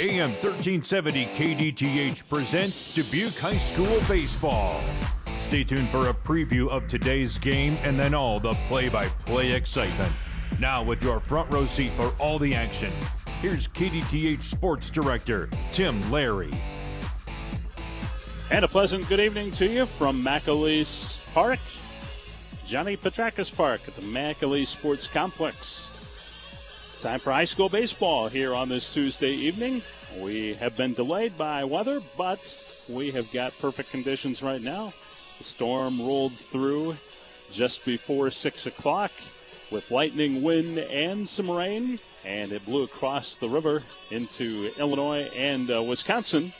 AM 1370 KDTH presents Dubuque High School Baseball. Stay tuned for a preview of today's game and then all the play by play excitement. Now, with your front row seat for all the action, here's KDTH Sports Director Tim Larry. And a pleasant good evening to you from McAleece Park, Johnny Petrakis Park at the McAleece Sports Complex. Time for high school baseball here on this Tuesday evening. We have been delayed by weather, but we have got perfect conditions right now. The storm rolled through just before 6 o'clock with lightning, wind, and some rain, and it blew across the river into Illinois and uh, Wisconsin.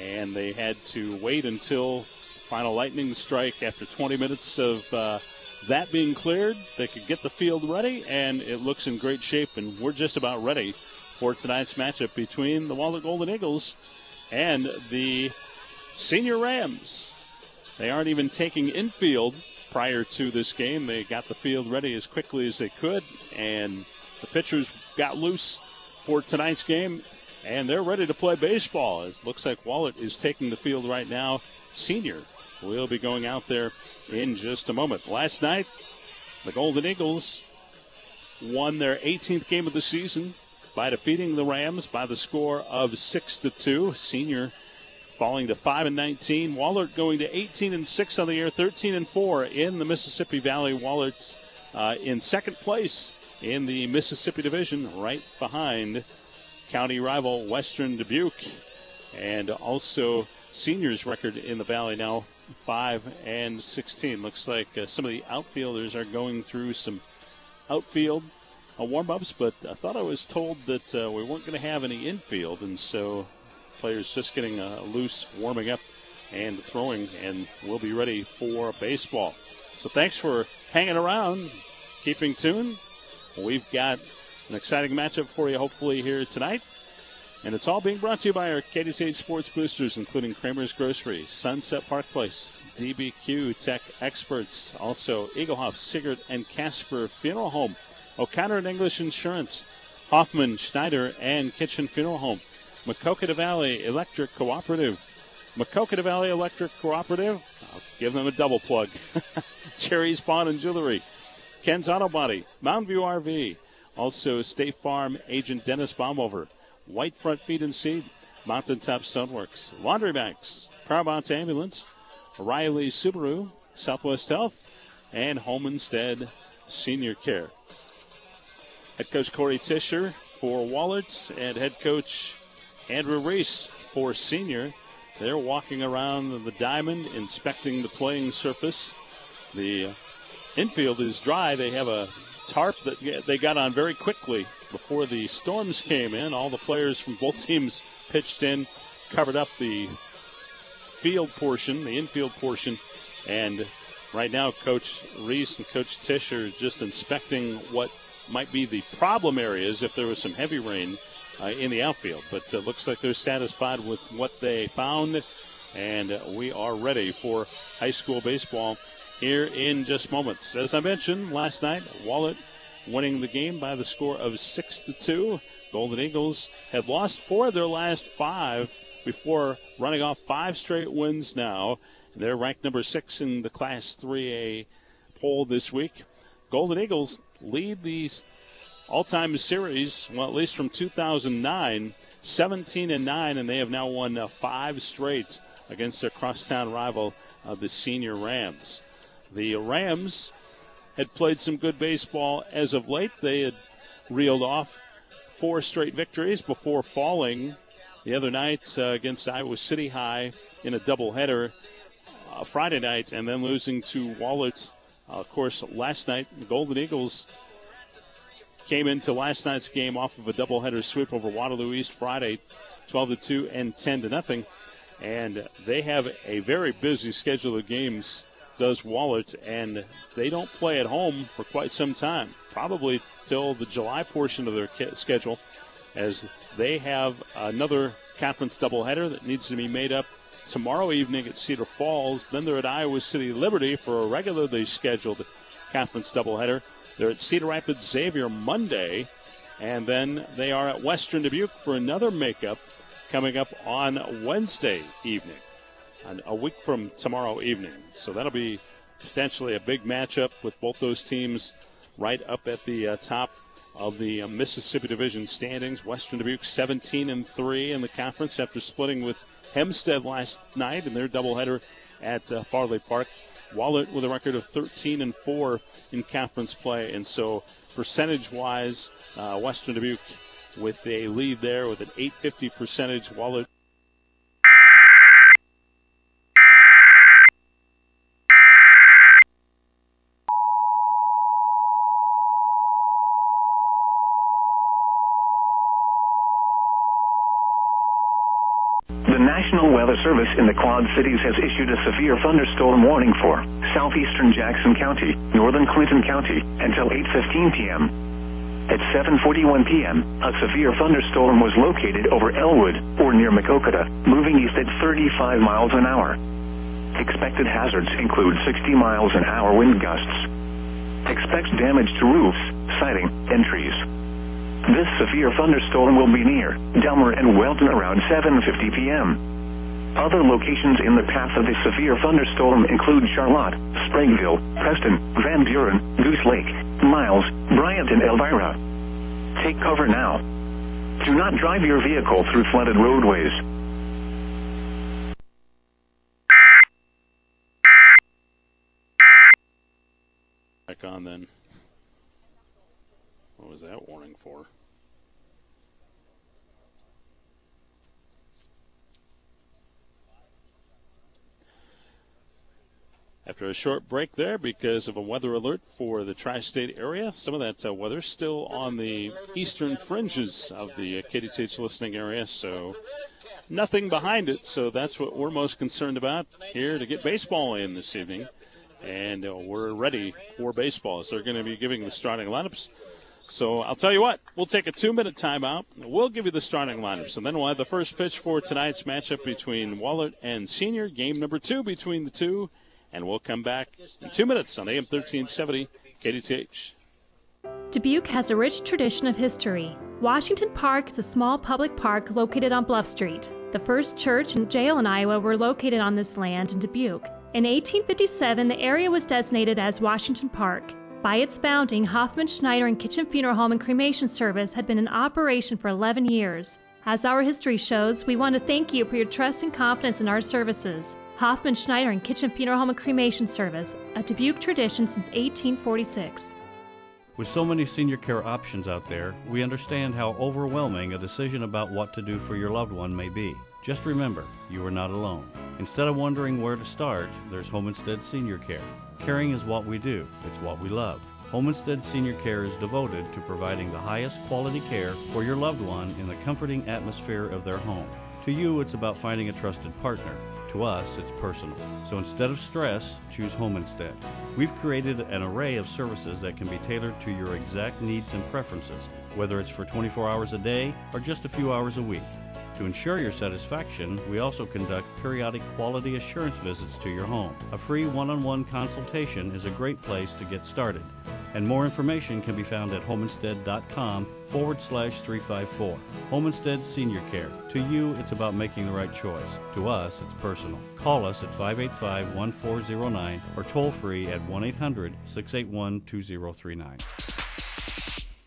And they had to wait until final lightning strike after 20 minutes of uh, that being cleared, they could get the field ready, and it looks in great shape. And we're just about ready for tonight's matchup between the Wahlert Golden Eagles and the Senior Rams. They aren't even taking infield prior to this game. They got the field ready as quickly as they could, and the pitchers got loose for tonight's game, and they're ready to play baseball. It looks like Wahlert is taking the field right now. Senior will be going out there in just a moment. Last night, the Golden Eagles won their 18th game of the season by defeating the Rams by the score of 6 to 2. Senior falling to 5 and 19. Wahlert going to 18 and 6 on the year, 13 and 4 in the Mississippi Valley. Wahlert's uh, in second place in the Mississippi Division, right behind county rival Western Dubuque, and also seniors record in the Valley now 5 and 16. Looks like uh, some of the outfielders are going through some outfield uh, warm ups, but I thought I was told that uh, we weren't going to have any infield, and so players just getting loose, warming up, and throwing, and we'll be ready for baseball. So thanks for hanging around, keeping tuned. We've got an exciting matchup for you, hopefully, here tonight. And it's all being brought to you by our KDTH Sports Boosters, including Kramer's Grocery, Sunset Park Place, DBQ Tech Experts, also Egelhof, Siegert, and Casper Funeral Home, O'Connor and English Insurance, Hoffman, Schneider, and Kitchen Funeral Home, Maquoketa Valley Electric Cooperative, Maquoketa Valley Electric Cooperative, I'll give them a double plug, Jerry's Pawn and Jewelry, Ken's Auto Body, Mountain View RV, also State Farm agent Dennis Baumhover, White Front Feed and Seed, Mountaintop Stoneworks, Laundromax. Paramount Ambulance, Riley Subaru, Southwest Health, and Home Instead Senior Care. Head coach Corey Tischer for Wahlert's and head coach Andrew Reese for Senior. They're walking around the diamond, inspecting the playing surface. The infield is dry. They have a tarp that they got on very quickly before the storms came in. All the players from both teams pitched in, covered up the field portion, the infield portion, and right now Coach Reese and Coach Tish are just inspecting what might be the problem areas if there was some heavy rain uh, in the outfield. But it uh, looks like they're satisfied with what they found, and we are ready for high school baseball here in just moments. As I mentioned last night, Wahlert winning the game by the score of six to two. Golden Eagles had lost four of their last five before running off five straight wins now. They're ranked number six in the Class 3A poll this week. Golden Eagles lead the all-time series, well, at least from 2009, 17 and 9, and they have now won uh, five straight against their crosstown rival, uh, the Senior Rams. The Rams had played some good baseball as of late. They had reeled off four straight victories before falling the other night uh, against Iowa City High in a doubleheader uh, Friday night, and then losing to Wahlert's. Uh, of course, last night the Golden Eagles came into last night's game off of a doubleheader sweep over Waterloo East Friday, 12 to 2 and 10 to nothing, and they have a very busy schedule of games does Wahlert, and they don't play at home for quite some time, probably till the July portion of their schedule, as they have another conference doubleheader that needs to be made up tomorrow evening at Cedar Falls. Then they're at Iowa City Liberty for a regularly scheduled conference doubleheader. They're at Cedar Rapids Xavier Monday, And then they are at Western Dubuque for another makeup coming up on Wednesday evening, a week from tomorrow evening. So that'll be potentially a big matchup with both those teams right up at the uh, top of the uh, Mississippi Division standings. Western Dubuque 17 and 3 in the conference after splitting with Hempstead last night in their doubleheader at uh, Farley Park. Wahlert with a record of 13 and 4 in conference play, and so percentage-wise, Western Dubuque with a lead there with an 850 percentage. Wahlert National Weather Service in the Quad Cities has issued a severe thunderstorm warning for southeastern Jackson County, northern Clinton County until 8:15 p.m. At 7:41 p.m., a severe thunderstorm was located over Elwood or near Maquoketa, moving east at 35 miles an hour. Expected hazards include 60 miles an hour wind gusts. Expect damage to roofs, siding, and trees. This severe thunderstorm will be near Delmar and Welton around 7:50 p.m. Other locations in the path of the severe thunderstorm include Charlotte, Spragueville, Preston, Van Buren, Goose Lake, Miles, Bryant, and Elvira. Take cover now. Do not drive your vehicle through flooded roadways. Back on then. What was that warning for? After a short break there because of a weather alert for the tri state area, some of that uh, weather still on the eastern fringes of the uh, listening area, so nothing behind it. So that's what we're most concerned about here to get baseball in this evening. And uh, we're ready for baseball. So they're going to be giving the starting lineups. So I'll tell you what, we'll take a two minute timeout. We'll give you the starting lineups, and then we'll have the first pitch for tonight's matchup between Wahlert and Senior. Game number two between the two and we'll come back in two minutes on AM 1370 KDTH. Dubuque has a rich tradition of history. Washington Park is a small public park located on Bluff Street. The first church and jail in Iowa were located on this land in Dubuque. In 1857, the area was designated as Washington Park. By its founding, Hoffman Schneider and Kitchen Funeral Home and Cremation Service had been in operation for 11 years. As our history shows, we want to thank you for your trust and confidence in our services. Hoffman Schneider and Kitchen Funeral Home and Cremation Service, a Dubuque tradition since 1846. With so many senior care options out there, we understand how overwhelming a decision about what to do for your loved one may be. Just remember, you are not alone. Instead of wondering where to start, there's Home Instead Senior Care. Caring is what we do, it's what we love. Home Instead Senior Care is devoted to providing the highest quality care for your loved one in the comforting atmosphere of their home. To you, it's about finding a trusted partner. To us, it's personal. So instead of stress, choose home instead. We've created an array of services that can be tailored to your exact needs and preferences, whether it's for 24 hours a day or just a few hours a week. To ensure your satisfaction, we also conduct periodic quality assurance visits to your home. A free one on one consultation is a great place to get started and more information can be found at homeinstead.com forward slash 354. Home Instead Senior Care. To you, it's about making the right choice. To us, it's personal. Call us at 585 1409 or toll free at 1 800 681 2039.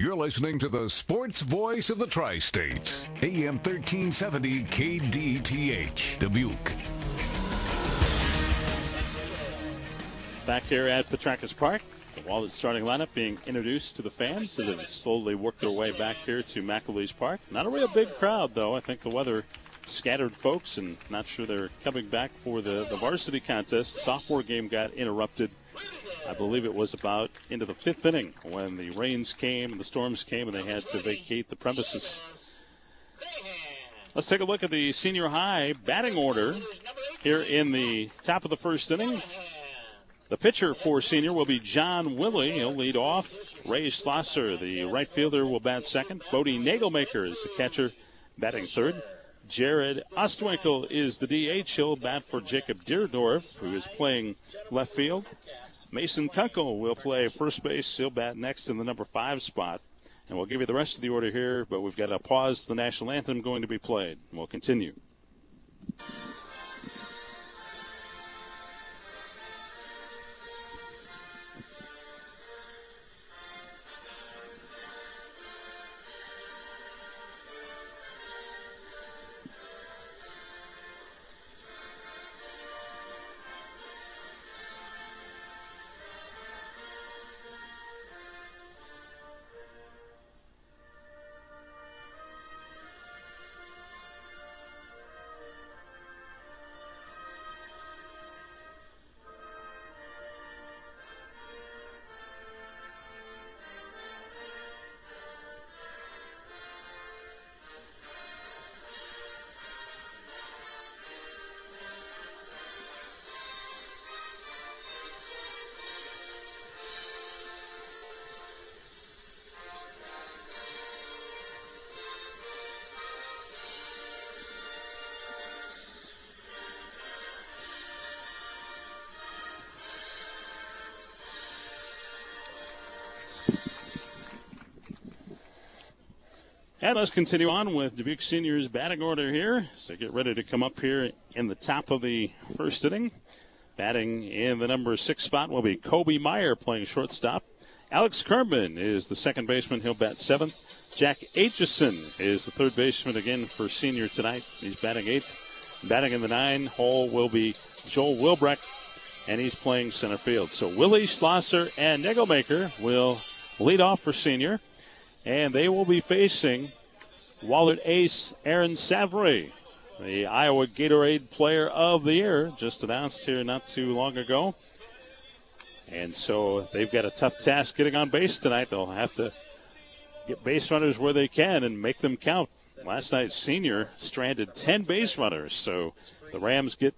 You're listening to the sports voice of the tri-states, AM 1370 KDTH, Dubuque. Back here at Petrakis Park, the Wahlert starting lineup being introduced to the fans as they slowly work their way back here to McAleece Park. Not a real big crowd, though. I think the weather scattered folks, and not sure they're coming back for the, the varsity contest. The sophomore game got interrupted. I believe it was about into the fifth inning when the rains came and the storms came, and they had to vacate the premises. Let's take a look at the senior high batting order here in the top of the first inning. The pitcher for senior will be John Willie. He'll lead off. Ray Schlosser, the right fielder, will bat second. Bodie Nagelmaker is the catcher, batting third. Jared Ostwinkle is the DH. He'll bat for Jacob Deerdorf, who is playing left field. Mason Kunkel will play first base. He'll bat next in the number five spot. And we'll give you the rest of the order here, but we've got a pause. The national anthem going to be played. We'll continue. And let's continue on with Dubuque Seniors batting order here. So get ready to come up here in the top of the first inning. Batting in the number six spot will be Kobe Meyer playing shortstop. Alex Kerman is the second baseman. He'll bat seventh. Jack Aitchison is the third baseman again for senior tonight. He's batting eighth. Batting in the nine hole will be Joel Wilbrecht, and he's playing center field. So Willie Schlosser and Nagelmaker will lead off for senior and they will be facing Wahlert ace Aaron Savary, the Iowa Gatorade Player of the Year, just announced here not too long ago. And so they've got a tough task getting on base tonight. They'll have to get base runners where they can and make them count. Last night, senior stranded 10 base runners, so the Rams get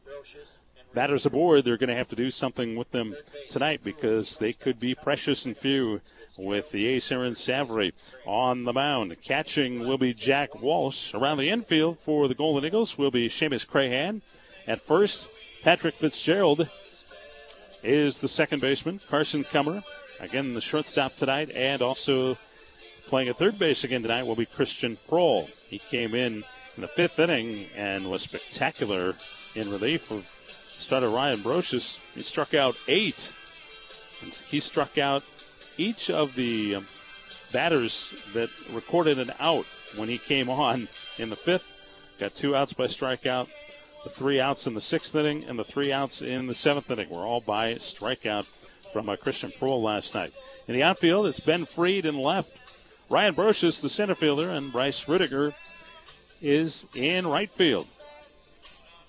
batters aboard. They're going to have to do something with them tonight because they could be precious and few with the ace Aaron Savary on the mound. Catching will be Jack Walsh. Around the infield for the Golden Eagles will be Seamus Crahan. At first, Patrick Fitzgerald is the second baseman. Carson Cummer, again the shortstop tonight, and also playing at third base again tonight will be Christian Prohl. He came in in the fifth inning and was spectacular in relief of starter Ryan Brocious. He struck out eight. He struck out each of the um, batters that recorded an out when he came on in the fifth. Got two outs by strikeout. The three outs in the sixth inning and the three outs in the seventh inning were all by strikeout from uh, Christian Prohl last night. In the outfield, it's Ben Freed in left. Ryan Brocious, the center fielder, and Bryce Rudiger is in right field.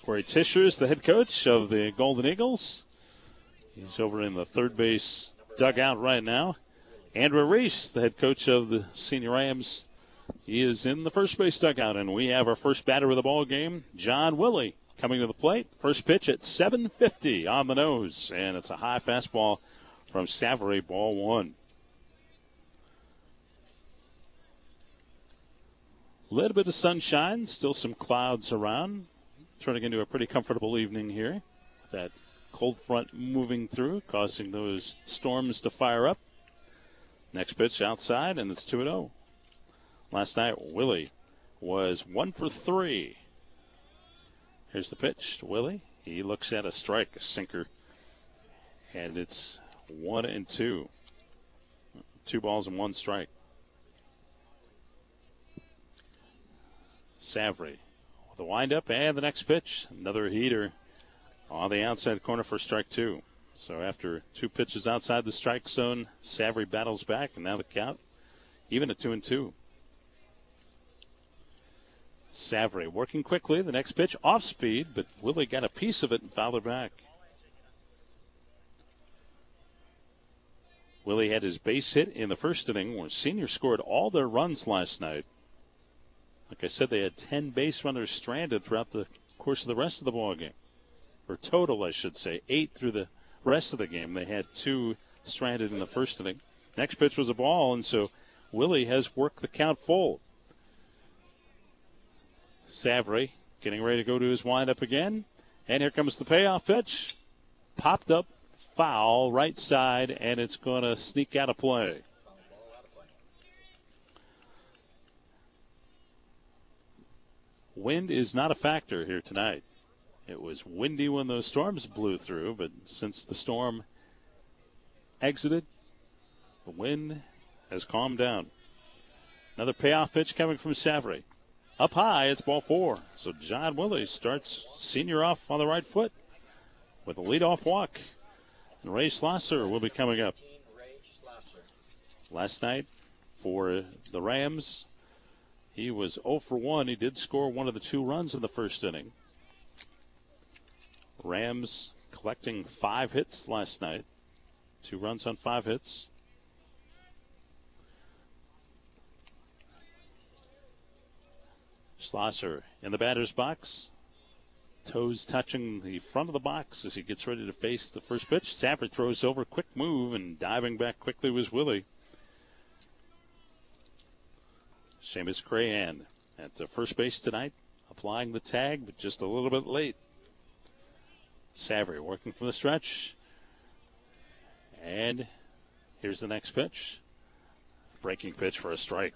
Corey Tischer is the head coach of the Golden Eagles. He's over in the third base dugout right now. Andrew Reese, the head coach of the Senior Rams, he is in the first base dugout, and we have our first batter of the ball game, John Willie, coming to the plate. First pitch at 7:50 on the nose, and it's a high fastball from Savary, ball one. A little bit of sunshine, still some clouds around. Turning into a pretty comfortable evening here. That cold front moving through, causing those storms to fire up. Next pitch outside, and it's 2 0. Last night, Willie was 1 for 3. Here's the pitch to Willie. He looks at a strike, a sinker, and it's 1 and 2. Two balls and one strike. Savary the windup and the next pitch. Another heater on the outside corner for strike two. So after two pitches outside the strike zone, Savary battles back, and now the count even at two and two. Savary working quickly. The next pitch off speed, but Willie got a piece of it and fouled it back. Willie had his base hit in the first inning where Senior scored all their runs last night. Like I said, they had 10 base runners stranded throughout the course of the rest of the ball game, or total, I should say, eight through the rest of the game. They had two stranded in the first inning. Next pitch was a ball, and so Willie has worked the count full. Savary getting ready to go to his windup again. And here comes the payoff pitch. Popped up foul right side, and it's going to sneak out of play. Wind is not a factor here tonight. It was windy when those storms blew through, but since the storm exited, the wind has calmed down. Another payoff pitch coming from Savary. Up high, it's ball four. So John Willie starts senior off on the right foot with a leadoff walk. And Ray Schlosser will be coming up. Last night for the Rams, he was 0 for 1. He did score one of the two runs in the first inning. Rams collecting five hits last night. Two runs on five hits. Schlosser in the batter's box. Toes touching the front of the box as he gets ready to face the first pitch. Savary throws over, quick move, and diving back quickly was Willie. Seamus Crahan at the first base tonight, applying the tag, but just a little bit late. Savary working from the stretch. And here's the next pitch. Breaking pitch for a strike.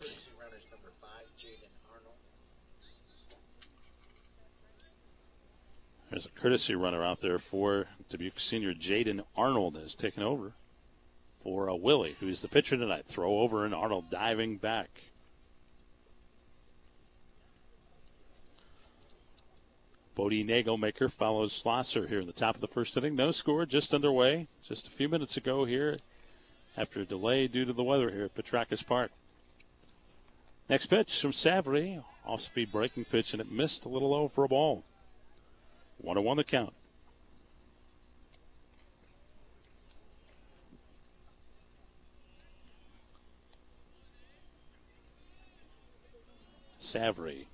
There's a courtesy runner out there for Dubuque senior Jaden Arnold has taken over for uh, Willie, who's the pitcher tonight. Throw over and Arnold diving back. Bodie Nagelmaker follows Schlosser here in the top of the first inning. No score, just underway. Just a few minutes ago here after a delay due to the weather here at Petrakis Park. Next pitch from Savary. Off speed breaking pitch, and it missed a little low for a ball. One to one the count. Savary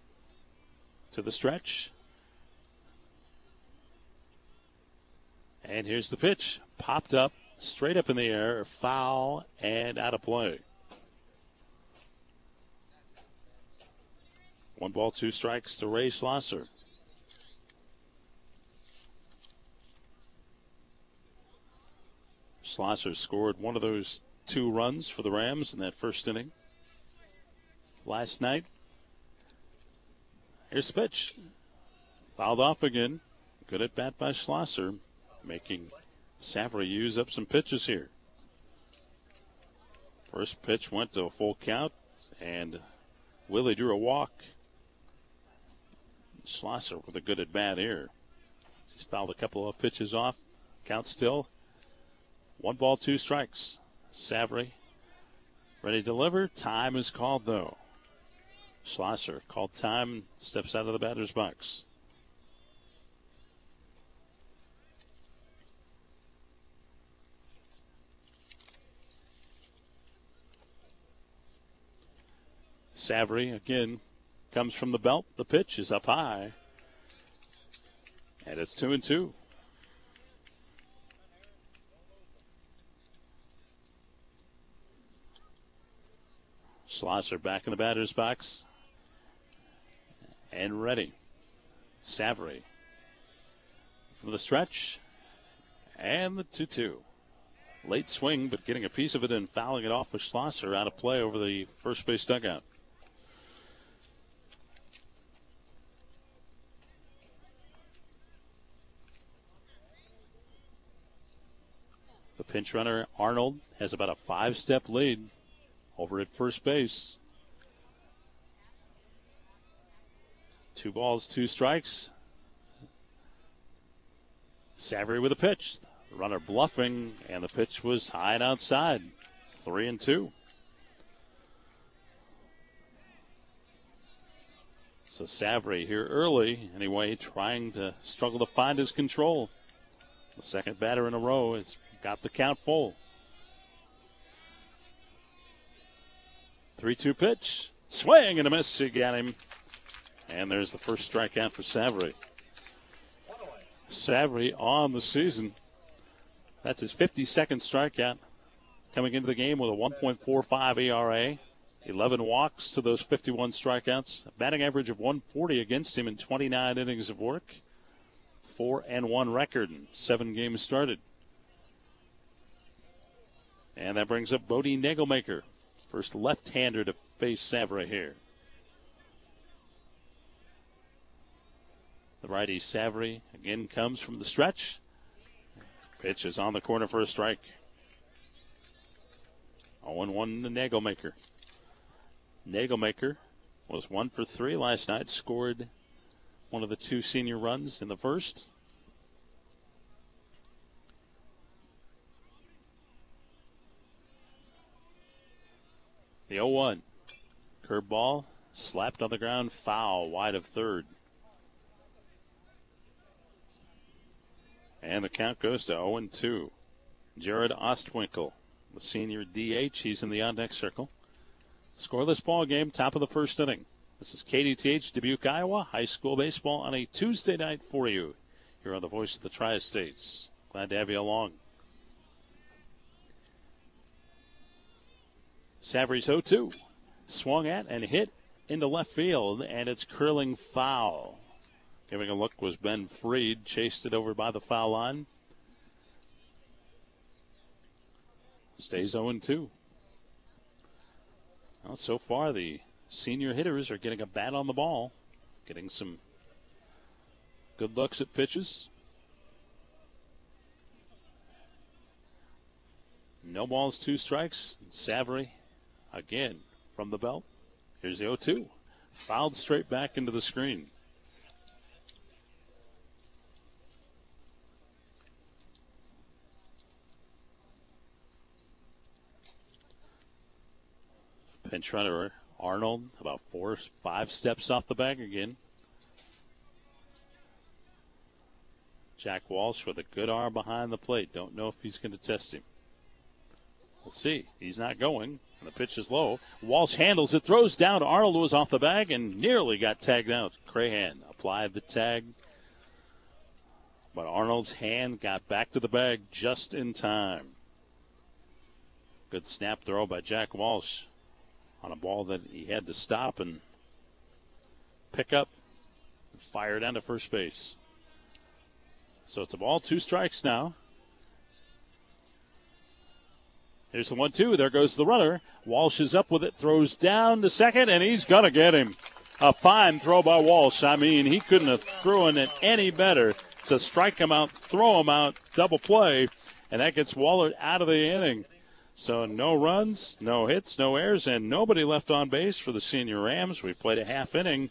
to the stretch. And here's the pitch. Popped up, straight up in the air, foul, and out of play. One ball, two strikes to Ray Schlosser. Schlosser scored one of those two runs for the Rams in that first inning last night. Here's the pitch. Fouled off again. Good at bat by Schlosser, making Savary use up some pitches here. First pitch went to a full count, and Willie drew a walk. Schlosser with a good at bat here. He's fouled a couple of pitches off. Count still one ball, two strikes. Savary ready to deliver. Time is called though. Schlosser called time, and steps out of the batter's box. Savary again comes from the belt. The pitch is up high. And it's two and two. Schlosser back in the batter's box. And ready. Savary from the stretch. And the 2 2. Late swing, but getting a piece of it and fouling it off with Schlosser out of play over the first base dugout. The pinch runner, Arnold, has about a five step lead over at first base. Two balls, two strikes. Savary with a pitch. Runner bluffing, and the pitch was high and outside. Three and two. So Savary here early, anyway, trying to struggle to find his control. The second batter in a row has got the count full. 3 2 pitch. Swing and a miss. He got him And there's the first strikeout for Savary. Savary on the season. That's his 52nd strikeout. Coming into the game with a 1.45 ERA. 11 walks to those 51 strikeouts. Batting average of 140 against him in 29 innings of work. 4 and 1 record in 7 games started. And that brings up Bodie Nagelmaker. First left hander to face Savary here. The righty Savary again comes from the stretch. Pitch is on the corner for a strike. 0 1 the Nagelmaker. Nagelmaker was one for three last night, scored one of the two senior runs in the first. The 0 1. Curveball slapped on the ground, foul, wide of third. And the count goes to 0 2. Jared Ostwinkle, the senior DH, he's in the on deck circle. Scoreless ball game, top of the first inning. This is KDTH Dubuque, Iowa, high school baseball on a Tuesday night for you. Here on the voice of the Tri States. Glad to have you along. Savary's 0 2. Swung at and hit into left field, and it's curling foul. Giving a look was Ben Freed, chased it over by the foul line. Stays 0 2. Well, so far, the senior hitters are getting a bat on the ball, getting some good looks at pitches. No balls, two strikes. Savary again from the belt. Here's the 0 2. Fouled straight back into the screen. Pinch runner Arnold about four, five steps off the bag again. Jack Walsh with a good arm behind the plate. Don't know if he's going to test him. We'll see. He's not going. The pitch is low. Walsh handles it, throws down. To Arnold was off the bag and nearly got tagged out. Crahan applied the tag. But Arnold's hand got back to the bag just in time. Good snap throw by Jack Walsh on a ball that he had to stop and pick up and fire down to first base. So it's a ball, two strikes now. Here's the one two. There goes the runner. Walsh is up with it, throws down to second, and he's gonna get him. A fine throw by Walsh. I mean, he couldn't have thrown it any better. A strike him out, throw him out, double play, and that gets Wahlert out of the inning. So no runs, no hits, no errors, and nobody left on base for the senior Rams. We played a half inning.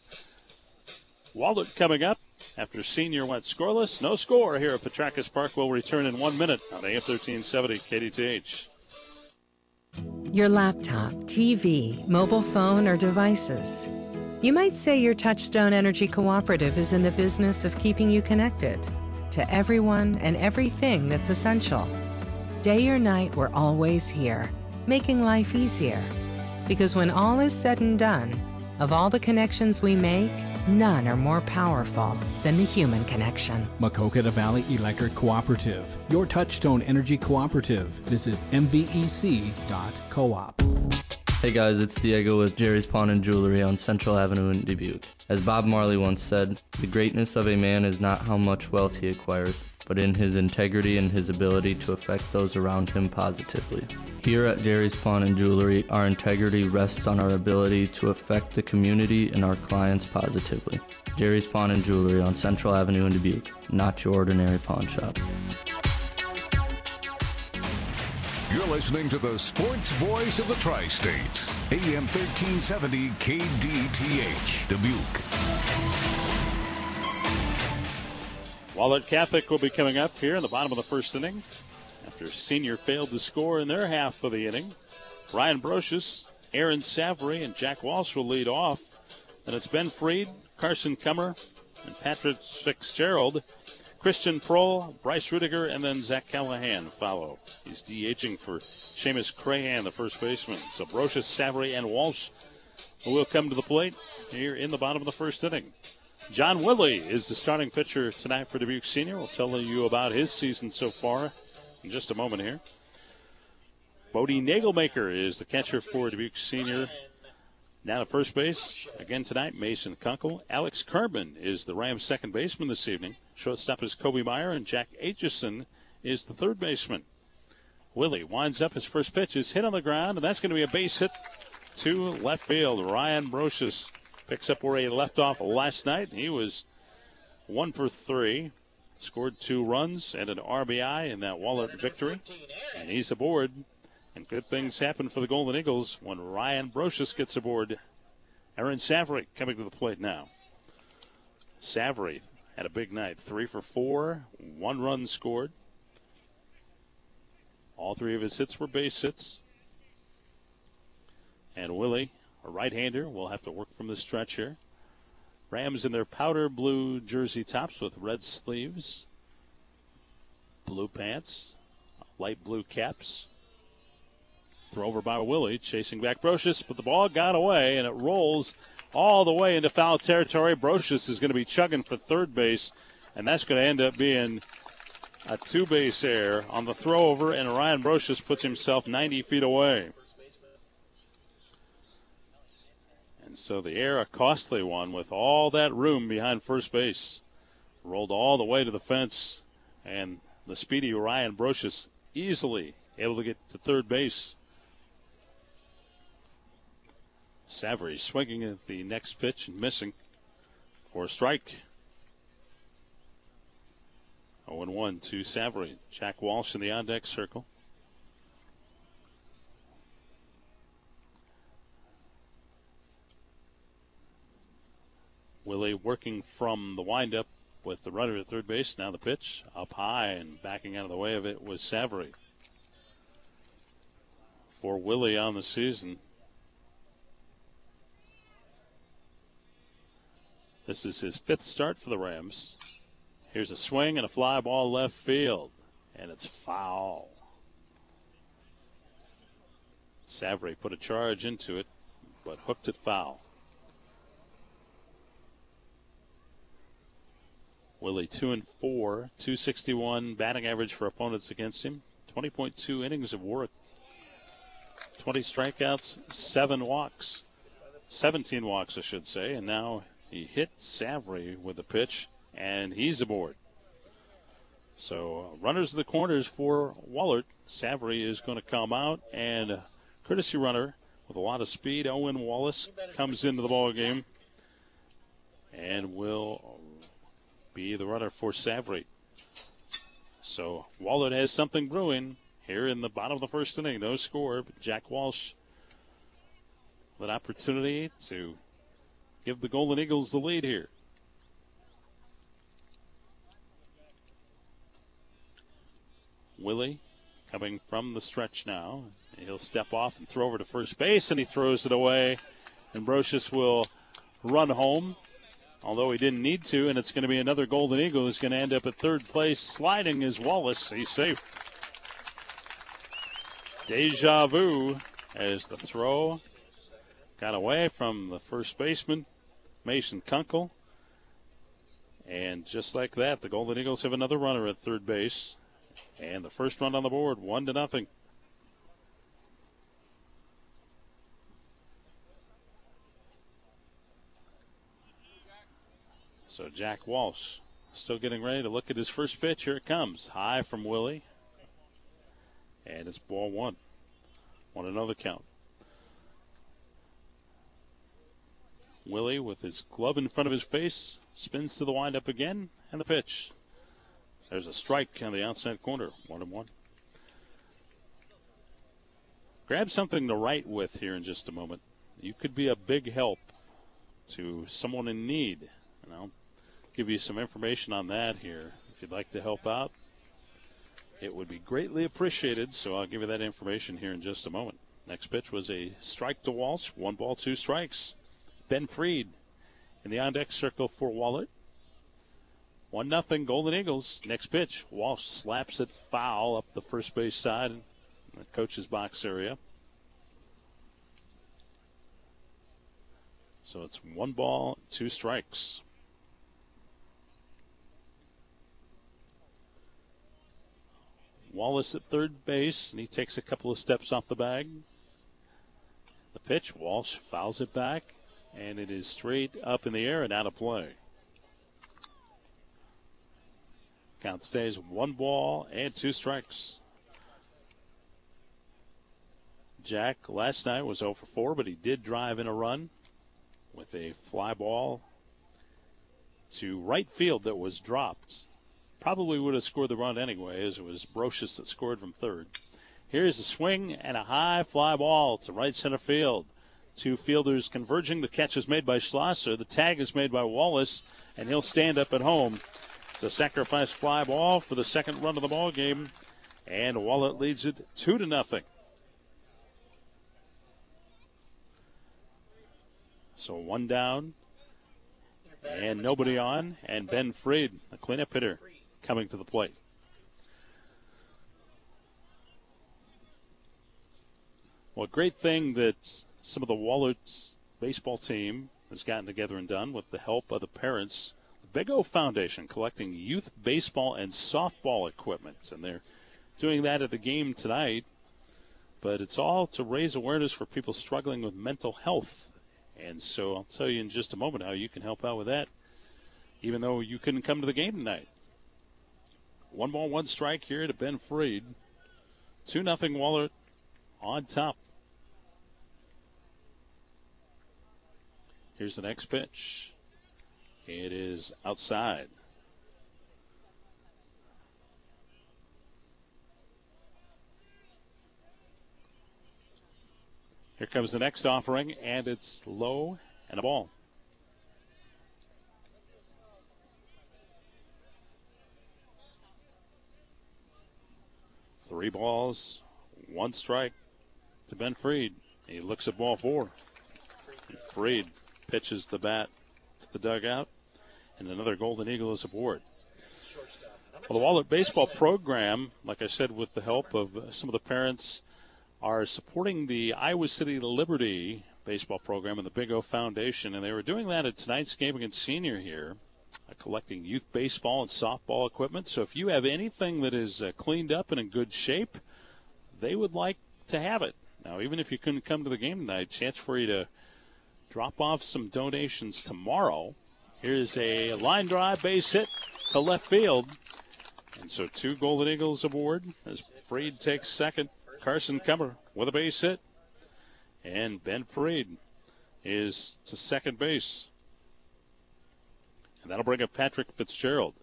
Wahlert coming up after senior went scoreless. No score here at Petrakis Park. We'll return in one minute on AM 1370 KDTH. Your laptop, TV, mobile phone, or devices. You might say your Touchstone Energy Cooperative is in the business of keeping you connected to everyone and everything that's essential. Day or night, we're always here, making life easier. Because when all is said and done, of all the connections we make, none are more powerful than the human connection. Maquoketa Valley Electric Cooperative, your touchstone energy cooperative. Visit mvec.coop. Hey guys, it's Diego with Jerry's Pawn and Jewelry on Central Avenue in Dubuque. As Bob Marley once said, the greatness of a man is not how much wealth he acquires, but in his integrity and his ability to affect those around him positively. Here at Jerry's Pawn and Jewelry, our integrity rests on our ability to affect the community and our clients positively. Jerry's Pawn and Jewelry on Central Avenue in Dubuque, not your ordinary pawn shop. You're listening to the sports voice of the Tri States, AM 1370 KDTH, Dubuque. Wahlert Catholic will be coming up here in the bottom of the first inning after senior failed to score in their half of the inning. Ryan Brocious, Aaron Savary, and Jack Walsh will lead off. And it's Ben Freed, Carson Cummer, and Patrick Fitzgerald Christian Prohl, Bryce Rudiger, and then Zach Callahan follow. He's DHing for Seamus Crahan, the first baseman. So Brocious, Savary, and Walsh will come to the plate here in the bottom of the first inning. John Willie is the starting pitcher tonight for Dubuque Senior. We'll tell you about his season so far in just a moment here. Bodie Nagelmaker is the catcher for Dubuque Senior. Now to first base, again tonight, Mason Kunkel. Alex Kerman is the Rams' second baseman this evening. Shortstop is Kobe Meyer, and Jack Aitchison is the third baseman. Willie winds up his first pitch, is hit on the ground, and that's going to be a base hit to left field. Ryan Brocious picks up where he left off last night. He was one for three, scored two runs and an RBI in that Wahlert victory, and he's aboard. And good things happen for the Golden Eagles when Ryan Brocious gets aboard. Aaron Savary coming to the plate now. Savary had a big night, three for four, one run scored. All three of his hits were base hits. And Willie, a right-hander, will have to work from the stretch here. Rams in their powder blue jersey tops with red sleeves, blue pants, light blue caps. Throw over by Willie, chasing back Brocious, but the ball got away and it rolls all the way into foul territory. Brocious is going to be chugging for third base, and that's going to end up being a two base error on the throw over, and Ryan Brocious puts himself 90 feet away. So the air, a costly one with all that room behind first base. Rolled all the way to the fence, and the speedy Ryan Brocious easily able to get to third base. Savary swinging at the next pitch and missing for a strike. 0 1 to Savary. Jack Walsh in the on deck circle. Willie working from the windup with the runner at third base. Now the pitch up high and backing out of the way of it was Savary. For Willie on the season. This is his fifth start for the Rams. Here's a swing and a fly ball left field, and it's foul. Savary put a charge into it, but hooked it foul. Willie two and four, 261 batting average for opponents against him, 20.2 innings of work, 20 strikeouts, seven walks, 17 walks I should say, and now he hit Savary with a pitch, and he's aboard. So runners of the corners for Wahlert. Savary is going to come out, and courtesy runner with a lot of speed, Owen Wallace comes into the ball game and will be the runner for Savary. So Wahlert has something brewing here in the bottom of the first inning. No score, but Jack Walsh with an opportunity to give the Golden Eagles the lead here. Willie coming from the stretch now. He'll step off and throw over to first base, and he throws it away. And Brocious will run home although he didn't need to, and it's going to be another Golden Eagle who's going to end up at third place. Sliding is Wallace. He's safe. Deja vu as the throw got away from the first baseman, Mason Kunkel. And just like that, the Golden Eagles have another runner at third base. And the first run on the board, one to nothing. So Jack Walsh still getting ready to look at his first pitch. Here it comes. High from Willie. And it's ball one. Want another count. Willie with his glove in front of his face spins to the windup again and the pitch. There's a strike on the outside corner. One and one. Grab something to write with here in just a moment. You could be a big help to someone in need. And I'll give you some information on that here. If you'd like to help out, it would be greatly appreciated. So I'll give you that information here in just a moment. Next pitch was a strike to Walsh. One ball, two strikes. Ben Freed in the on deck circle for Wahlert. One nothing Golden Eagles. Next pitch, Walsh slaps it foul up the first base side in the coach's box area. So it's one ball, two strikes. Wallace at third base, and he takes a couple of steps off the bag. The pitch, Walsh fouls it back, and it is straight up in the air and out of play. Count stays one ball and two strikes. Jack last night was 0 for 4, but he did drive in a run with a fly ball to right field that was dropped. Probably would have scored the run anyway, as it was Brocious that scored from third. Here's a swing and a high fly ball to right center field. Two fielders converging. The catch is made by Schlosser. The tag is made by Wallace, and he'll stand up at home. It's a sacrifice fly ball for the second run of the ball game, and Wallace leads it two to nothing. So one down and nobody on, and Ben Freed, the cleanup hitter, coming to the plate. Well, a great thing that some of the Wahlert baseball team has gotten together and done with the help of the parents. The Big O Foundation collecting youth baseball and softball equipment, and they're doing that at the game tonight. But it's all to raise awareness for people struggling with mental health and so I'll tell you in just a moment how you can help out with that, even though you couldn't come to the game tonight. One ball, one strike here to Ben Freed. 2 nothing Wahlert on top. Here's the next pitch. It is outside. Here comes the next offering, and it's low and a ball. Three balls, one strike to Ben Freed. He looks at ball four. Freed pitches the bat to the dugout, and another Golden Eagle is aboard. Well, the Wahlert baseball program, like I said, with the help of some of the parents are supporting the Iowa City Liberty baseball program and the Big O Foundation, and they were doing that at tonight's game against Senior here, collecting youth baseball and softball equipment. So if you have anything that is uh, cleaned up and in good shape, they would like to have it. Now, even if you couldn't come to the game tonight, chance for you to drop off some donations tomorrow. Here's a line drive base hit to left field. And so two Golden Eagles aboard as Freed takes second. Carson Kemmer with a base hit. And Ben Freed is to second base. And that'll bring up Patrick Fitzgerald.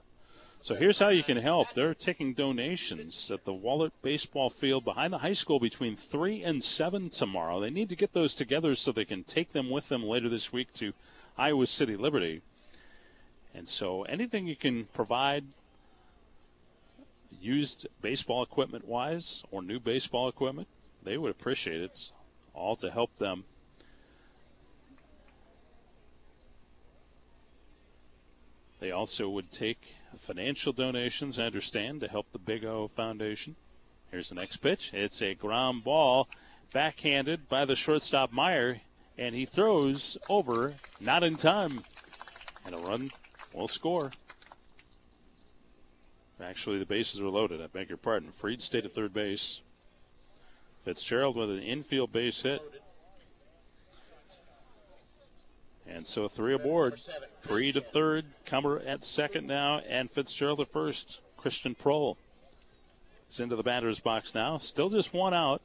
So here's how you can help. They're taking donations at the Wahlert baseball field behind the high school between 3 and 7 tomorrow. They need to get those together so they can take them with them later this week to Iowa City Liberty. And so anything you can provide used baseball equipment wise or new baseball equipment, they would appreciate it. It's all to help them. They also would take financial donations, I understand, to help the Big O Foundation. Here's the next pitch. It's a ground ball, backhanded by the shortstop Meyer, and he throws over, not in time. And a run will score. Actually, the bases were loaded. I beg your pardon. Freed stayed at third base. Fitzgerald with an infield base hit. And so three aboard. Freed to third, Kemmer at second now, and Fitzgerald at first. Christian Prohl is into the batter's box now. Still just one out.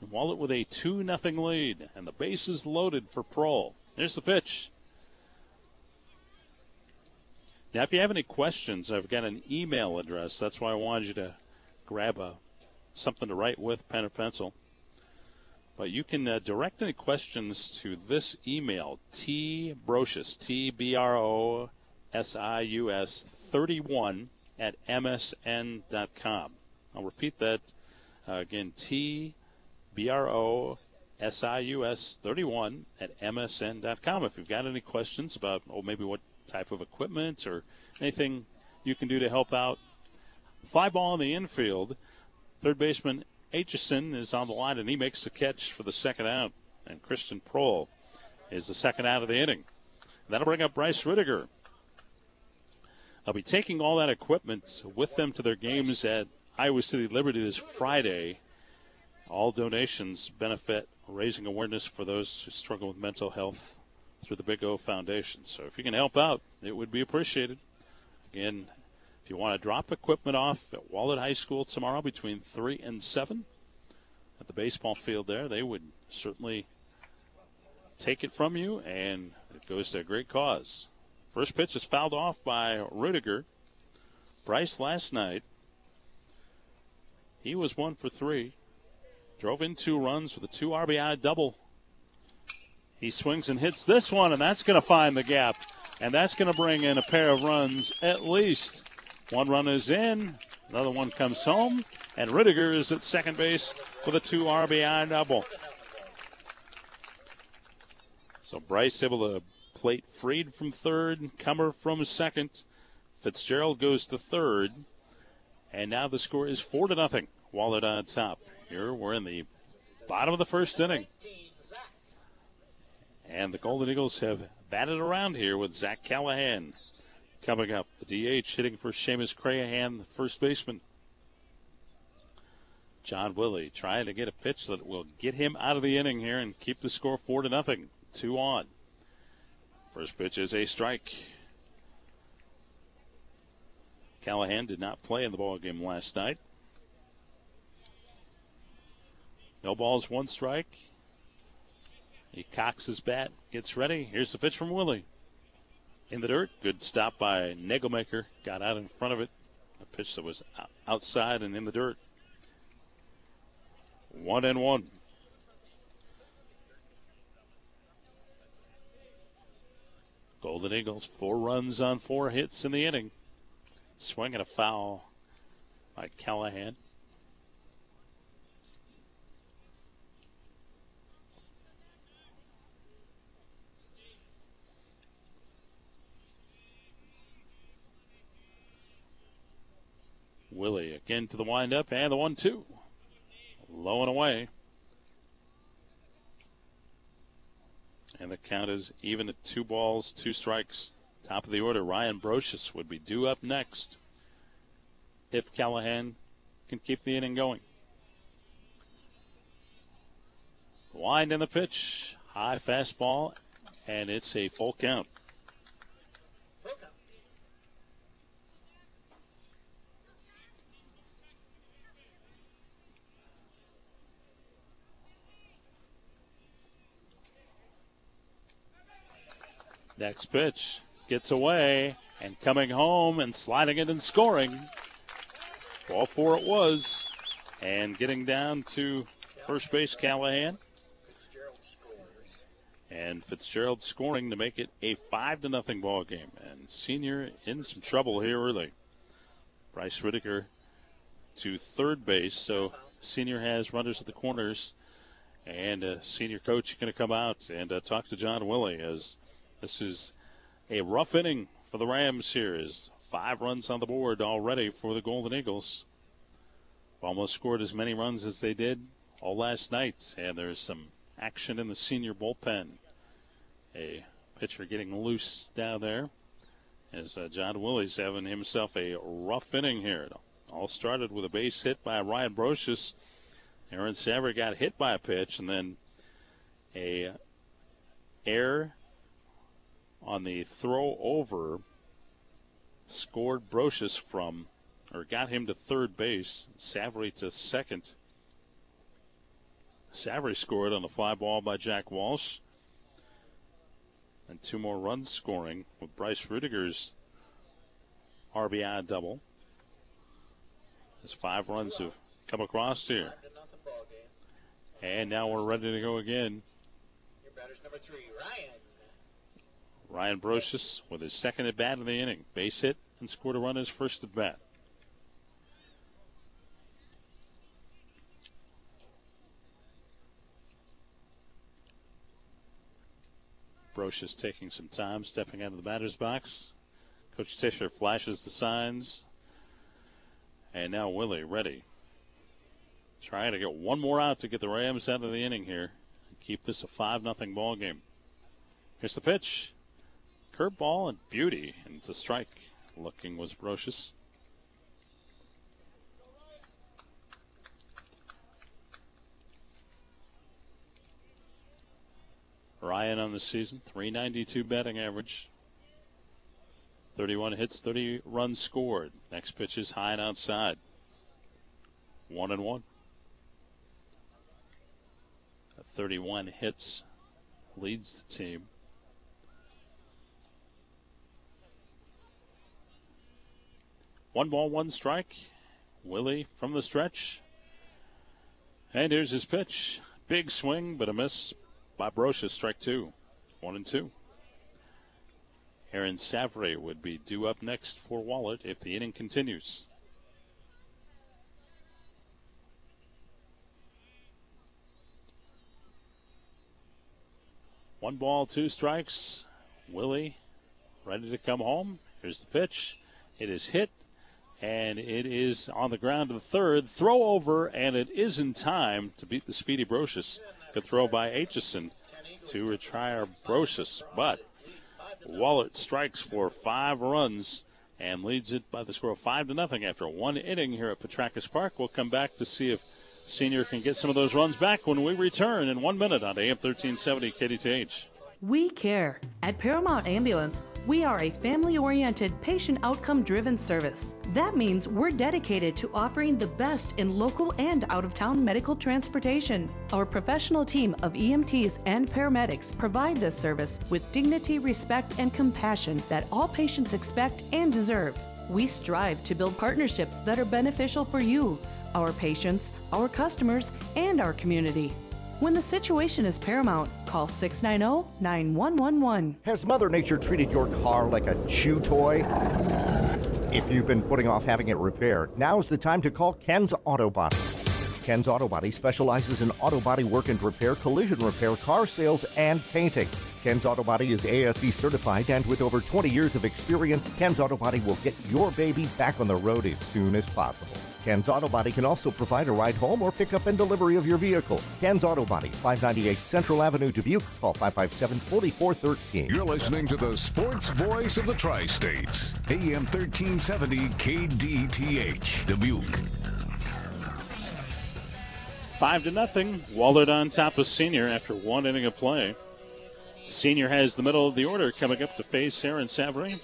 And Wahlert with a 2 0 lead. And the bases loaded for Prohl. Here's the pitch. Now, if you have any questions, I've got an email address. That's why I wanted you to grab a something to write with, pen or pencil. But you can uh, direct any questions to this email, T Brocious, T B R O S I U S 31 at MSN.com. I'll repeat that uh, again, T B R O S I U S 31 at MSN.com. If you've got any questions about, oh, maybe what type of equipment or anything you can do to help out. Fly ball in the infield. Third baseman Aitchison is on the line and he makes the catch for the second out. And Christian Prohl is the second out of the inning. That'll bring up Bryce Rittiger. They'll be taking all that equipment with them to their games at Iowa City Liberty this Friday. All donations benefit raising awareness for those who struggle with mental health through the Big O Foundation. So if you can help out, it would be appreciated. Again, if you want to drop equipment off at Wahlert High School tomorrow between 3 and 7 at the baseball field there, they would certainly take it from you, and it goes to a great cause. First pitch is fouled off by Rudiger. Bryce last night, he was one for three. Drove in two runs with a two RBI double. He swings and hits this one, and that's going to find the gap. And that's going to bring in a pair of runs at least. One run is in, another one comes home, and Rudiger is at second base with a two RBI double. So Bryce able to plate Freed from third, Comer from second. Fitzgerald goes to third. And now the score is four to nothing. Wahlert on top. Here we're in the bottom of the first inning. And the Golden Eagles have batted around here with Zach Callahan coming up. The DH hitting for Seamus Crahan, the first baseman. John Willie trying to get a pitch that will get him out of the inning here and keep the score four to nothing. Two on. First pitch is a strike. Callahan did not play in the ball game last night. No balls, one strike. He cocks his bat, gets ready. Here's the pitch from Willie. In the dirt. Good stop by Nagelmaker. Got out in front of it. A pitch that was outside and in the dirt. One and one. Golden Eagles, four runs on four hits in the inning. Swinging a foul by Callahan. Willie again to the windup and the one two. Low and away. And the count is even at two balls, two strikes. Top of the order, Ryan Brocious would be due up next if Callahan can keep the inning going. Wind in the pitch, high fastball, and it's a full count. Next pitch gets away and coming home and sliding it and scoring. Ball four it was. And getting down to first base, Callahan. And Fitzgerald scoring to make it a five to nothing ball game. And senior in some trouble here early. Bryce Rittiger to third base. So senior has runners at the corners. And senior coach going to come out and uh, talk to John Willie as this is a rough inning for the Rams here. Is five runs on the board already for the Golden Eagles. Almost scored as many runs as they did all last night, and there's some action in the senior bullpen. A pitcher getting loose down there as uh, John Willie's having himself a rough inning here. It all started with a base hit by Ryan Brocious. Aaron Savary got hit by a pitch, and then a air on the throw over scored Brocious from, or got him to third base. Savary to second. Savary scored on the fly ball by Jack Walsh. And two more runs scoring with Bryce Rittiger's RBI double. His five runs have come across here. And now we're ready to go again. Your batter's number three, Ryan. Ryan Brocious with his second at bat of the inning. Base hit and scored a run his first at bat. Brocious taking some time, stepping out of the batter's box. Coach Tischer flashes the signs. And now Willie ready. Trying to get one more out to get the Rams out of the inning here. and Keep this a 5 0 ball game. Here's the pitch. Curveball and beauty, and it's a strike. Looking was Brocious. Ryan on the season, 392 batting average. 31 hits, 30 runs scored. Next pitch is high and outside. One and one. 31 hits leads the team. One ball, one strike. Willie from the stretch. And here's his pitch. Big swing, but a miss by Brocious. Strike two. One and two. Aaron Savary would be due up next for Wahlert if the inning continues. One ball, two strikes. Willie ready to come home. Here's the pitch. It is hit, and it is on the ground to the third. Throw over, and it is in time to beat the speedy Brocious. Good throw by Aitchison to retire Brocious, but Wahlert strikes for five runs and leads it by the score of five to nothing after one inning here at Petrakis Park. We'll come back to see if Senior can get some of those runs back when we return in one minute on AM 1370 KDTH. We care. At Paramount Ambulance, we are a family oriented, patient outcome driven service. That means we're dedicated to offering the best in local and out of town medical transportation. Our professional team of EMTs and paramedics provide this service with dignity, respect, and compassion that all patients expect and deserve. We strive to build partnerships that are beneficial for you, our patients, our customers, and our community. When the situation is paramount, call 690 9111. Has Mother Nature treated your car like a chew toy? If you've been putting off having it repaired, now's the time to call Ken's Auto Body. Ken's Auto Body specializes in auto body work and repair, collision repair, car sales, and painting. Ken's Auto Body is ASE certified, and with over 20 years of experience, Ken's Auto Body will get your baby back on the road as soon as possible. Ken's Auto Body can also provide a ride home or pickup and delivery of your vehicle. Ken's Auto Body, 598 Central Avenue, Dubuque. Call 557-4413. You're listening to the sports voice of the Tri-States. AM 1370 KDTH, Dubuque. Five to nothing. Wahlert on top of Senior after one inning of play. Senior has the middle of the order coming up to face Aaron Savary.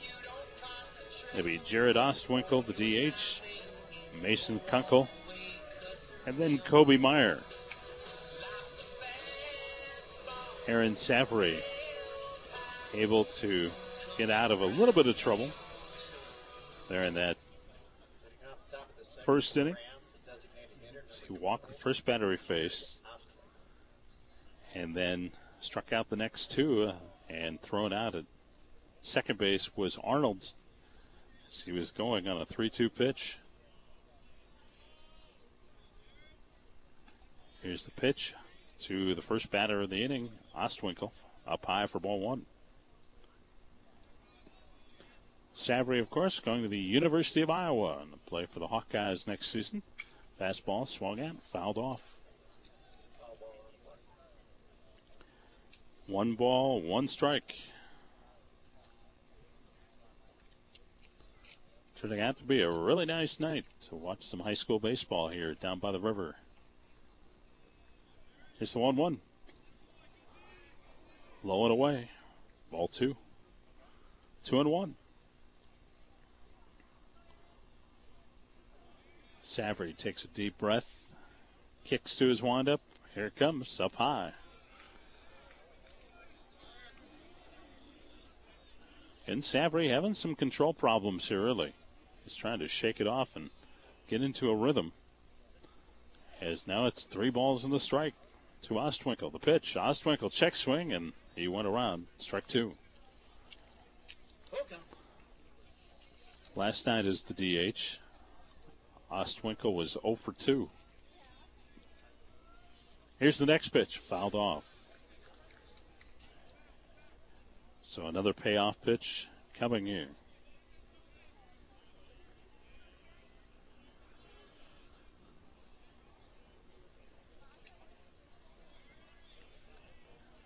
It'll be Jared Ostwinkle, the DH, Mason Kunkel, and then Kobe Meyer. Aaron Savary able to get out of a little bit of trouble there in that first inning. He walked the first batter he faced and then struck out the next two uh, and thrown out at second base was Arnold as he was going on a 3 2 pitch. Here's the pitch to the first batter of the inning, Ostwinkle, up high for ball one. Savary, of course, going to the University of Iowa and play for the Hawkeyes next season. Fastball swung at, fouled off. One ball, one strike. Turning out to be a really nice night to watch some high school baseball here down by the river. Here's the 1 1. Low and away. Ball two. Two and one. Savary takes a deep breath, kicks to his windup. Here it comes, up high. And Savary having some control problems here early. He's trying to shake it off and get into a rhythm. As now it's three balls in the strike to Ostwinkle. The pitch, Ostwinkle check swing, and he went around. Strike two. Last night is the DH. Ostwinkle was 0 for 2. Here's the next pitch, fouled off. So another payoff pitch coming in.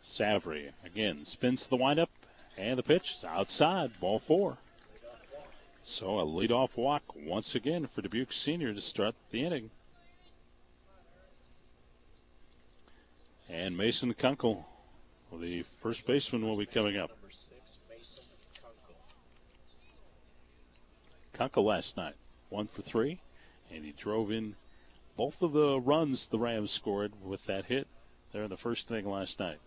Savary again spins the windup, and the pitch is outside, ball four. So a leadoff walk once again for Dubuque Senior to start the inning. And Mason Kunkel, the first baseman, will be coming up. Kunkel last night, one for three, and he drove in both of the runs the Rams scored with that hit there in the first inning last night.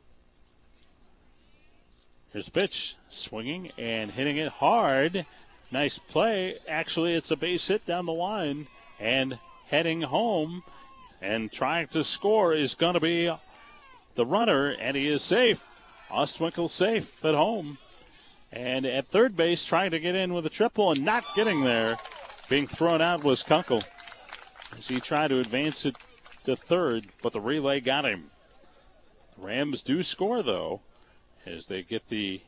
Here's the pitch, swinging and hitting it hard. Nice play. Actually, it's a base hit down the line, and heading home and trying to score is going to be the runner, and he is safe. Ostwinkle safe at home. And at third base, trying to get in with a triple and not getting there. Being thrown out was Kunkel as he tried to advance it to third, but the relay got him. The Rams do score, though, as they get the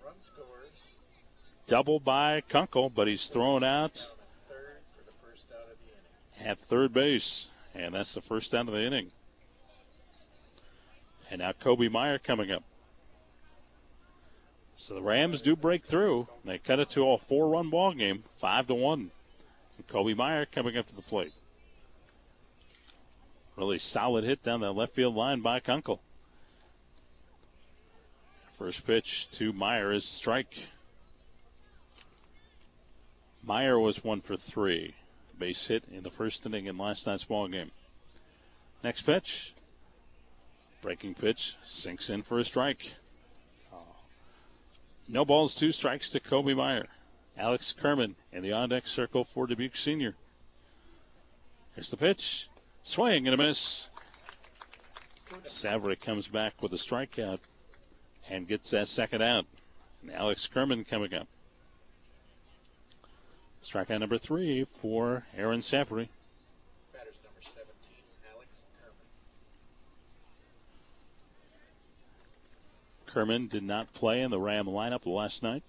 double by Kunkel, but he's thrown out at third base. And that's the first out of the inning. And now Kobe Meyer coming up. So the Rams do break through. They cut it to a four-run ball game, five to one. And Kobe Meyer coming up to the plate. Really solid hit down the left field line by Kunkel. First pitch to Meyer is strike. Meyer was one for three. Base hit in the first inning in last night's ball game. Next pitch. Breaking pitch. Sinks in for a strike. No balls, two strikes to Kobe Meyer. Alex Kerman in the on deck circle for Dubuque Senior. Here's the pitch. Swing and a miss. Savary comes back with a strikeout and gets that second out. And Alex Kerman coming up. Strikeout number three for Aaron Savary. Batters number 17, Alex Kerman. Did not play in the Ram lineup last night.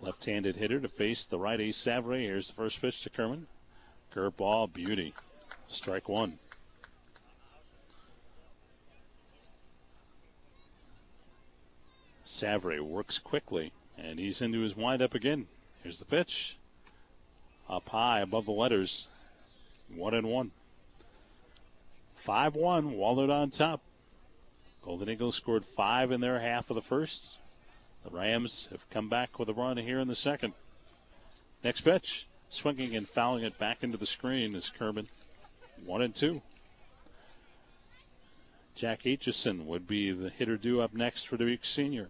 Left-handed hitter to face the righty Savary. Here's the first pitch to Kerman. Curveball, beauty. Strike one. Savary works quickly, and he's into his windup again. Here's the pitch. Up high above the letters. One and one. 5 1, Wahlert on top. Golden Eagles scored five in their half of the first. The Rams have come back with a run here in the second. Next pitch. Swinging and fouling it back into the screen is Kerman. One and two. Jack Aitchison would be the hitter due up next for Dubuque Senior.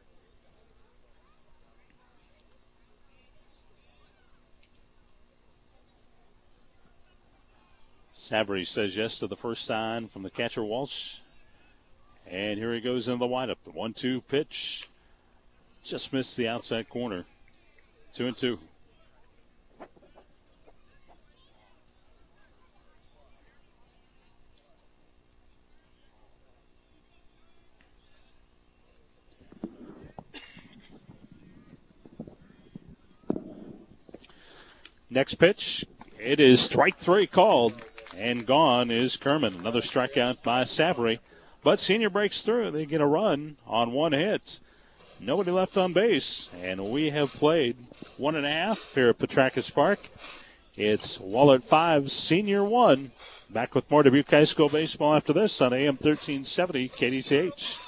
Savary says yes to the first sign from the catcher Walsh. And here he goes into the windup. The one two pitch just missed the outside corner. Two and two. Next pitch, it is strike three called, and gone is Kerman. Another strikeout by Savary. But Senior breaks through. They get a run on one hit. Nobody left on base, and we have played one and a half here at Petrakis Park. It's Wahlert 5, Senior 1. Back with more Dubuque High School baseball after this on AM 1370 KDTH.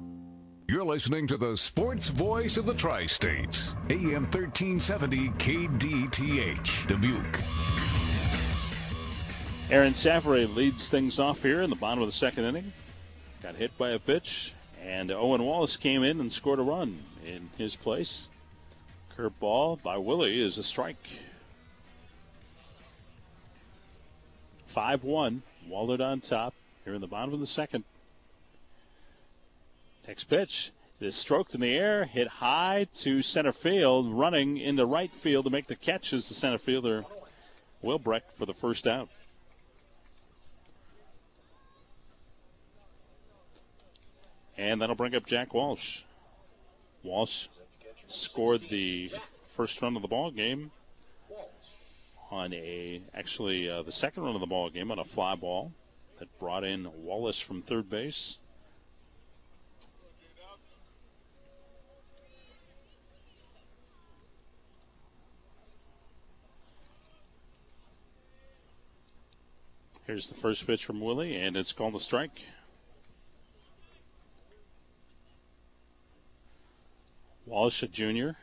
You're listening to the sports voice of the Tri States, AM 1370 KDTH, Dubuque. Aaron Savary leads things off here in the bottom of the second inning. Got hit by a pitch, and Owen Wallace came in and scored a run in his place. Curve ball by Willie is a strike. 5 1. Wahlert on top here in the bottom of the second. Next pitch is stroked in the air, hit high to center field, running into right field to make the catch is the center fielder Wilbrecht for the first out. And that'll bring up Jack Walsh. Walsh scored the first run of the ball game on a actually uh, the second run of the ball game on a fly ball that brought in Wallace from third base. Here's the first pitch from Willie, and it's called a strike. Walsh, a junior.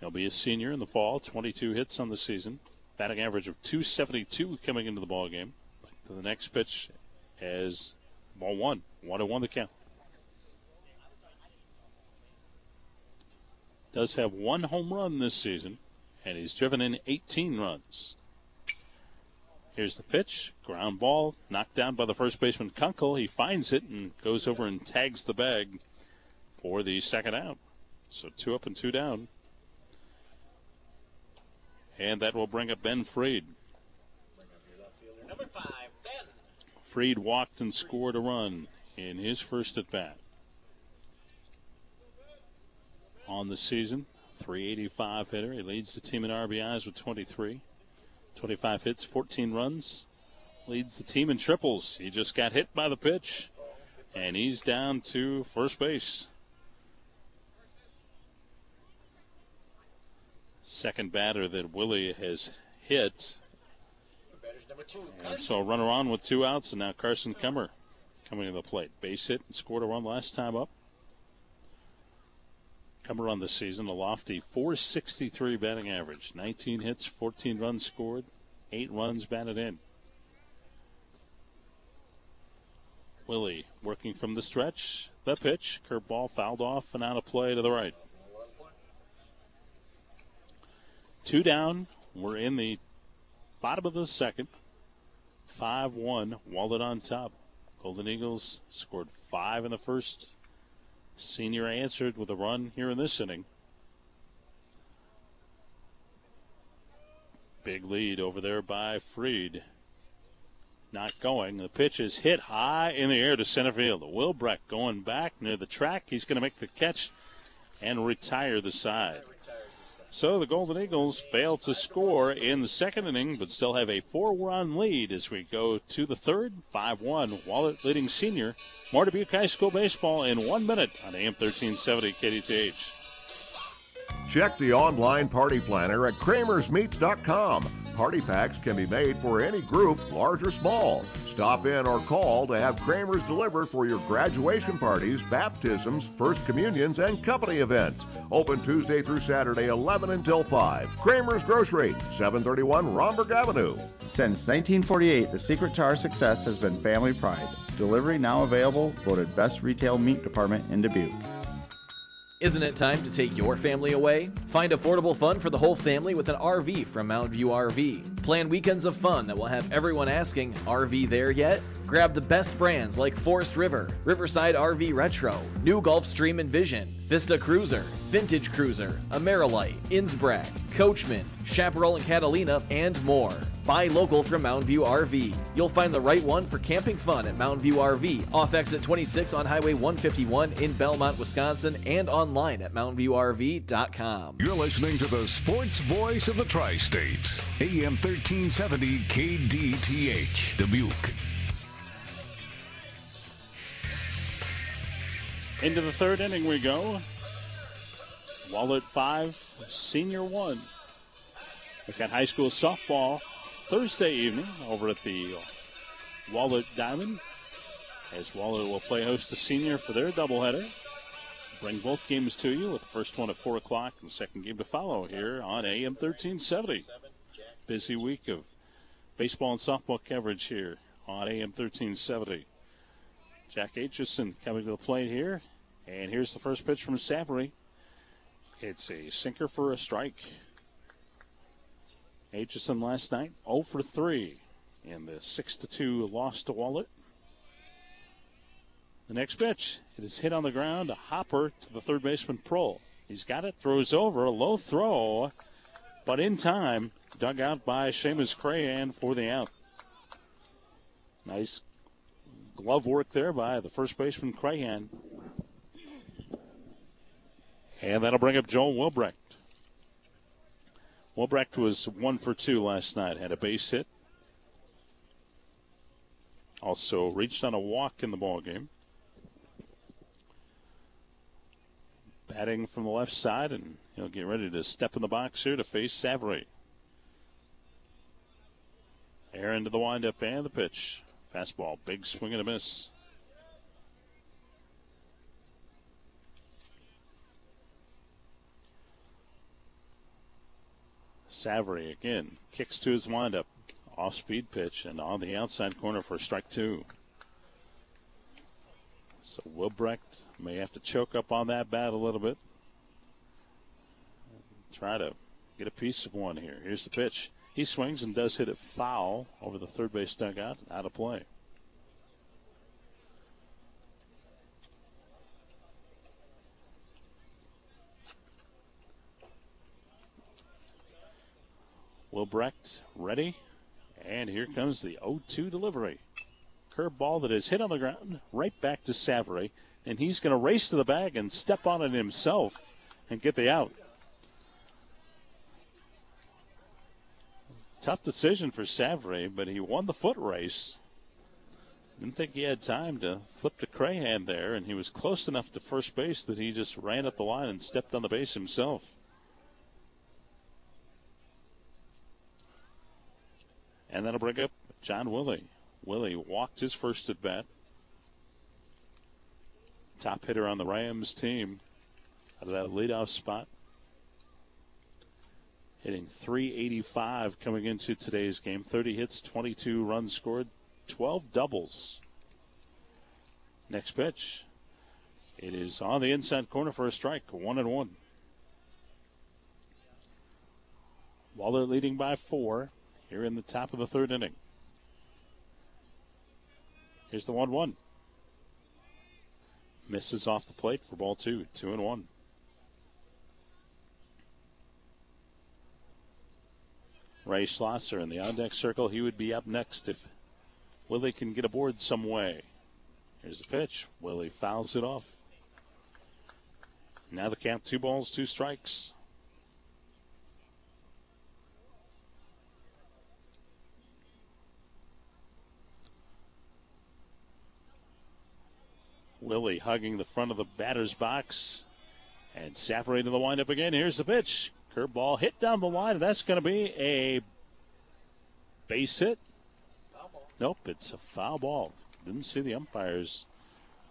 He'll be a senior in the fall. 22 hits on the season. Batting average of 272 coming into the ball game. The next pitch as ball one. One oh to one the count. Does have one home run this season, and he's driven in 18 runs. Here's the pitch. Ground ball knocked down by the first baseman Kunkel. He finds it and goes over and tags the bag for the second out. So two up and two down. And that will bring up Ben Freed. Number five, Ben. Freed walked and scored a run in his first at bat. On the season, 385 hitter. He leads the team in RBIs with 23. 25 hits, 14 runs. Leads the team in triples. He just got hit by the pitch, and he's down to first base. Second batter that Willie has hit. And so a runner on with two outs, and now Carson Kemmer coming to the plate. Base hit and scored a run last time up. Kemmer on the season, a lofty 463 batting average. 19 hits, 14 runs scored, 8 runs batted in. Willie working from the stretch. The pitch, curveball fouled off and out of play to the right. Two down. We're in the bottom of the second. 5 1. Wahlert on top. Golden Eagles scored five in the first. Senior answered with a run here in this inning. Big lead over there by Freed. Not going. The pitch is hit high in the air to center field. Wilbrecht going back near the track. He's going to make the catch and retire the side. So the Golden Eagles fail to score in the second inning, but still have a four-run lead as we go to the third. 5-1, Wahlert leading senior. More Dubuque High School baseball in one minute on AM 1370 KDTH. Check the online party planner at kramersmeats.com. Party packs can be made for any group, large or small. Stop in or call to have Kramer's delivered for your graduation parties, baptisms, first communions, and company events. Open Tuesday through Saturday, 11 until 5. Kramer's Grocery, 731 Romberg Avenue. Since 1948, the secret to our success has been family pride. Delivery now available, voted best retail meat department in Dubuque. Isn't it time to take your family away? Find affordable fun for the whole family with an RV from Mountain View RV. Plan weekends of fun that will have everyone asking, RV there yet? Grab the best brands like Forest River, Riverside RV Retro, New Gulfstream Envision, Vista Cruiser, Vintage Cruiser, Amerilite, Innsbruck, Coachmen, Chaparral and Catalina, and more. Buy local from Mountain View RV. You'll find the right one for camping fun at Mountain View RV, off exit 26 on Highway 151 in Belmont, Wisconsin, and online at mountainviewrv.com. You're listening to the sports voice of the Tri States, AM 1370 KDTH, Dubuque. Into the third inning we go. Wahlert 5, Senior 1. We've got high school softball Thursday evening over at the Wahlert Diamond as Wahlert will play host to Senior for their doubleheader. Bring both games to you with the first one at 4 o'clock and the second game to follow here on AM 1370. Busy week of baseball and softball coverage here on AM 1370. Jack Aitchison coming to the plate here. And here's the first pitch from Savary. It's a sinker for a strike. Aitchison last night 0 for 3 in the 6 to 2 loss to Wahlert. The next pitch, it is hit on the ground. A hopper to the third baseman Prohl. He's got it, throws over, a low throw, but in time, dug out by Seamus Crahan for the out. Nice glove work there by the first baseman Crahan. And that'll bring up Joel Wilbrecht. Wilbrecht was one for two last night, had a base hit. Also reached on a walk in the ball game. Batting from the left side, and he'll get ready to step in the box here to face Savary. Aaron to the windup and the pitch. Fastball, big swing and a miss. Savary again kicks to his windup. Off speed pitch and on the outside corner for strike two. So Wilbrecht may have to choke up on that bat a little bit. Try to get a piece of one here. Here's the pitch. He swings and does hit it foul over the third base dugout, out of play. Wilbrecht ready. And here comes the 0 2 delivery. Curve ball that is hit on the ground, right back to Savary. And he's going to race to the bag and step on it himself and get the out. Tough decision for Savary, but he won the foot race. Didn't think he had time to flip to Crahan there, and he was close enough to first base that he just ran up the line and stepped on the base himself. And that'll bring up John Willie. Willie walked his first at bat. Top hitter on the Rams team out of that leadoff spot. Hitting 385 coming into today's game. 30 hits, 22 runs scored, 12 doubles. Next pitch. It is on the inside corner for a strike. One and one. Waller leading by four here in the top of the third inning. Here's the 1 1. Misses off the plate for ball two. Two and one. Ray Schlosser in the on deck circle. He would be up next if Willie can get aboard some way. Here's the pitch. Willie fouls it off. Now the count two balls, two strikes. Willie hugging the front of the batter's box. And Savary to the windup again. Here's the pitch. Curveball hit down the line, that's going to be a base hit. Nope, it's a foul ball. Didn't see the umpire's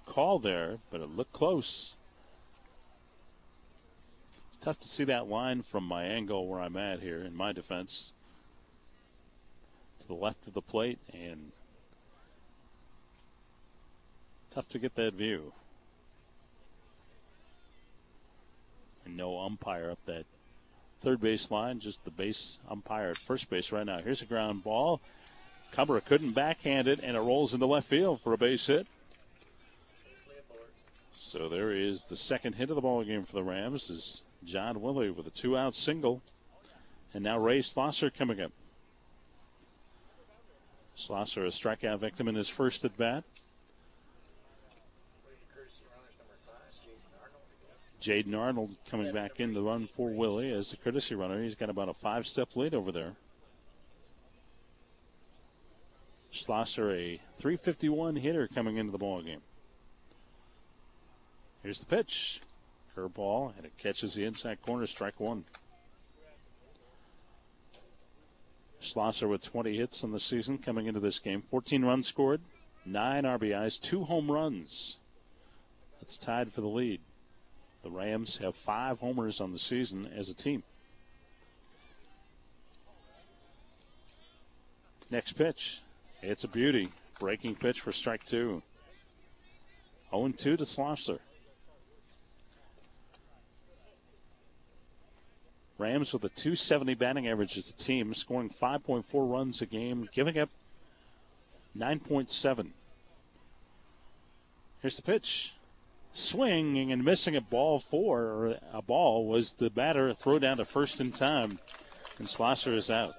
call there, but it looked close. It's tough to see that line from my angle where I'm at here in my defense. To the left of the plate, and tough to get that view. And no umpire up that third base line, just the base umpire at first base right now. Here's a ground ball. Cumber couldn't backhand it, and it rolls into left field for a base hit. So there is the second hit of the ball game for the Rams is John Willie with a two-out single, and now Ray Schlosser coming up. Schlosser a strikeout victim in his first at bat. Jaden Arnold coming back in to run for Willie as the courtesy runner. He's got about a five step lead over there. Schlosser, a 351 hitter coming into the ball game. Here's the pitch. Curveball, and it catches the inside corner, strike one. Schlosser with 20 hits in the season coming into this game. 14 runs scored, 9 RBIs, 2 home runs. That's tied for the lead. The Rams have 5 homers on the season as a team. Next pitch. It's a beauty. Breaking pitch for strike two. 0 2 to Schlosser. Rams with a 270 batting average as a team, scoring 5.4 runs a game, giving up 9.7. Here's the pitch. Swinging and missing a ball four, or a ball, was the batter. Throw down to first in time, and Schlosser is out.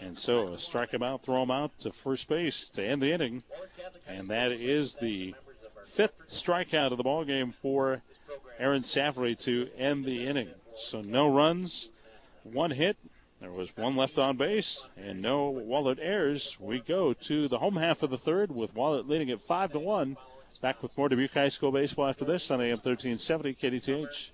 And so a strike him out, throw him out to first base to end the inning. And that is the fifth strikeout of the ball game for Aaron Savary to end the inning. So no runs, one hit. There was one left on base, and no Wahlert errors. We go to the home half of the third with Wahlert leading at five to one. Back with more Dubuque High School baseball after this on AM 1370 KDTH.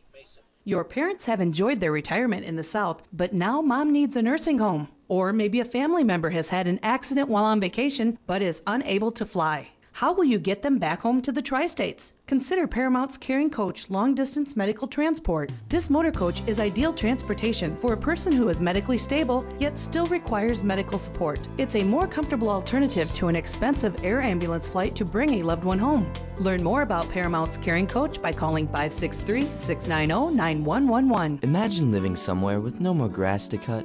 Your parents have enjoyed their retirement in the South, but now mom needs a nursing home. Or maybe a family member has had an accident while on vacation but is unable to fly. How will you get them back home to the tri states? Consider Paramount's Caring Coach long distance medical transport. This motor coach is ideal transportation for a person who is medically stable yet still requires medical support. It's a more comfortable alternative to an expensive air ambulance flight to bring a loved one home. Learn more about Paramount's Caring Coach by calling 563 690 9111. Imagine living somewhere with no more grass to cut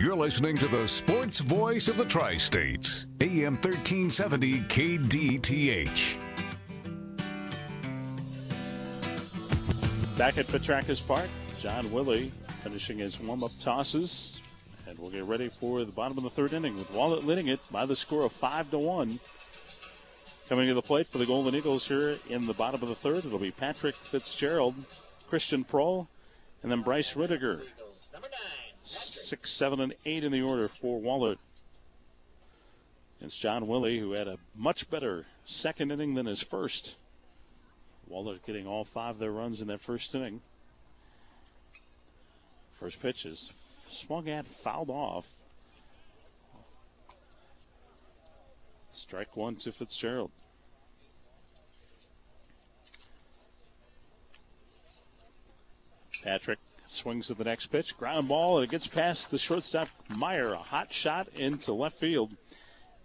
You're listening to the sports voice of the Tri States, AM 1370 KDTH. Back at Petrakis Park, John Willie finishing his warm up tosses. And we'll get ready for the bottom of the third inning with Wahlert leading it by the score of 5 to 1. Coming to the plate for the Golden Eagles here in the bottom of the third, it'll be Patrick Fitzgerald, Christian Prohl, and then Bryce Rudiger six, seven, and eight in the order for Wahlert. It's John Willie, who had a much better second inning than his first. Wahlert getting all five of their runs in that first inning. First pitch is swung at, fouled off. Strike one to Fitzgerald. Patrick Swings to the next pitch. Ground ball, and it gets past the shortstop Meyer. A hot shot into left field.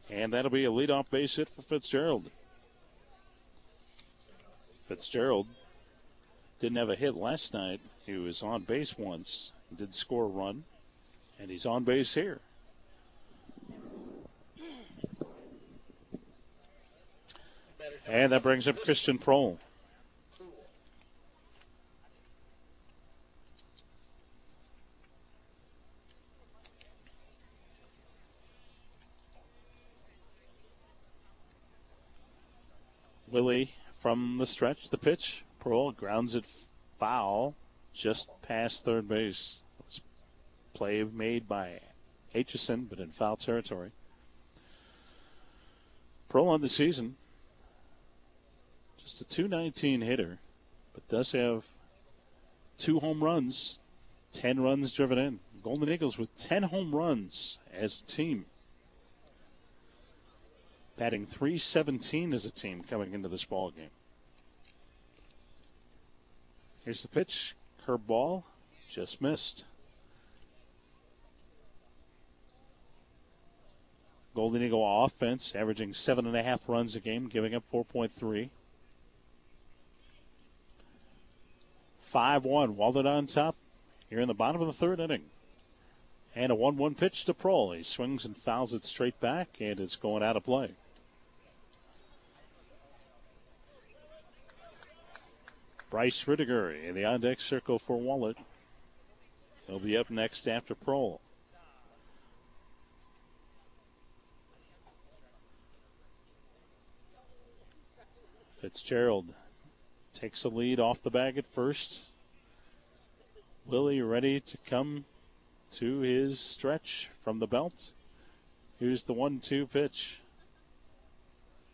And that'll be a leadoff base hit for Fitzgerald. Fitzgerald didn't have a hit last night. He was on base once, did score a run, and he's on base here. And that brings up Christian Prohl. Willie from the stretch, the pitch. Prohl grounds it foul just past third base. Play made by Aitchison, but in foul territory. Prohl on the season, just a 219 hitter, but does have two home runs, 10 runs driven in. Golden Eagles with 10 home runs as a team batting 317 as a team coming into this ball game. Here's the pitch, curveball, just missed. Golden Eagle offense averaging seven and a half runs a game, giving up 4.3. 5 1. Wahlert on top here in the bottom of the third inning. And a 1 1 pitch to Prohl. He swings and fouls it straight back, and it's going out of play. Bryce Rudiger in the on deck circle for Wahlert. He'll be up next after Prohl. Fitzgerald takes the lead off the bag at first. Willie ready to come to his stretch from the belt. Here's the one two pitch.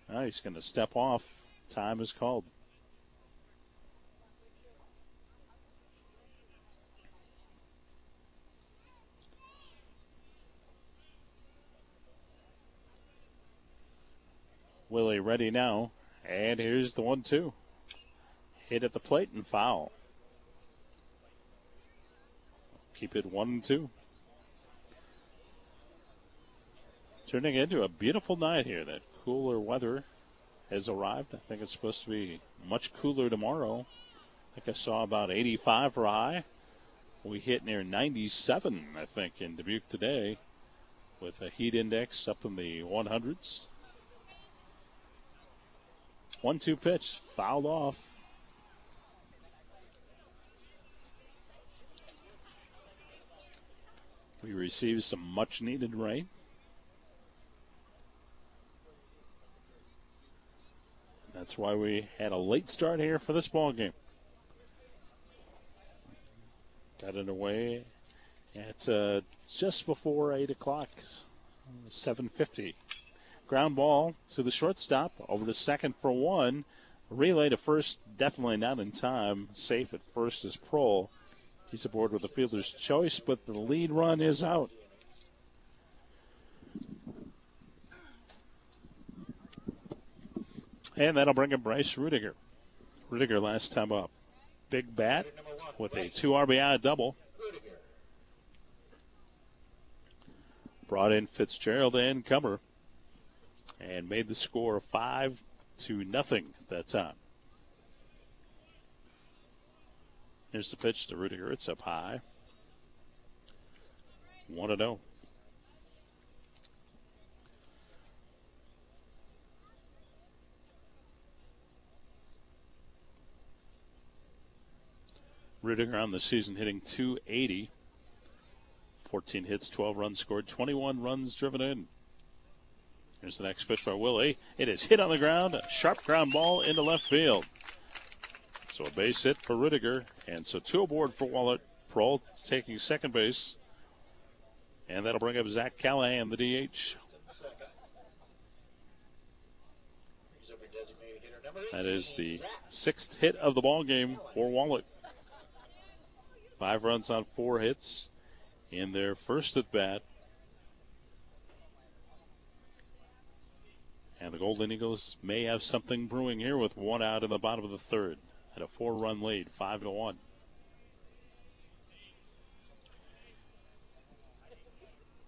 Now he's going to step off. Time is called. Willie ready now. And here's the one two. Hit at the plate and foul. Keep it one two. Turning into a beautiful night here. That cooler weather has arrived. I think it's supposed to be much cooler tomorrow. I think I saw about 85 for high. We hit near 97, I think, in Dubuque today with a heat index up in the 100s. One two pitch, fouled off. We received some much needed rain. That's why we had a late start here for this ball game. Got underway at uh, just before 8 o'clock, 7:50. Ground ball to the shortstop, over to second for one. Relay to first, definitely not in time. Safe at first is Prohl. He's aboard with the fielder's choice, but the lead run is out. And that'll bring up Bryce Rudiger. Rudiger last time up. Big bat with a two RBI double. Brought in Fitzgerald and Comer and made the score five to nothing at that time. Here's the pitch to Rudiger. It's up high. 1 0. Rudiger on the season hitting 280. 14 hits, 12 runs scored, 21 runs driven in. Here's the next pitch by Willie. It is hit on the ground, sharp ground ball into left field. So a base hit for Rudiger, and so two aboard for Wahlert. Prohl taking second base, and that'll bring up Zach Callahan, the DH. That is the sixth hit of the ball game for Wahlert. Five runs on four hits in their first at bat. And the Golden Eagles may have something brewing here with one out in the bottom of the third at a four run lead, five to one.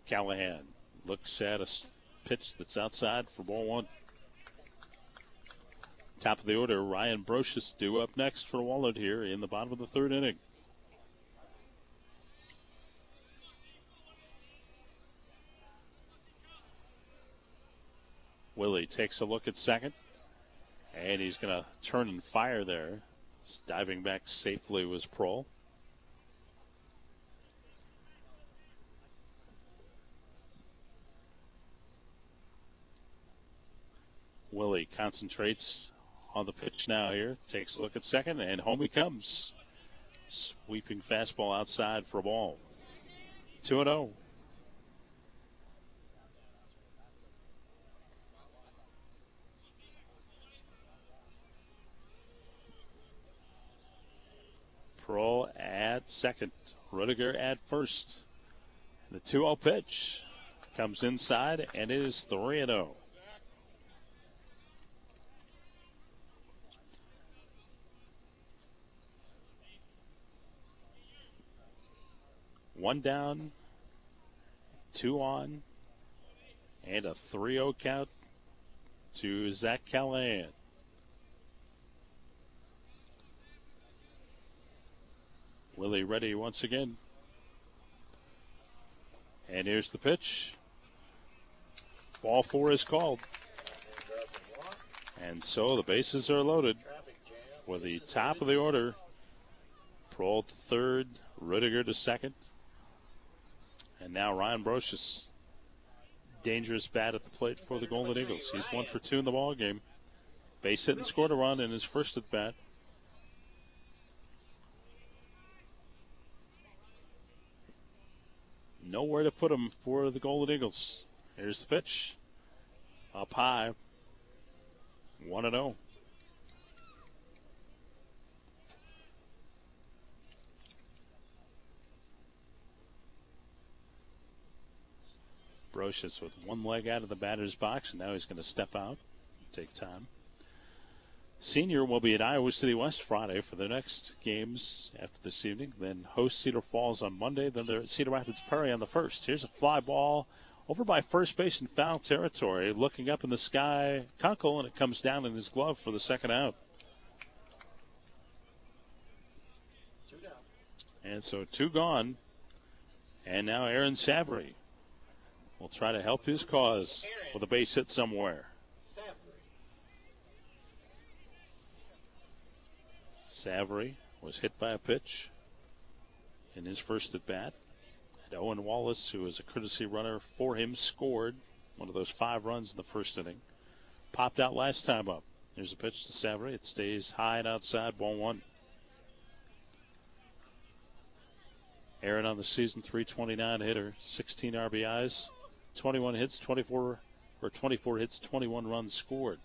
Callahan looks at a pitch that's outside for ball one. Top of the order, Ryan Brocious due up next for Wahlert here in the bottom of the third inning. Willie takes a look at second. And he's going to turn and fire there. Diving back safely was Prohl. Willie concentrates on the pitch now here. Takes a look at second, and home he comes. Sweeping fastball outside for a ball. 2 0. Prohl at second. Rudiger at first. The 2 0 pitch comes inside and it is 3 0. One down, two on, and a 3 0 count to Zach Callahan. Willie ready once again. And here's the pitch. Ball four is called. And so the bases are loaded. for the top of the order. Prohl to third, Rudiger to second. And now Ryan Brocious. Dangerous bat at the plate for the Golden Eagles. He's one for two in the ball game. Base hit and scored a run in his first at bat. Nowhere to put him for the Golden Eagles. Here's the pitch. Up high. 1 0. Brocious with one leg out of the batter's box, and now he's going to step out, take time. Senior will be at Iowa City West Friday for the next games after this evening. Then host Cedar Falls on Monday. Then they're at Cedar Rapids Prairie on the first. Here's a fly ball over by first base in foul territory. Looking up in the sky, Kunkel, and it comes down in his glove for the second out. And so two gone. And now Aaron Savary will try to help his cause with a base hit somewhere. Savary was hit by a pitch in his first at bat. And Owen Wallace, who was a courtesy runner for him, scored one of those five runs in the first inning. Popped out last time up. Here's a pitch to Savary. It stays high and outside, ball one. Aaron on the season, 329 hitter, 16 RBIs, 21 hits, 24 or 24 hits, 21 runs scored.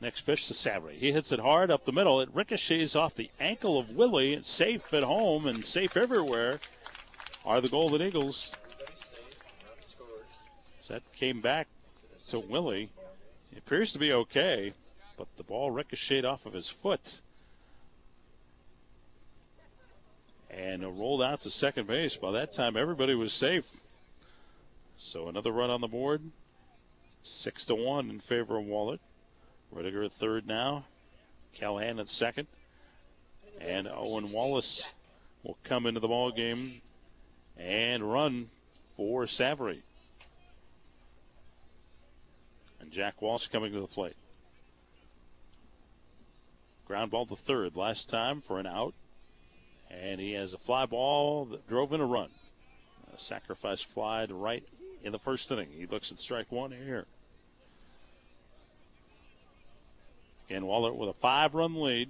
Next pitch to Savary. He hits it hard up the middle. It ricochets off the ankle of Willie. Safe at home and safe everywhere are the Golden Eagles. That came back to Willie. He appears to be okay, but the ball ricocheted off of his foot. And rolled out to second base. By that time, everybody was safe. So another run on the board. Six to one in favor of Wahlert. Rudiger at third now. Callahan at second. And Owen Wallace will come into the ball game and run for Savary. And Jack Walsh coming to the plate. Ground ball to third last time for an out. And he has a fly ball that drove in a run. A sacrifice fly to right in the first inning. He looks at strike one here. Again, Wahlert with a five run lead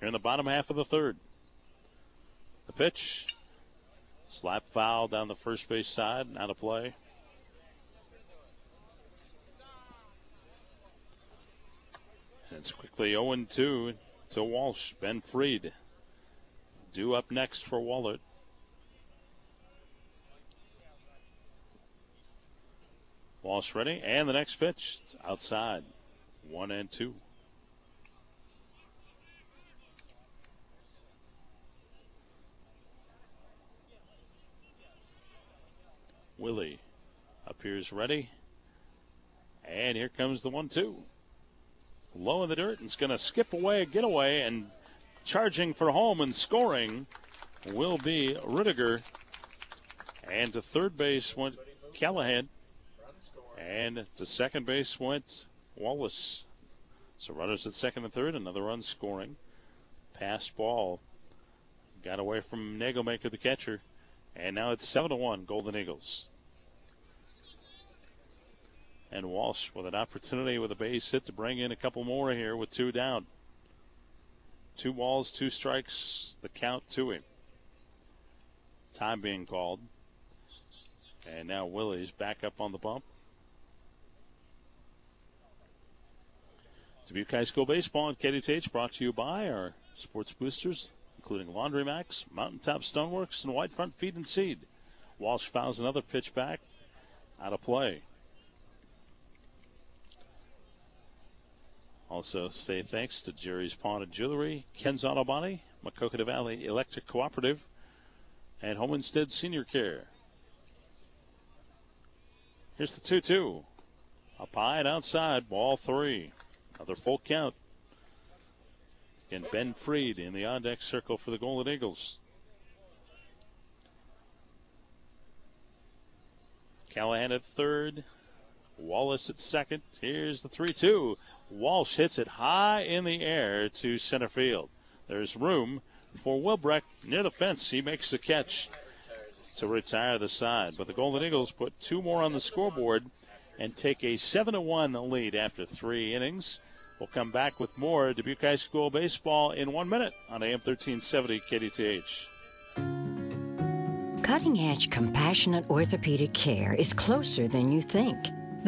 here in the bottom half of the third. The pitch. Slap foul down the first base side, out of play. And it's quickly 0 2 to Walsh. Ben Freed due up next for Wahlert. Walsh ready, and the next pitch. It's outside. One and two. Willie appears ready. And here comes the one two. Low in the dirt it's going to skip away, get away, and charging for home and scoring will be Rudiger. And to third base went Callahan. And to second base went Wallace. So runners at second and third, another run scoring. Pass ball. Got away from Nagelmaker, the catcher. And now it's 7 to 1, Golden Eagles. And Walsh with an opportunity with a base hit to bring in a couple more here with two down. Two balls, two strikes, the count to him. Time being called. And now Willie's back up on the bump. Dubuque High School Baseball and KDTH brought to you by our sports boosters, including Laundromax, Mountaintop Stoneworks, and White Front Feed and Seed. Walsh fouls another pitch back out of play. Also, say thanks to Jerry's Pawn and Jewelry, Ken's Auto Body, Valley Electric Cooperative, and Homestead Senior Care. Here's the 2 2. Up high and outside, ball three. Another full count. And Ben Freed in the on deck circle for the Golden Eagles. Callahan at third. Wallace at second. Here's the 3 2. Walsh hits it high in the air to center field. There's room for Wilbrecht near the fence. He makes the catch to retire the side. But the Golden Eagles put two more on the scoreboard and take a 7 1 lead after three innings. We'll come back with more Dubuque High School baseball in one minute on AM 1370 KDTH. Cutting edge compassionate orthopedic care is closer than you think.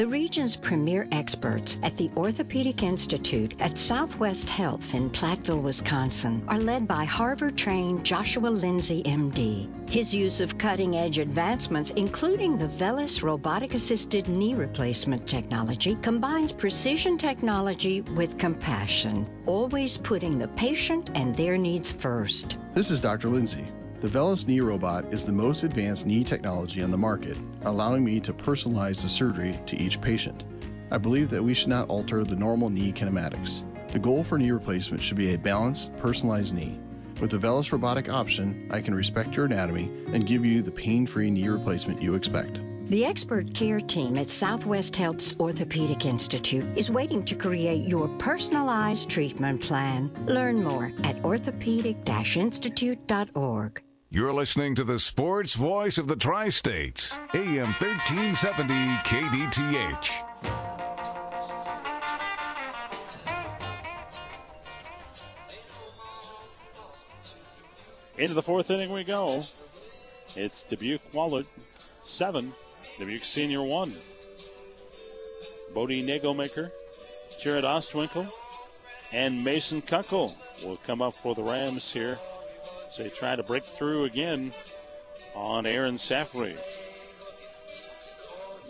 The region's premier experts at the Orthopedic Institute at Southwest Health in Platteville, Wisconsin, are led by Harvard trained Joshua Lindsay, MD. His use of cutting edge advancements, including the VELYS robotic assisted knee replacement technology, combines precision technology with compassion, always putting the patient and their needs first. This is Dr. Lindsay. The VELYS knee robot is the most advanced knee technology on the market, allowing me to personalize the surgery to each patient. I believe that we should not alter the normal knee kinematics. The goal for knee replacement should be a balanced, personalized knee. With the VELYS robotic option, I can respect your anatomy and give you the pain-free knee replacement you expect. The expert care team at Southwest Health's Orthopedic Institute is waiting to create your personalized treatment plan. Learn more at orthopedic-institute.org. You're listening to the sports voice of the Tri States, AM 1370 KDTH. Into the fourth inning we go. It's Dubuque Wahlert, seven. Dubuque Senior, one. Bodie Nagelmaker, Jared Ostwinkle, and Mason Kunkel will come up for the Rams here as they try to break through again on Aaron Savary.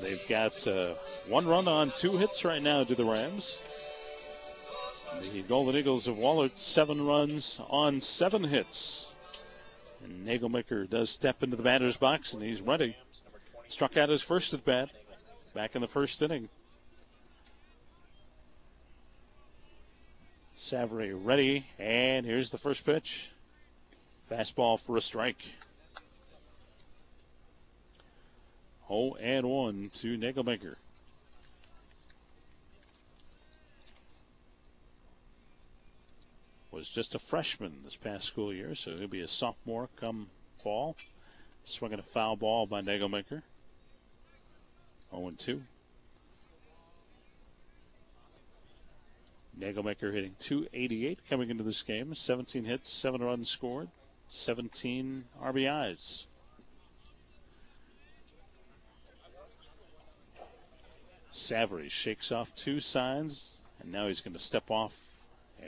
They've got uh, one run on two hits right now to the Rams. The Golden Eagles of Wahlert, seven runs on seven hits. And Nagelmaker does step into the batter's box, and he's ready. Struck out his first at bat back in the first inning. Savary ready, and here's the first pitch. Fastball for a strike. 0 and 1 to Nagelmaker. Was just a freshman this past school year, so he'll be a sophomore come fall. Swinging a foul ball by Nagelmaker. 0 and 2. Nagelmaker hitting 288 coming into this game. 17 hits, 7 runs scored, 17 RBIs. Savary shakes off two signs, and now he's going to step off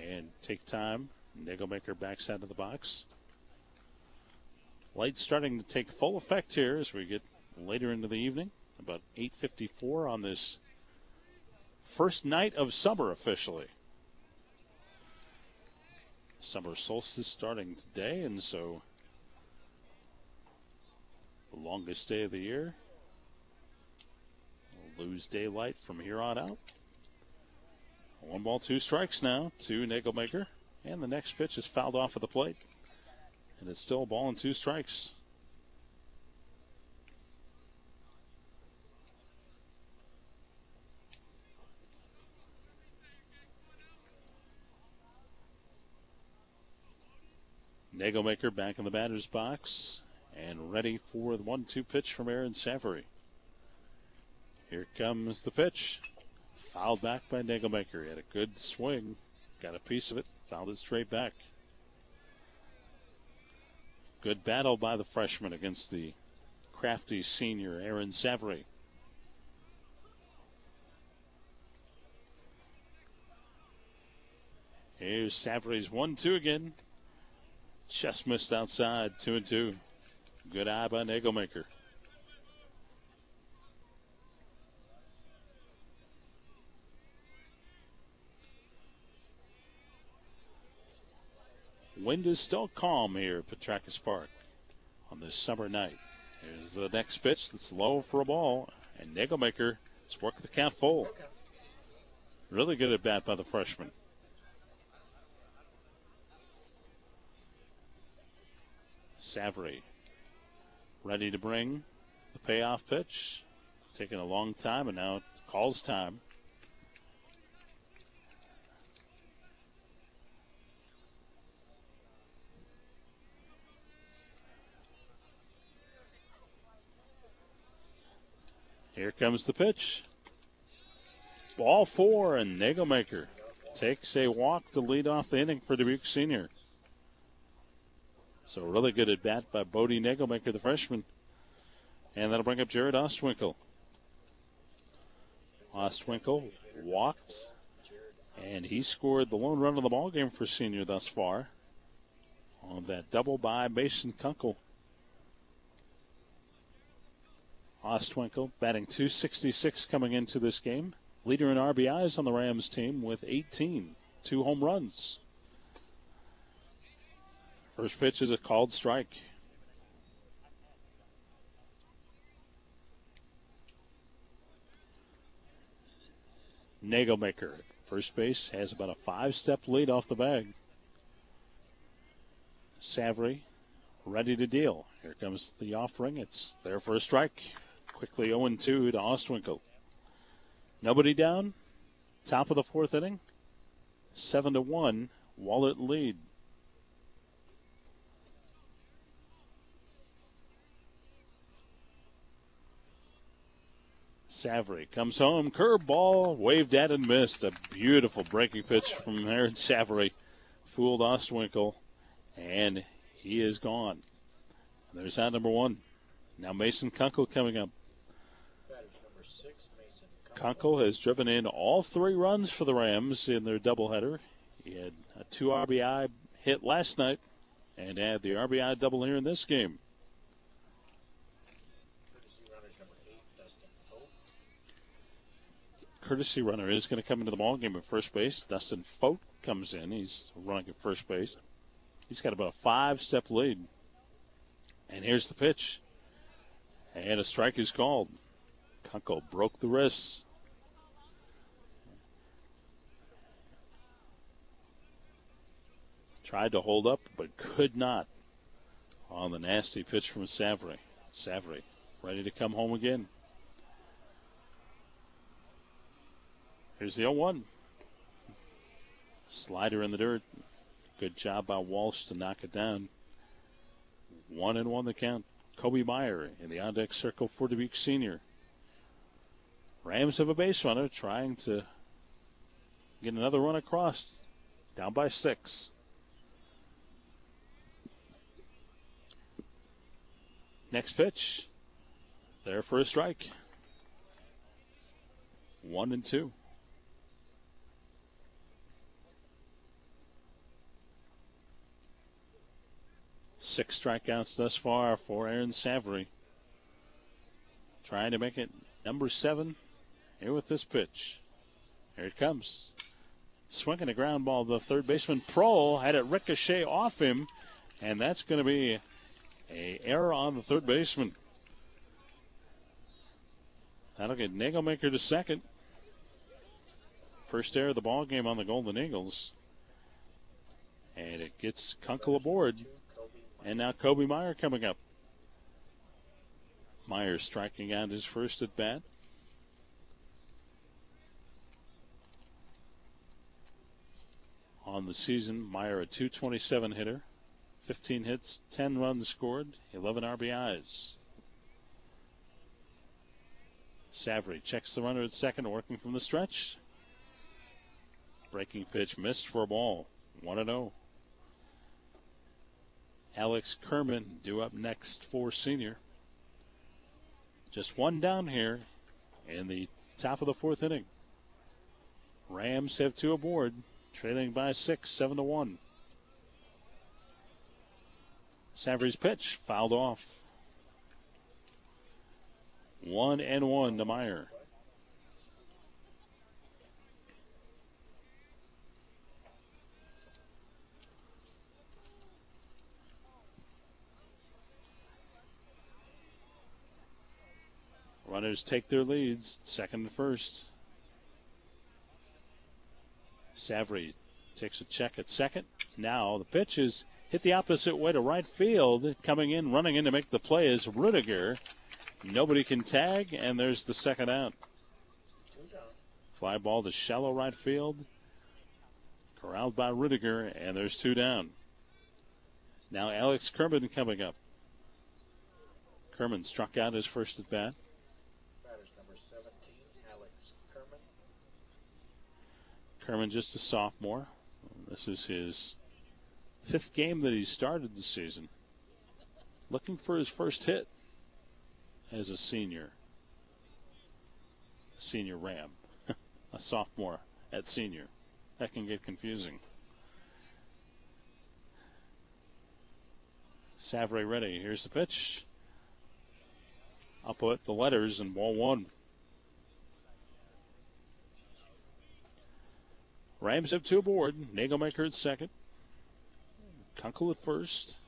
and take time. Nagelmaker backs out of the box. Light starting to take full effect here as we get later into the evening. About 8:54 on this first night of summer officially. Summer solstice starting today, and so the longest day of the year. We'll lose daylight from here on out. One ball, two strikes now to Nagelmaker, and the next pitch is fouled off of the plate, and it's still a ball and two strikes. Nagelmaker back in the batter's box and ready for the one two pitch from Aaron Savary. Here comes the pitch. Fouled back by Nagelmaker. He had a good swing, got a piece of it, fouled it straight back. Good battle by the freshman against the crafty senior Aaron Savary. Here's Savary's 1 2 again. Just missed outside, two and two. Good eye by Nagelmaker. Wind is still calm here at Petrakis Park on this summer night. Here's the next pitch that's low for a ball, and Nagelmaker has worked the count full. Really good at bat by the freshman. Savary ready to bring the payoff pitch. Taking a long time, and now it calls time. Here comes the pitch. Ball four, and Nagelmaker takes a walk to lead off the inning for Dubuque Senior. So really good at bat by Bodie Nagelmaker, the freshman. And that'll bring up Jared Ostwinkle. Ostwinkle walked, and he scored the lone run of the ball game for senior thus far on that double by Mason Kunkel. Ostwinkle batting 266 coming into this game. Leader in RBIs on the Rams team with 18, two home runs. First pitch is a called strike. Nagelmaker first base has about a five step lead off the bag. Savary ready to deal. Here comes the offering. It's there for a strike. Quickly 0 2 to Ostwinkle. Nobody down. Top of the fourth inning. 7 to 1. Wahlert lead. Savary comes home. Curveball waved at and missed. A beautiful breaking pitch from Aaron Savary. Fooled Ostwinkle. And he is gone. There's out number one. Now Mason Kunkel coming up. Kunkel has driven in all three runs for the Rams in their doubleheader. He had a two RBI hit last night and had the RBI double here in this game. Courtesy runner is going to come into the ball game at first base. Dustin Fote comes in. He's running at first base. He's got about a five-step lead. And here's the pitch. And a strike is called. Kunkel broke the wrist. Tried to hold up, but could not on the nasty pitch from Savary. Savary ready to come home again. Here's the 0 1. Slider in the dirt. Good job by Walsh to knock it down. One and one the count. Kobe Meyer in the on deck circle for Dubuque Senior. Rams have a base runner trying to get another run across. Down by six. Next pitch. There for a strike. One and two. Six strikeouts thus far for Aaron Savary. Trying to make it number seven here with this pitch. Here it comes. Swinging a ground ball. The third baseman Prohl had it ricochet off him, and that's going to be a error on the third baseman. That'll get Nagelmaker to second. First error of the ball game on the Golden Eagles. And it gets Kunkel aboard. And now Kobe Meyer coming up. Meyer striking out his first at bat. On the season, Meyer a 227 hitter, 15 hits, 10 runs scored, 11 RBIs. Savary checks the runner at second, working from the stretch. Breaking pitch missed for a ball. 1 0. Alex Kerman due up next for senior. Just one down here in the top of the fourth inning. Rams have two aboard, trailing by six, seven to one. Savary's pitch fouled off. One and one to Meyer. Runners take their leads, second and first. Savary takes a check at second. Now the pitch is hit the opposite way to right field. Coming in, running in to make the play is Rudiger. Nobody can tag, and there's the second out. Fly ball to shallow right field. Corralled by Rudiger, and there's two down. Now Alex Kerman coming up. Kerman struck out his first at bat. Batters number 17, Alex Kerman. Kerman just a sophomore. This is his fifth game that he started the season. Looking for his first hit as a senior. Senior Ram. a sophomore at senior. That can get confusing. Savary ready. Here's the pitch. I'll put the letters in ball one. Rams have two aboard. Nagelmaker at second. Kunkel at first.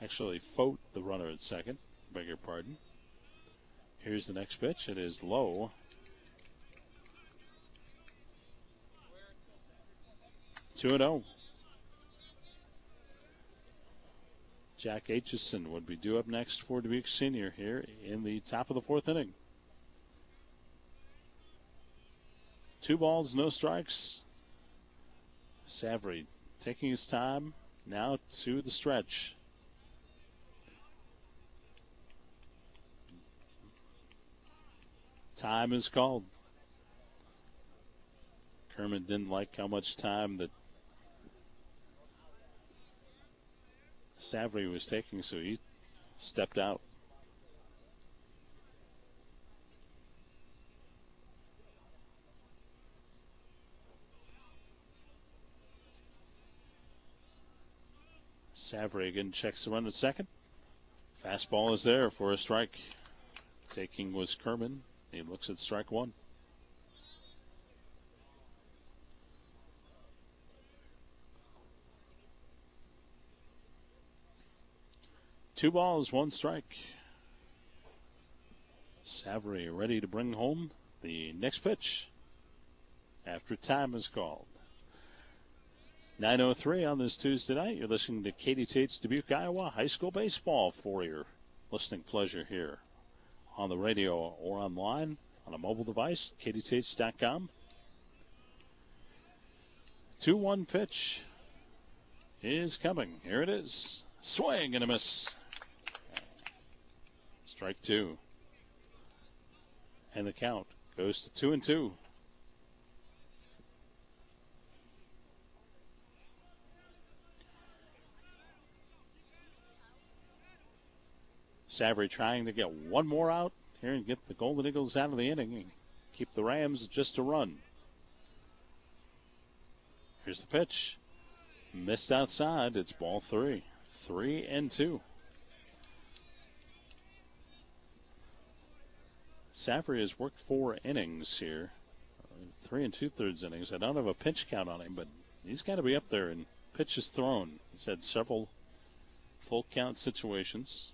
Actually, Fote, the runner at second. Beg your pardon. Here's the next pitch. It is low. Two and zero. Jack Aitchison would be due up next for Dubuque Senior here in the top of the fourth inning. Two balls, no strikes. Savary taking his time now to the stretch. Time is called. Kerman didn't like how much time that Savary was taking, so he stepped out. Savary again checks the run at second. Fastball is there for a strike. Taking was Kerman. He looks at strike one. Two balls, one strike. Savary ready to bring home the next pitch after time is called. 9.03 on this Tuesday night. You're listening to KDTH Dubuque, Iowa High School Baseball for your listening pleasure here on the radio or online on a mobile device, kdth.com. 2 1 pitch is coming. Here it is. Swing and a miss. Strike two. And the count goes to two and two. Savary trying to get one more out here and get the Golden Eagles out of the inning and keep the Rams just a run. Here's the pitch. Missed outside. It's ball three. Three and two. Savary has worked four innings here. Three and two thirds innings. I don't have a pitch count on him, but he's got to be up there in pitches thrown. He's had several full count situations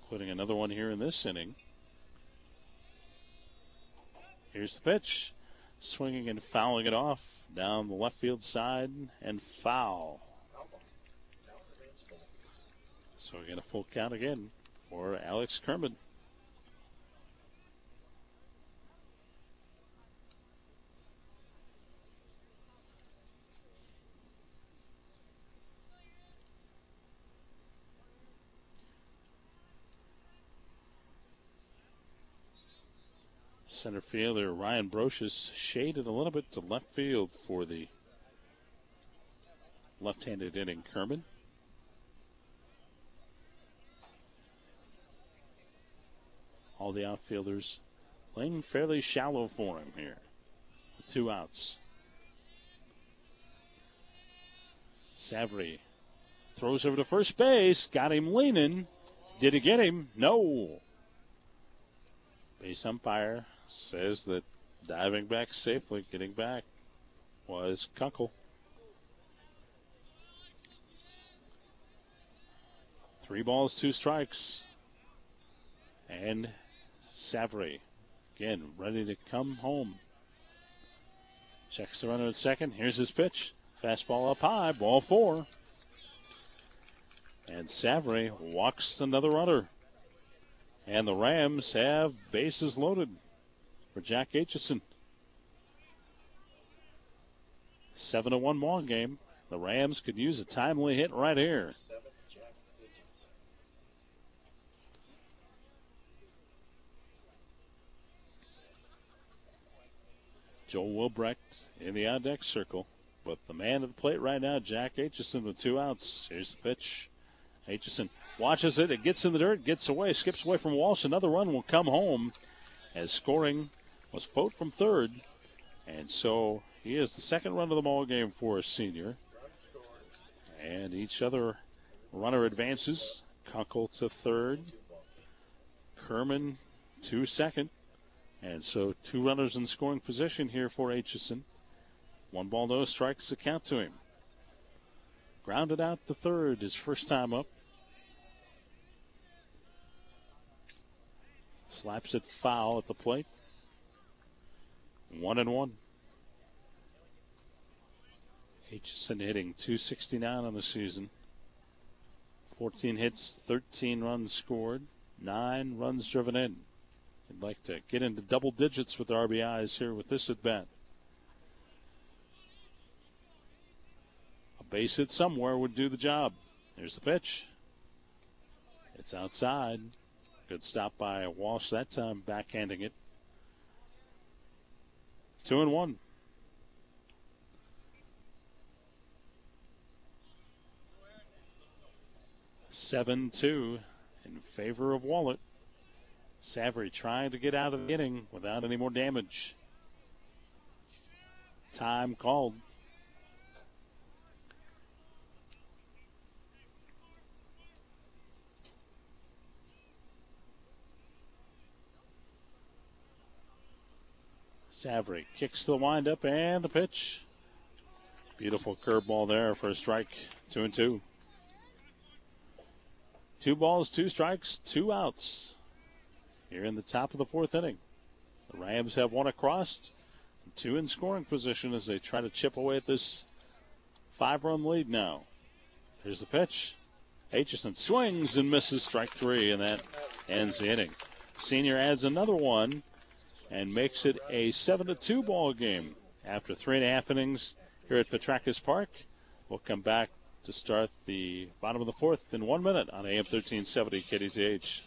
including another one here in this inning. Here's the pitch. Swinging and fouling it off down the left field side and foul. So we get a full count again for Alex Kerman. Center fielder Ryan Brocious shaded a little bit to left field for the left-handed inning Kerman. All the outfielders laying fairly shallow for him here. Two outs. Savary throws over to first base. Got him leaning. Did he get him? No. Base umpire says that diving back safely, getting back, was Kunkel. Three balls, two strikes. And Savary, again, ready to come home. Checks the runner at second. Here's his pitch. Fastball up high, ball four. And Savary walks another runner. And the Rams have bases loaded for Jack Aitchison. 7 to 1 ball game. The Rams could use a timely hit right here. Joel Wilbrecht in the on deck circle. But the man at the plate right now, Jack Aitchison, with two outs. Here's the pitch. Aitchison watches it. It gets in the dirt, gets away, skips away from Walsh. Another run will come home as scoring was Fote from third. And so he is the second run of the ball game for a senior. And each other runner advances. Kunkel to third. Kerman to second. And so two runners in scoring position here for Aitchison. One ball, no strikes to count to him. Grounded out the third, his first time up. Slaps it foul at the plate. One and one. Aitchison hitting 269 on the season. 14 hits, 13 runs scored, 9 runs driven in. He'd like to get into double digits with RBIs here with this at bat. A base hit somewhere would do the job. Here's the pitch. It's outside. Good stop by Walsh that time, backhanding it. Two and one. Seven two in favor of Wahlert. Savary trying to get out of the inning without any more damage. Time called. Savary kicks the windup and the pitch. Beautiful curveball there for a strike. Two and two. Two balls, two strikes, two outs. Here in the top of the fourth inning. The Rams have one across, two in scoring position as they try to chip away at this five run lead now. Here's the pitch. Aitchison swings and misses strike three, and that ends the inning. Senior adds another one and makes it a 7 to 2 ball game after three and a half innings here at Petrakis Park. We'll come back to start the bottom of the fourth in one minute on AM 1370 KDTH.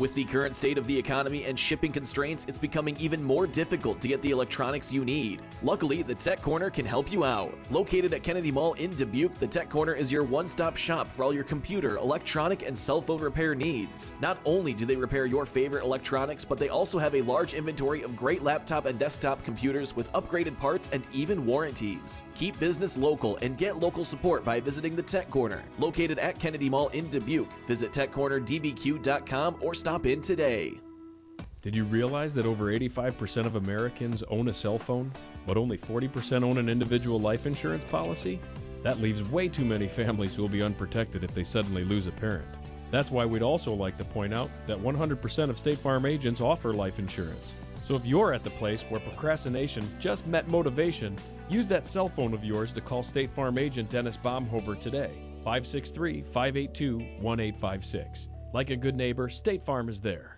With the current state of the economy and shipping constraints, it's becoming even more difficult to get the electronics you need. Luckily, the Tech Corner can help you out. Located at Kennedy Mall in Dubuque, the Tech Corner is your one stop shop for all your computer, electronic, and cell phone repair needs. Not only do they repair your favorite electronics, but they also have a large inventory of great laptop and desktop computers with upgraded parts and even warranties. Keep business local and get local support by visiting the Tech Corner. Located at Kennedy Mall in Dubuque. Visit techcornerdbq.com or stop in today. Did you realize that over 85% of Americans own a cell phone, but only 40% own an individual life insurance policy? That leaves way too many families who will be unprotected if they suddenly lose a parent. That's why we'd also like to point out that 100% of State Farm agents offer life insurance. So if you're at the place where procrastination just met motivation, use that cell phone of yours to call State Farm agent Dennis Baumhover today. 563 582 1856. Like a good neighbor, State Farm is there.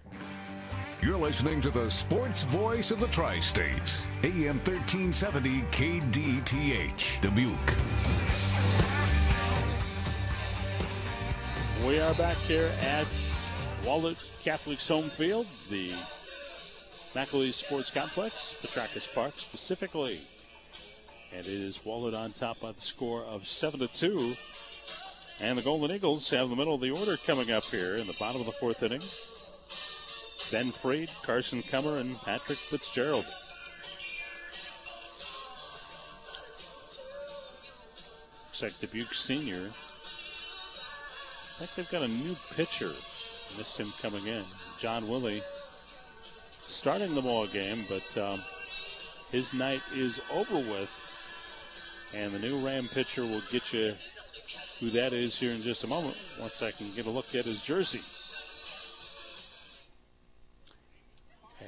You're listening to the sports voice of the Tri States, AM 1370 KDTH, Dubuque. We are back here at Wahlert Catholic's home field, the McAleece Sports Complex, Petrakis Park specifically. And it is Wahlert on top by the score of 7 to 2. And the Golden Eagles have the middle of the order coming up here in the bottom of the fourth inning. Ben Freed, Carson Cummer, and Patrick Fitzgerald. Looks like Dubuque Senior. I think they've got a new pitcher. Missed him coming in. John Willie starting the ball game, but um, his night is over with. And the new Ram pitcher will get you who that is here in just a moment once I can get a look at his jersey.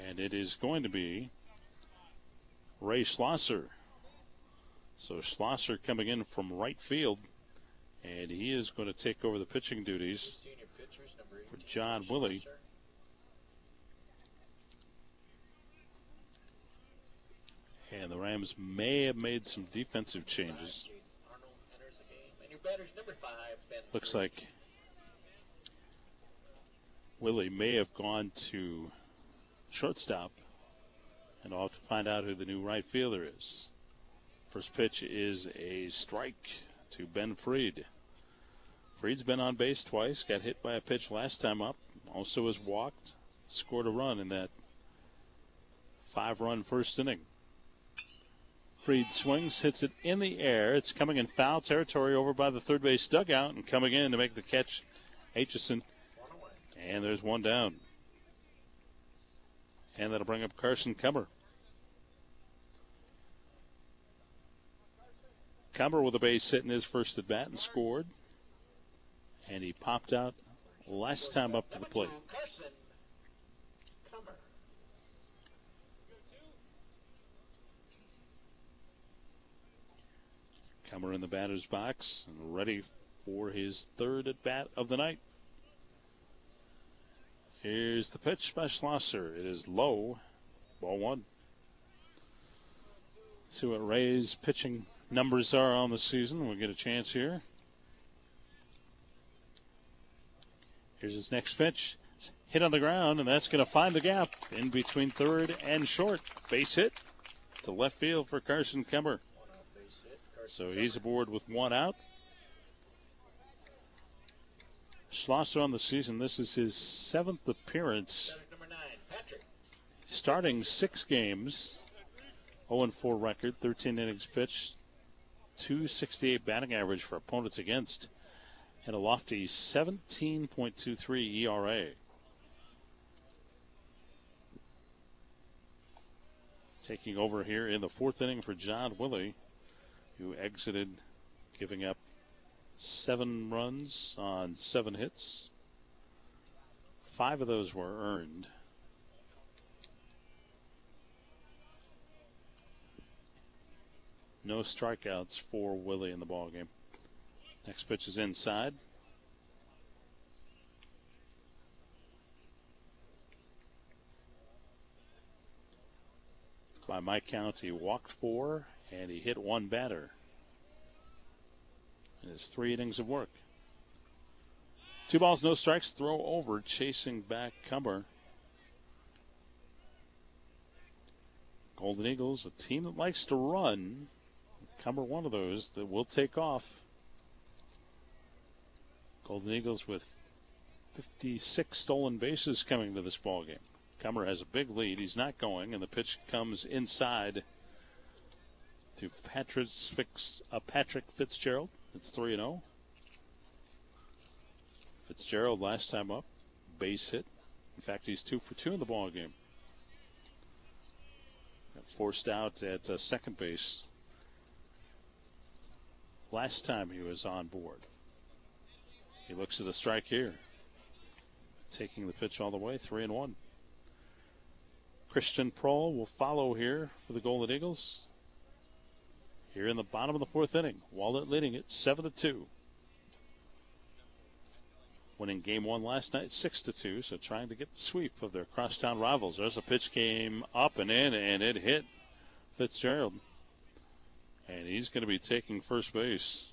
And it is going to be Ray Schlosser. So Schlosser coming in from right field. And he is going to take over the pitching duties for John Willie. And the Rams may have made some defensive changes. Looks like Willie may have gone to shortstop, and I'll have to find out who the new right fielder is. First pitch is a strike to Ben Freed. Freed's been on base twice, got hit by a pitch last time up, also has walked, scored a run in that five run first inning. Freed swings, hits it in the air. It's coming in foul territory over by the third base dugout and coming in to make the catch, Aitchison. And there's one down. And that'll bring up Carson Cumber. Cumber with a base hit in his first at bat and scored. And he popped out last time up to the plate. Cumber in the batter's box and ready for his third at bat of the night. Here's the pitch by Schlosser. It is low. Ball one. See what Ray's pitching numbers are on the season. We'll get a chance here. Here's his next pitch. Hit on the ground, and that's going to find the gap in between third and short. Base hit to left field for Carson Cumber. So he's aboard with one out. Schlosser on the season. This is his seventh appearance. Starting six games. 0 4 record, 13 innings pitched, 268 batting average for opponents against, and a lofty 17.23 ERA. Taking over here in the fourth inning for John Willie, who exited giving up seven runs on seven hits. Five of those were earned. No strikeouts for Willie in the ball game. Next pitch is inside. By my count, he walked four and he hit one batter in his three innings of work. Two balls, no strikes, throw over, chasing back Cumber. Golden Eagles, a team that likes to run. Cumber, one of those that will take off. Golden Eagles with 56 stolen bases coming to this ball game. Cumber has a big lead. He's not going, and the pitch comes inside to Patrick, uh, Patrick Fitzgerald. It's 3 0. Fitzgerald last time up, base hit. In fact, he's two for two in the ball game. Forced out at uh, second base last time he was on board. He looks at a strike here. Taking the pitch all the way, three and one. Christian Prohl will follow here for the Golden Eagles. Here in the bottom of the fourth inning, Wahlert leading it seven to two. Winning game one last night, six to two. So trying to get the sweep of their crosstown rivals. There's a pitch came up and in, and it hit Fitzgerald, and he's going to be taking first base.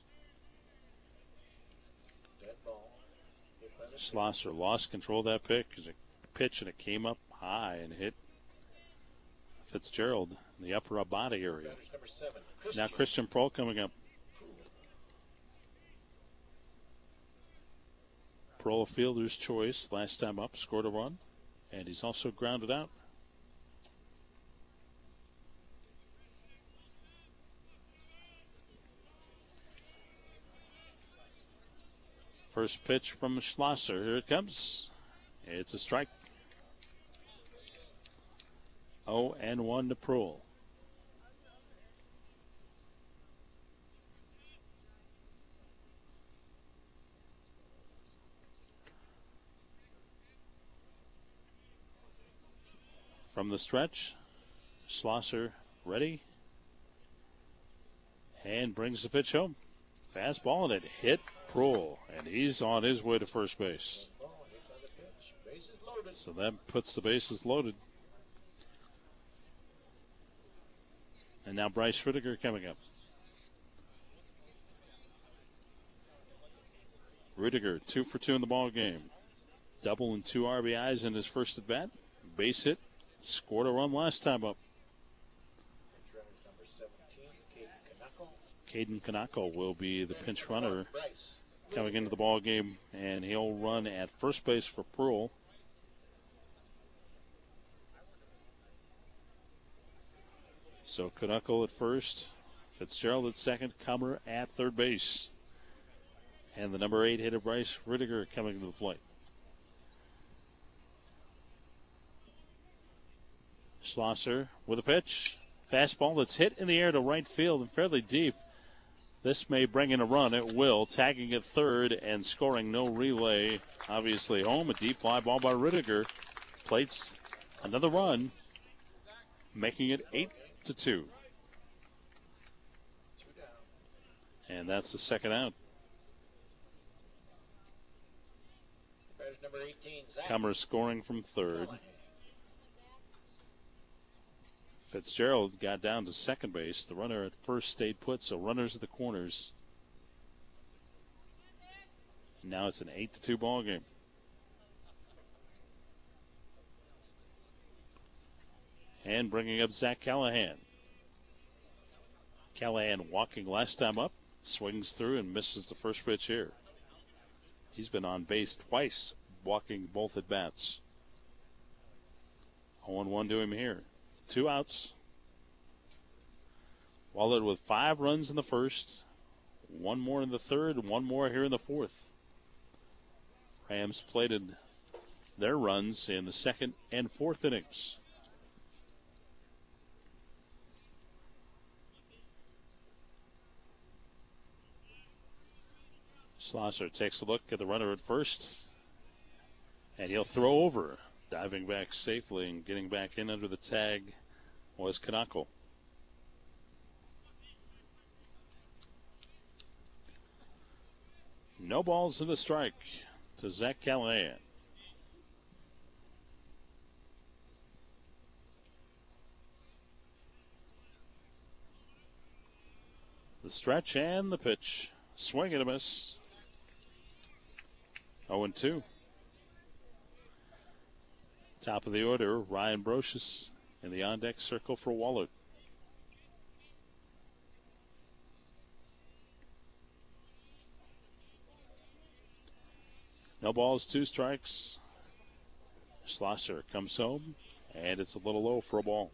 Schlosser lost control of that pick, pitch, and it came up high and hit Fitzgerald in the upper body area. Now Christian Prohl coming up. Prohl fielder's choice last time up, scored a run, and he's also grounded out. First pitch from Schlosser. Here it comes. It's a strike. 0 and 1 to Prohl. From the stretch, Schlosser ready and brings the pitch home. Fastball and it hit Prohl, and he's on his way to first base. So that puts the bases loaded. And now Bryce Whittaker coming up. Whittaker, two for two in the ball game. Double and two RBIs in his first at bat. Base hit. Scored a run last time up. Caden Kanako will be the pinch runner coming into the ball game, and he'll run at first base for Prohl. So Kanako at first, Fitzgerald at second, Comer at third base. And the number eight hitter Bryce Whittaker coming to the plate. Schlosser with a pitch. Fastball that's hit in the air to right field and fairly deep. This may bring in a run. It will. Tagging at third and scoring no relay. Obviously home. A deep fly ball by Whittaker. Plates another run. Making it 8 to 2. And that's the second out. Comer scoring from third. Fitzgerald got down to second base. The runner at first stayed put, so runners at the corners. Now it's an 8 to 2 ball game. And bringing up Zach Callahan. Callahan walking last time up, swings through and misses the first pitch here. He's been on base twice, walking both at bats. 0 1 to him here. Two outs. Wahlert with five runs in the first, one more in the third, one more here in the fourth. Rams plated their runs in the second and fourth innings. Schlosser takes a look at the runner at first, and he'll throw over. Diving back safely and getting back in under the tag was Kanako. No balls in the strike to Zach Callahan. The stretch and the pitch. Swing and a miss. 0 2. Top of the order, Ryan Brocious in the on deck circle for Wahlert. No balls, two strikes. Schlosser comes home, and it's a little low for a ball.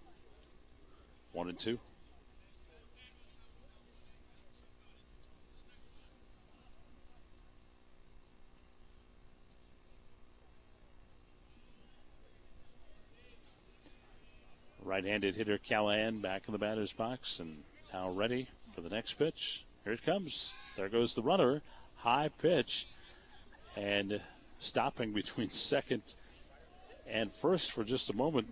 One and two. Right-handed hitter Callahan back in the batter's box and now ready for the next pitch. Here it comes. There goes the runner. High pitch and stopping between second and first for just a moment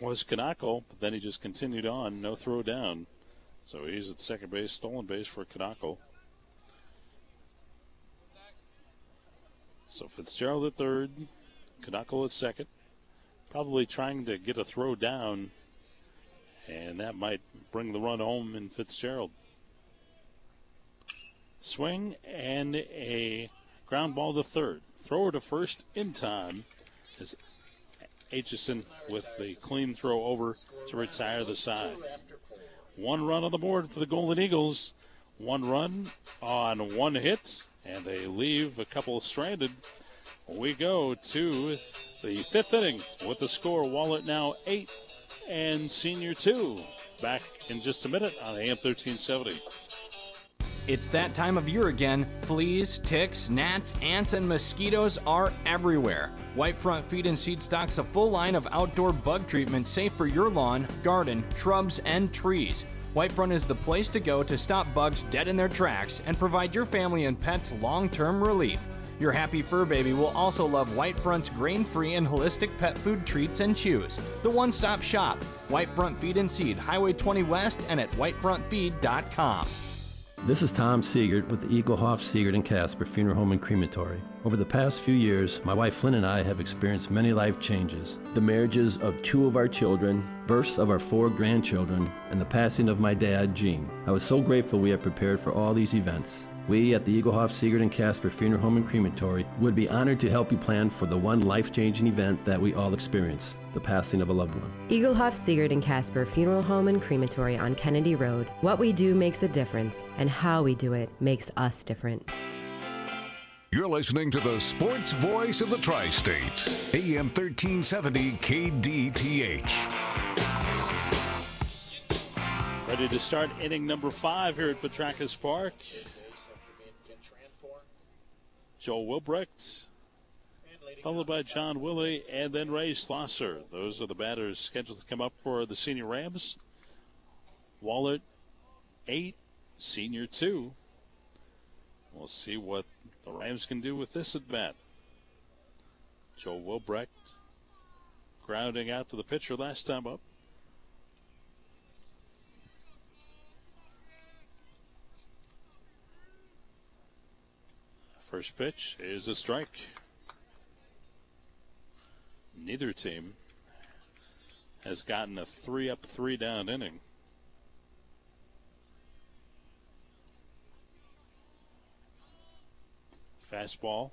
was Kanako, but then he just continued on, no throw down. So he's at second base, stolen base for Kanako. So Fitzgerald at third, Kanako at second, probably trying to get a throw down, and that might bring the run home in Fitzgerald. Swing and a Ground ball to third. Thrower to first in time as Aitchison with the clean throw over to retire the side. One run on the board for the Golden Eagles. One run on one hit, and they leave a couple stranded. We go to the fifth inning with the score. Wahlert now eight and Senior two. Back in just a minute on AM 1370. It's that time of year again. Fleas, ticks, gnats, ants, and mosquitoes are everywhere. Whitefront Feed and Seed stocks a full line of outdoor bug treatment safe for your lawn, garden, shrubs, and trees. Whitefront is the place to go to stop bugs dead in their tracks and provide your family and pets long term relief. Your happy fur baby will also love Whitefront's grain free and holistic pet food treats and chews. The one stop shop, Whitefront Feed and Seed, Highway 20 West, and at whitefrontfeed.com. This is Tom Siegert with the Eagle Egelhof, Siegert, and Casper Funeral Home and Crematory. Over the past few years, my wife Lynn and I have experienced many life changes. The marriages of two of our children, births of our four grandchildren, and the passing of my dad, Gene. I was so grateful we had prepared for all these events. We at the Egelhof, Siegert, and Casper Funeral Home and Crematory would be honored to help you plan for the one life-changing event that we all experience, the passing of a loved one. Egelhof, Siegert, and Casper Funeral Home and Crematory on Kennedy Road. What we do makes a difference, and how we do it makes us different. You're listening to the sports voice of the Tri-States, AM 1370 KDTH. Ready to start inning number five here at Petrakis Park. Joel Wilbrecht, followed by John Willie, and then Ray Schlosser. Those are the batters scheduled to come up for the senior Rams. Wahlert, eight, senior two. We'll see what the Rams can do with this at bat. Joel Wilbrecht grounding out to the pitcher last time up. First pitch is a strike. Neither team has gotten a three up, three down inning. Fastball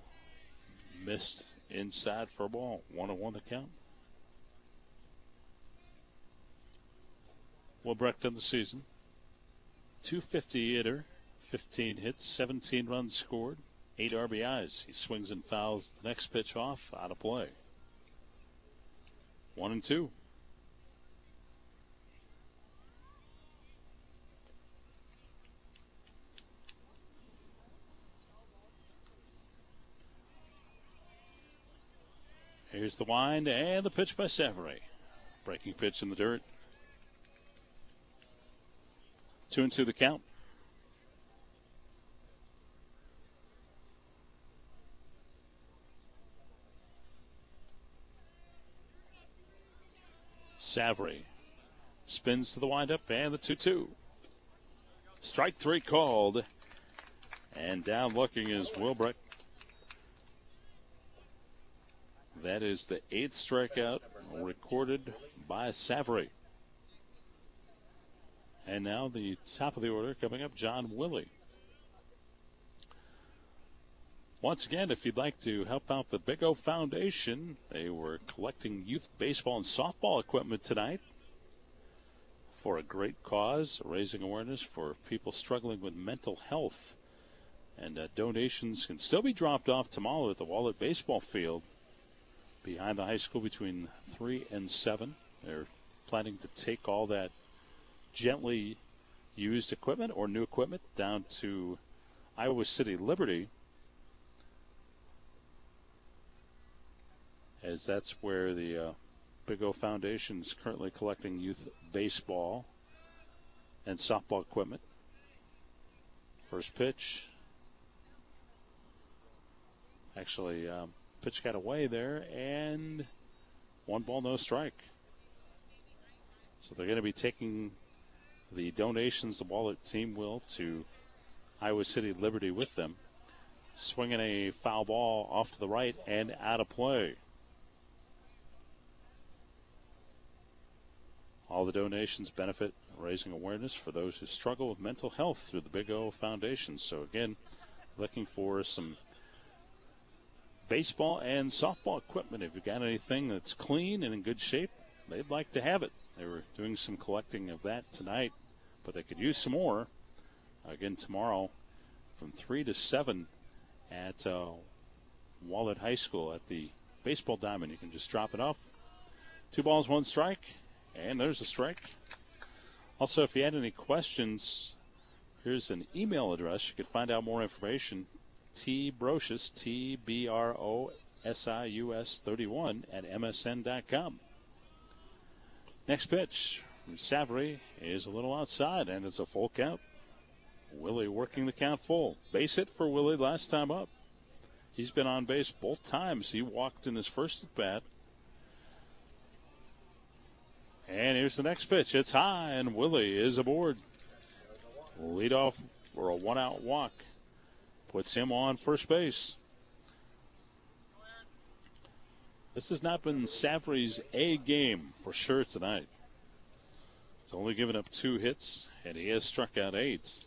missed inside for a ball. One on one the count. Wilbrecht in the season. 250 hitter, 15 hits, 17 runs scored, 8 RBIs. He swings and fouls the next pitch off, out of play. One and two. Here's the wind and the pitch by Savary. Breaking pitch in the dirt. Two and two the count. Savary spins to the windup and the 2 2. Strike three called. And down looking is Wilbrecht. That is the eighth strikeout recorded by Savary. And now the top of the order coming up, John Willie. Once again, if you'd like to help out the Big O Foundation, they were collecting youth baseball and softball equipment tonight for a great cause, raising awareness for people struggling with mental health. And uh, donations can still be dropped off tomorrow at the Wahlert Baseball Field behind the high school between 3 and 7. They're planning to take all that gently used equipment or new equipment down to Iowa City Liberty as that's where the uh, Big O Foundation is currently collecting youth baseball and softball equipment. First pitch. Actually, um, pitch got away there, and one ball, no strike. So they're going to be taking the donations the Wahlert team will to Iowa City Liberty with them. Swinging a foul ball off to the right and out of play. All the donations benefit raising awareness for those who struggle with mental health through the Big O Foundation. So, again, looking for some baseball and softball equipment. If you've got anything that's clean and in good shape, they'd like to have it. They were doing some collecting of that tonight, but they could use some more. Again, tomorrow from 3 to 7 at uh, Wahlert High School at the baseball diamond. You can just drop it off. Two balls, one strike. And there's a strike. Also, if you had any questions, here's an email address. You could find out more information. T Brocious, T B R O S I U S 31 at MSN.com. Next pitch from Savary is a little outside, and it's a full count. Willie working the count full. Base hit for Willie last time up. He's been on base both times. He walked in his first at bat. And here's the next pitch. It's high, and Willie is aboard. Lead off for a one out walk. Puts him on first base. This has not been Savary's A game for sure tonight. He's only given up two hits, and he has struck out eight.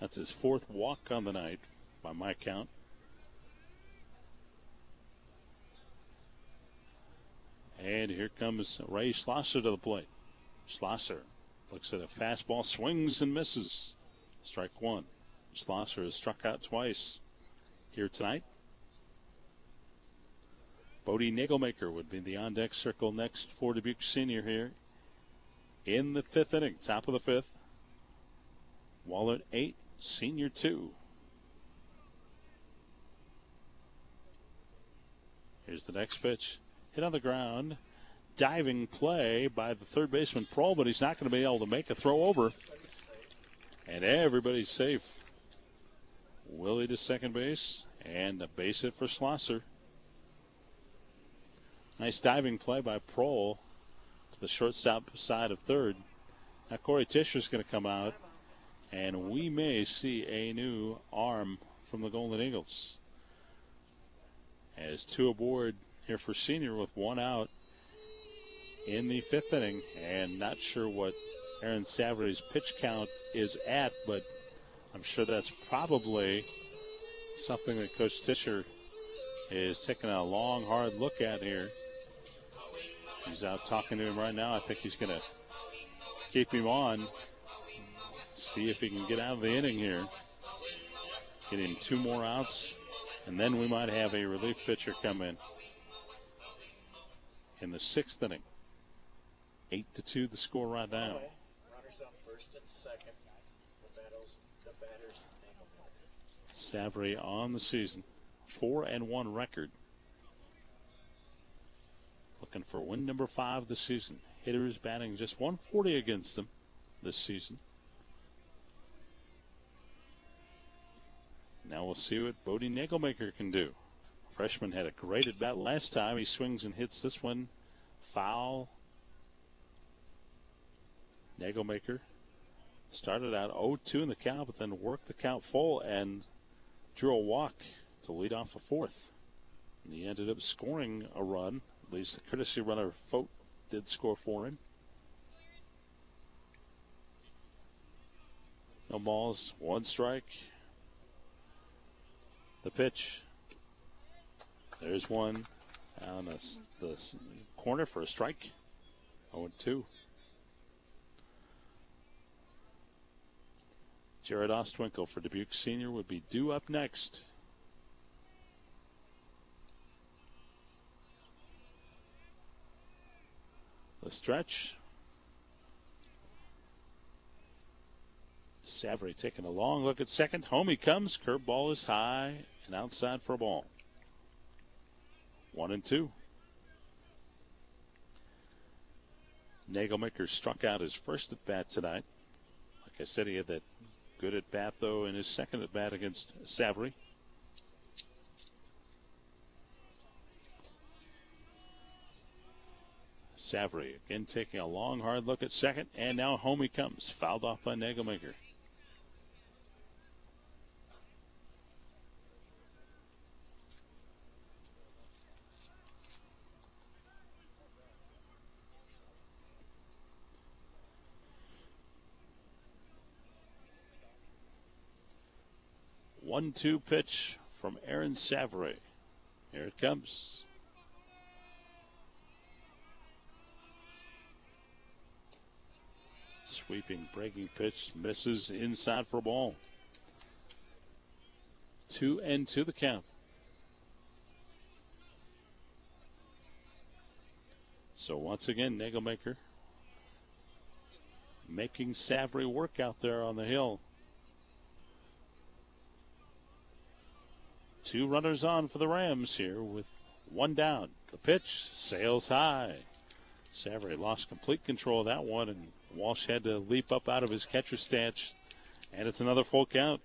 That's his fourth walk on the night, by my count. And here comes Ray Schlosser to the plate. Schlosser looks at a fastball, swings and misses. Strike one. Schlosser has struck out twice here tonight. Bodie Nagelmaker would be the on deck circle next for Dubuque Senior here in the fifth inning, top of the fifth. Wahlert eight, Senior two. Here's the next pitch. Hit on the ground. Diving play by the third baseman Prohl, but he's not going to be able to make a throw over. And everybody's safe. Willie to second base and a base hit for Schlosser. Nice diving play by Prohl to the shortstop side of third. Now Corey Tischer's going to come out, and we may see a new arm from the Golden Eagles. As two aboard here for senior with one out in the fifth inning, and not sure what Aaron Savary's pitch count is at, but I'm sure that's probably something that Coach Tischer is taking a long, hard look at here. He's out talking to him right now. I think he's going to keep him on, see if he can get out of the inning here. Get him two more outs, and then we might have a relief pitcher come in in the sixth inning. Eight to two, the score right now. Runners on first and second. The battles, the batters, Savary on the season, four and one record. Looking for win number five this season. Hitters batting just 140 against them this season. Now we'll see what Bodie Nagelmaker can do. Freshman had a great at bat last time. He swings and hits this one foul. Nagelmaker started out 0-2 in the count, but then worked the count full and drew a walk to lead off the fourth. And he ended up scoring a run. At least the courtesy runner Fote did score for him. No balls, one strike. The pitch. There's one on the, the corner for a strike. 0 2. Jared Ostwinkle for Dubuque Senior would be due up next. The stretch. Savary taking a long look at second. Home he comes. Curveball is high and outside for a ball. One and two. Nagelmaker struck out his first at bat tonight. Like I said, he had that good at bat though in his second at bat against Savary. Savary again taking a long, hard look at second, and now home he comes. Fouled off by Nagelmaker. One two pitch from Aaron Savary. Here it comes. Sweeping, breaking pitch misses inside for a ball. Two and two the count. So once again, Nagelmaker making Savary work out there on the hill. Two runners on for the Rams here with one down. The pitch sails high. Savary lost complete control of that one, and Walsh had to leap up out of his catcher stance, and it's another full count.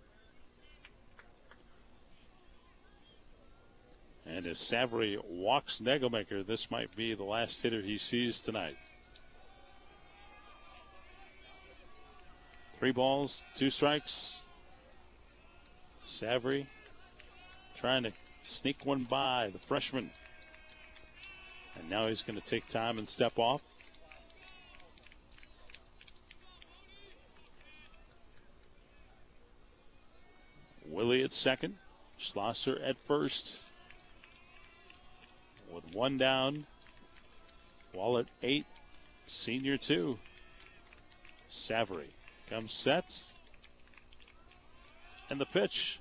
And as Savary walks Nagelmaker, this might be the last hitter he sees tonight. Three balls, two strikes. Savary trying to sneak one by the freshman. And now he's going to take time and step off. Willie at second. Schlosser at first. With one down. Wahlert eight. Senior two. Savary comes sets. And the pitch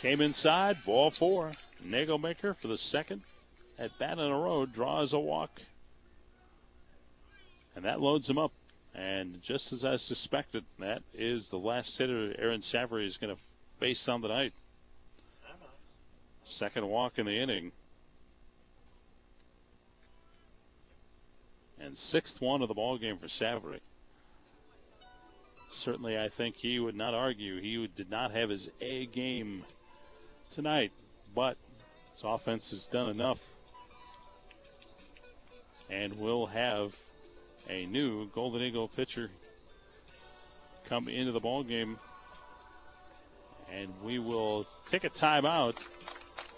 came inside. Ball four. Nagelmaker for the second at bat in a row draws a walk. And that loads him up. And just as I suspected, that is the last hitter Aaron Savary is going to face on the night. Second walk in the inning. And sixth one of the ball game for Savary. Certainly, I think he would not argue he did not have his A game tonight, but his offense has done enough. And we'll have a new Golden Eagle pitcher come into the ball game. And we will take a timeout.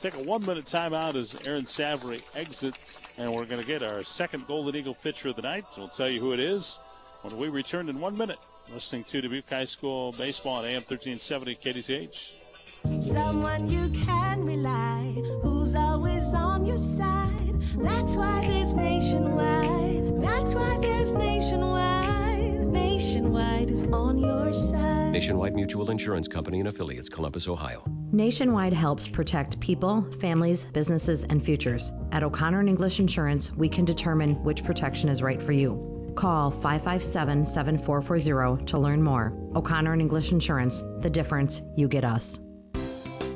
Take a one minute timeout as Aaron Savary exits. And we're going to get our second Golden Eagle pitcher of the night. We'll tell you who it is when we return in one minute. Listening to Dubuque High School Baseball on AM 1370 KDTH. Someone you can rely, who's always on your side. That's why there's nationwide. That's why there's nationwide. Nationwide is on your side. Nationwide Mutual Insurance Company and affiliates, Columbus, Ohio. Nationwide helps protect people, families, businesses, and futures. At O'Connor and English Insurance, we can determine which protection is right for you. Call 557 7440 to learn more. O'Connor and English Insurance, the difference you get us.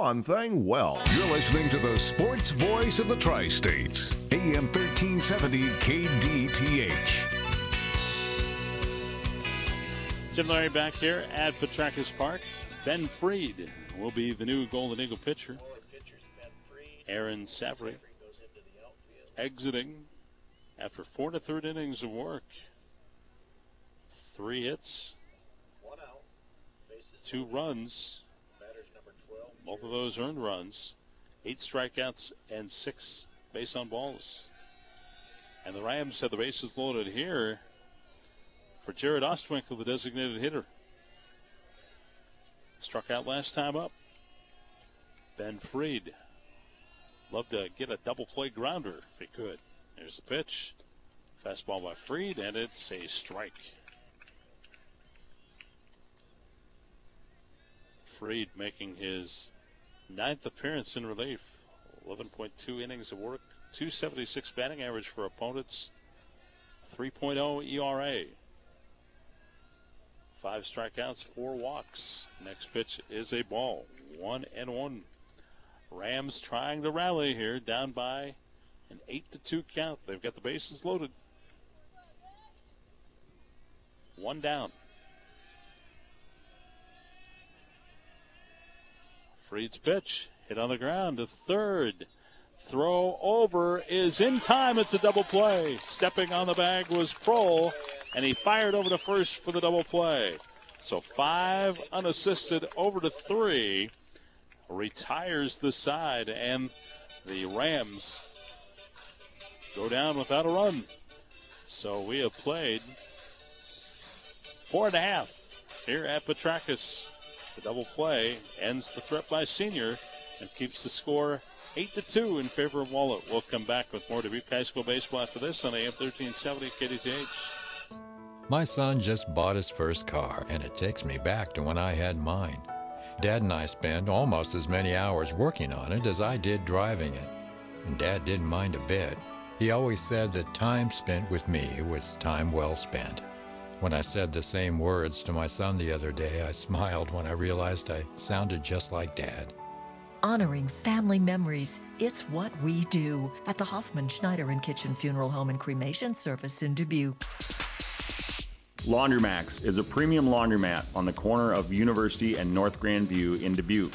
one thing well. You're listening to the sports voice of the Tri States, AM 1370 KDTH. Jim Larry back here at Petrakis Park. Ben Freed will be the new Golden Eagle pitcher. Aaron Savary exiting after four to third innings of work. Three hits, two runs, both of those earned runs, eight strikeouts, and six base on balls. And the Rams have the bases loaded here for Jared Ostwinkle, the designated hitter. Struck out last time up. Ben Freed. Love to get a double play grounder if he could. There's the pitch. Fastball by Freed, and it's a strike. Freed making his ninth appearance in relief. 11.2 innings of work, 276 batting average for opponents, 3.0 ERA. Five strikeouts, four walks. Next pitch is a ball. One and one. Rams trying to rally here, down by an 8 to 2 count. They've got the bases loaded. One down. Freed's pitch hit on the ground to third. Throw over is in time. It's a double play. Stepping on the bag was Prohl, and he fired over to first for the double play. So five unassisted over to three. Retires the side, and the Rams go down without a run. So we have played four and a half here at Petrakis. The double play ends the threat by Senior and keeps the score 8 to 2 in favor of Wahlert. We'll come back with more Dubuque High School baseball after this on AM 1370 KDTH. My son just bought his first car, and it takes me back to when I had mine. Dad and I spent almost as many hours working on it as I did driving it. And Dad didn't mind a bit. He always said that time spent with me was time well spent. When I said the same words to my son the other day, I smiled when I realized I sounded just like Dad. Honoring family memories, it's what we do at the Hoffman Schneider and Kitchen Funeral Home and Cremation Service in Dubuque. Laundromax is a premium laundromat on the corner of University and North Grandview in Dubuque.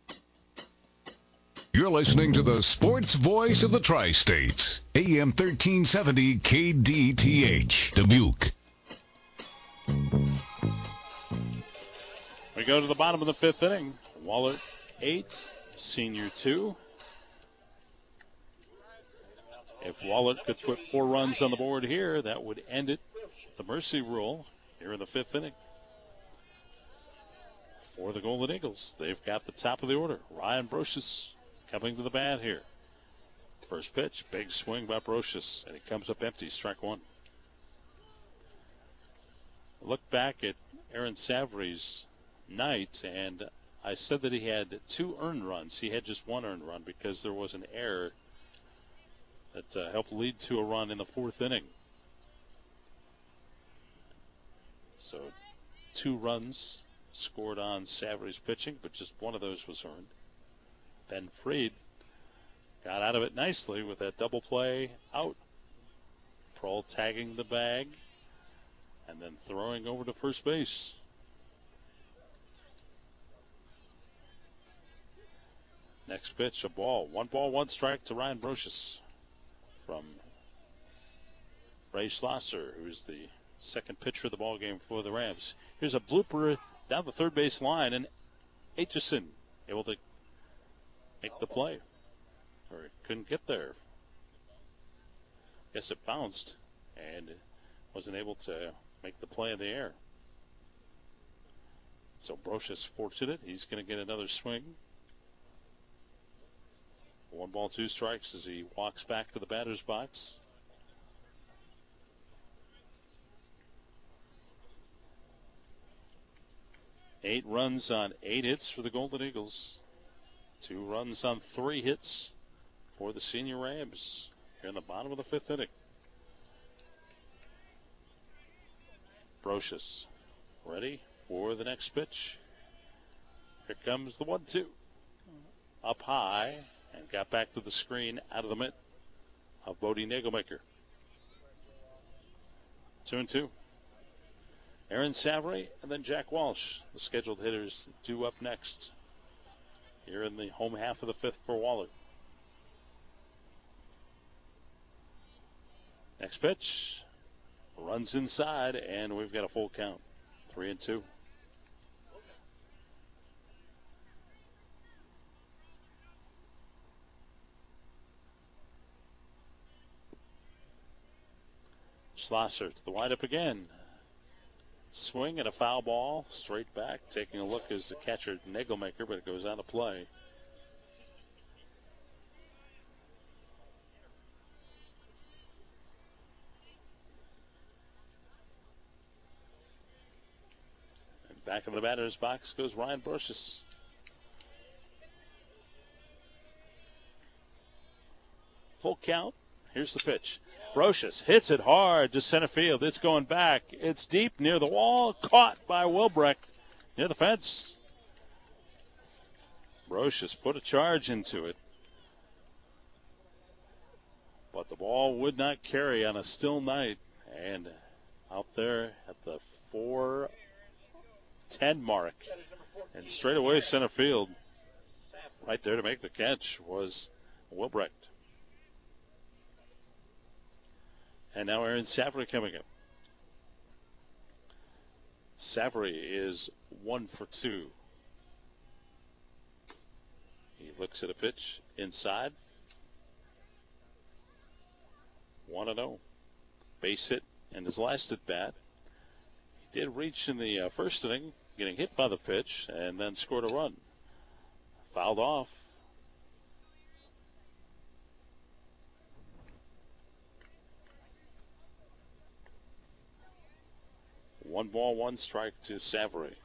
You're listening to the sports voice of the tri-states, AM 1370 KDTH, Dubuque. We go to the bottom of the fifth inning. Wahlert eight, Senior two. If Wahlert could put four runs on the board here, that would end it. The mercy rule here in the fifth inning. For the Golden Eagles, they've got the top of the order. Ryan Brocious coming to the bat here. First pitch, big swing by Brocious, and it comes up empty, strike one. Look back at Aaron Savary's night, and I said that he had two earned runs. He had just one earned run because there was an error that uh, helped lead to a run in the fourth inning. So, two runs scored on Savary's pitching, but just one of those was earned. Ben Freed got out of it nicely with that double play out. Prohl tagging the bag and then throwing over to first base. Next pitch, a ball. One ball, one strike to Ryan Brocious from Ray Schlosser, who's the second pitcher of the ball game for the Rams. Here's a blooper down the third base line, and Aitchison able to make the play. Or it couldn't get there. Guess it bounced and wasn't able to make the play in the air. So Brocious fortunate. He's going to get another swing. One ball, two strikes as he walks back to the batter's box. Eight runs on eight hits for the Golden Eagles. Two runs on three hits for the senior Rams here in the bottom of the fifth inning. Brocious ready for the next pitch. Here comes the one two. Up high and got back to the screen out of the mitt of Bodie Nagelmaker. Two and two. Aaron Savary and then Jack Walsh, the scheduled hitters, due up next here in the home half of the fifth for Wahlert. Next pitch runs inside, and we've got a full count. Three and two. Schlosser to the windup again. Swing and a foul ball straight back. Taking a look is the catcher Nagelmaker, but it goes out of play. And back in the batter's box goes Ryan Brocious. Full count. Here's the pitch. Brocious hits it hard to center field. It's going back. It's deep near the wall. Caught by Wilbrecht near the fence. Brocious put a charge into it. But the ball would not carry on a still night. And out there at the 410 mark and straight away center field, right there to make the catch was Wilbrecht. And now Aaron Savary coming up. Savary is one for two. He looks at a pitch inside. 1 0. Base hit in his last at bat. He did reach in the uh, first inning, getting hit by the pitch, and then scored a run. Fouled off. One ball, one strike to Savary.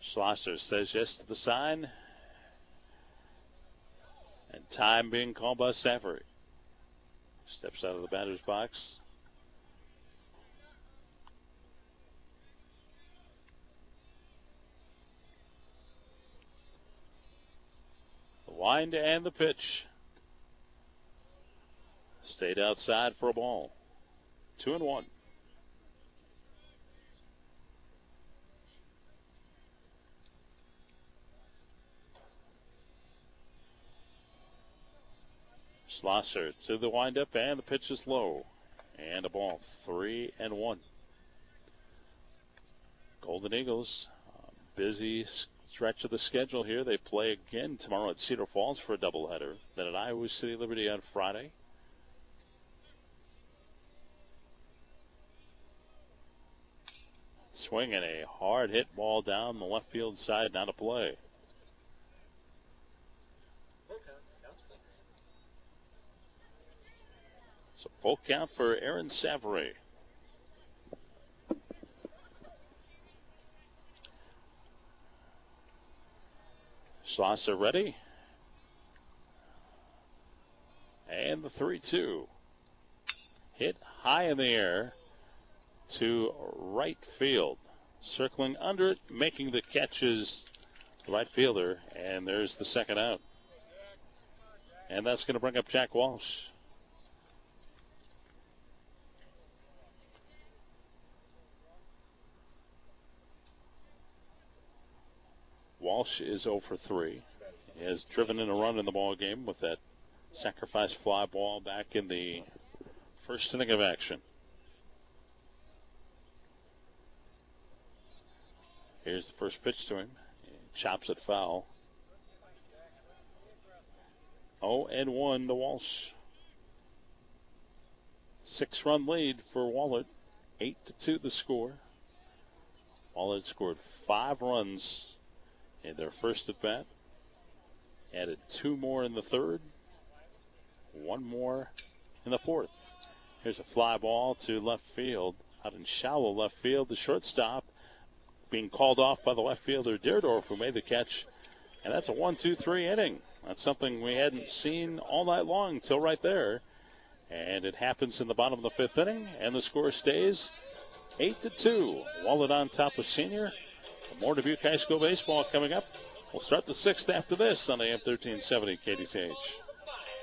Schlosser says yes to the sign. And time being called by Savary. Steps out of the batter's box. The wind and the pitch. Stayed outside for a ball. Two and one. Schlosser to the windup, and the pitch is low. And a ball. Three and one. Golden Eagles, um, busy stretch of the schedule here. They play again tomorrow at Cedar Falls for a doubleheader. Then at Iowa City Liberty on Friday. Swinging a hard hit ball down the left field side, not a play. So full count for Aaron Savary. Schlosser ready. And the 3 2. Hit high in the air to right field. Circling under it, making the catches, right fielder, and there's the second out. And that's going to bring up Jack Walsh. Walsh is 0 for 3. He has driven in a run in the ball game with that sacrifice fly ball back in the first inning of action. Here's the first pitch to him. Chops it foul. 0 and 1 to Walsh. Six run lead for Wahlert. 8 to 2 the score. Wahlert scored five runs in their first at bat. Added two more in the third, one more in the fourth. Here's a fly ball to left field, out in shallow left field. The shortstop being called off by the left fielder Deerdorf, who made the catch. And that's a one-two-three inning. That's something we hadn't seen all night long until right there. And it happens in the bottom of the fifth inning, and the score stays eight to two. Wahlert on top of senior. More Dubuque High School baseball coming up. We'll start the sixth after this on AM 1370 KDTH.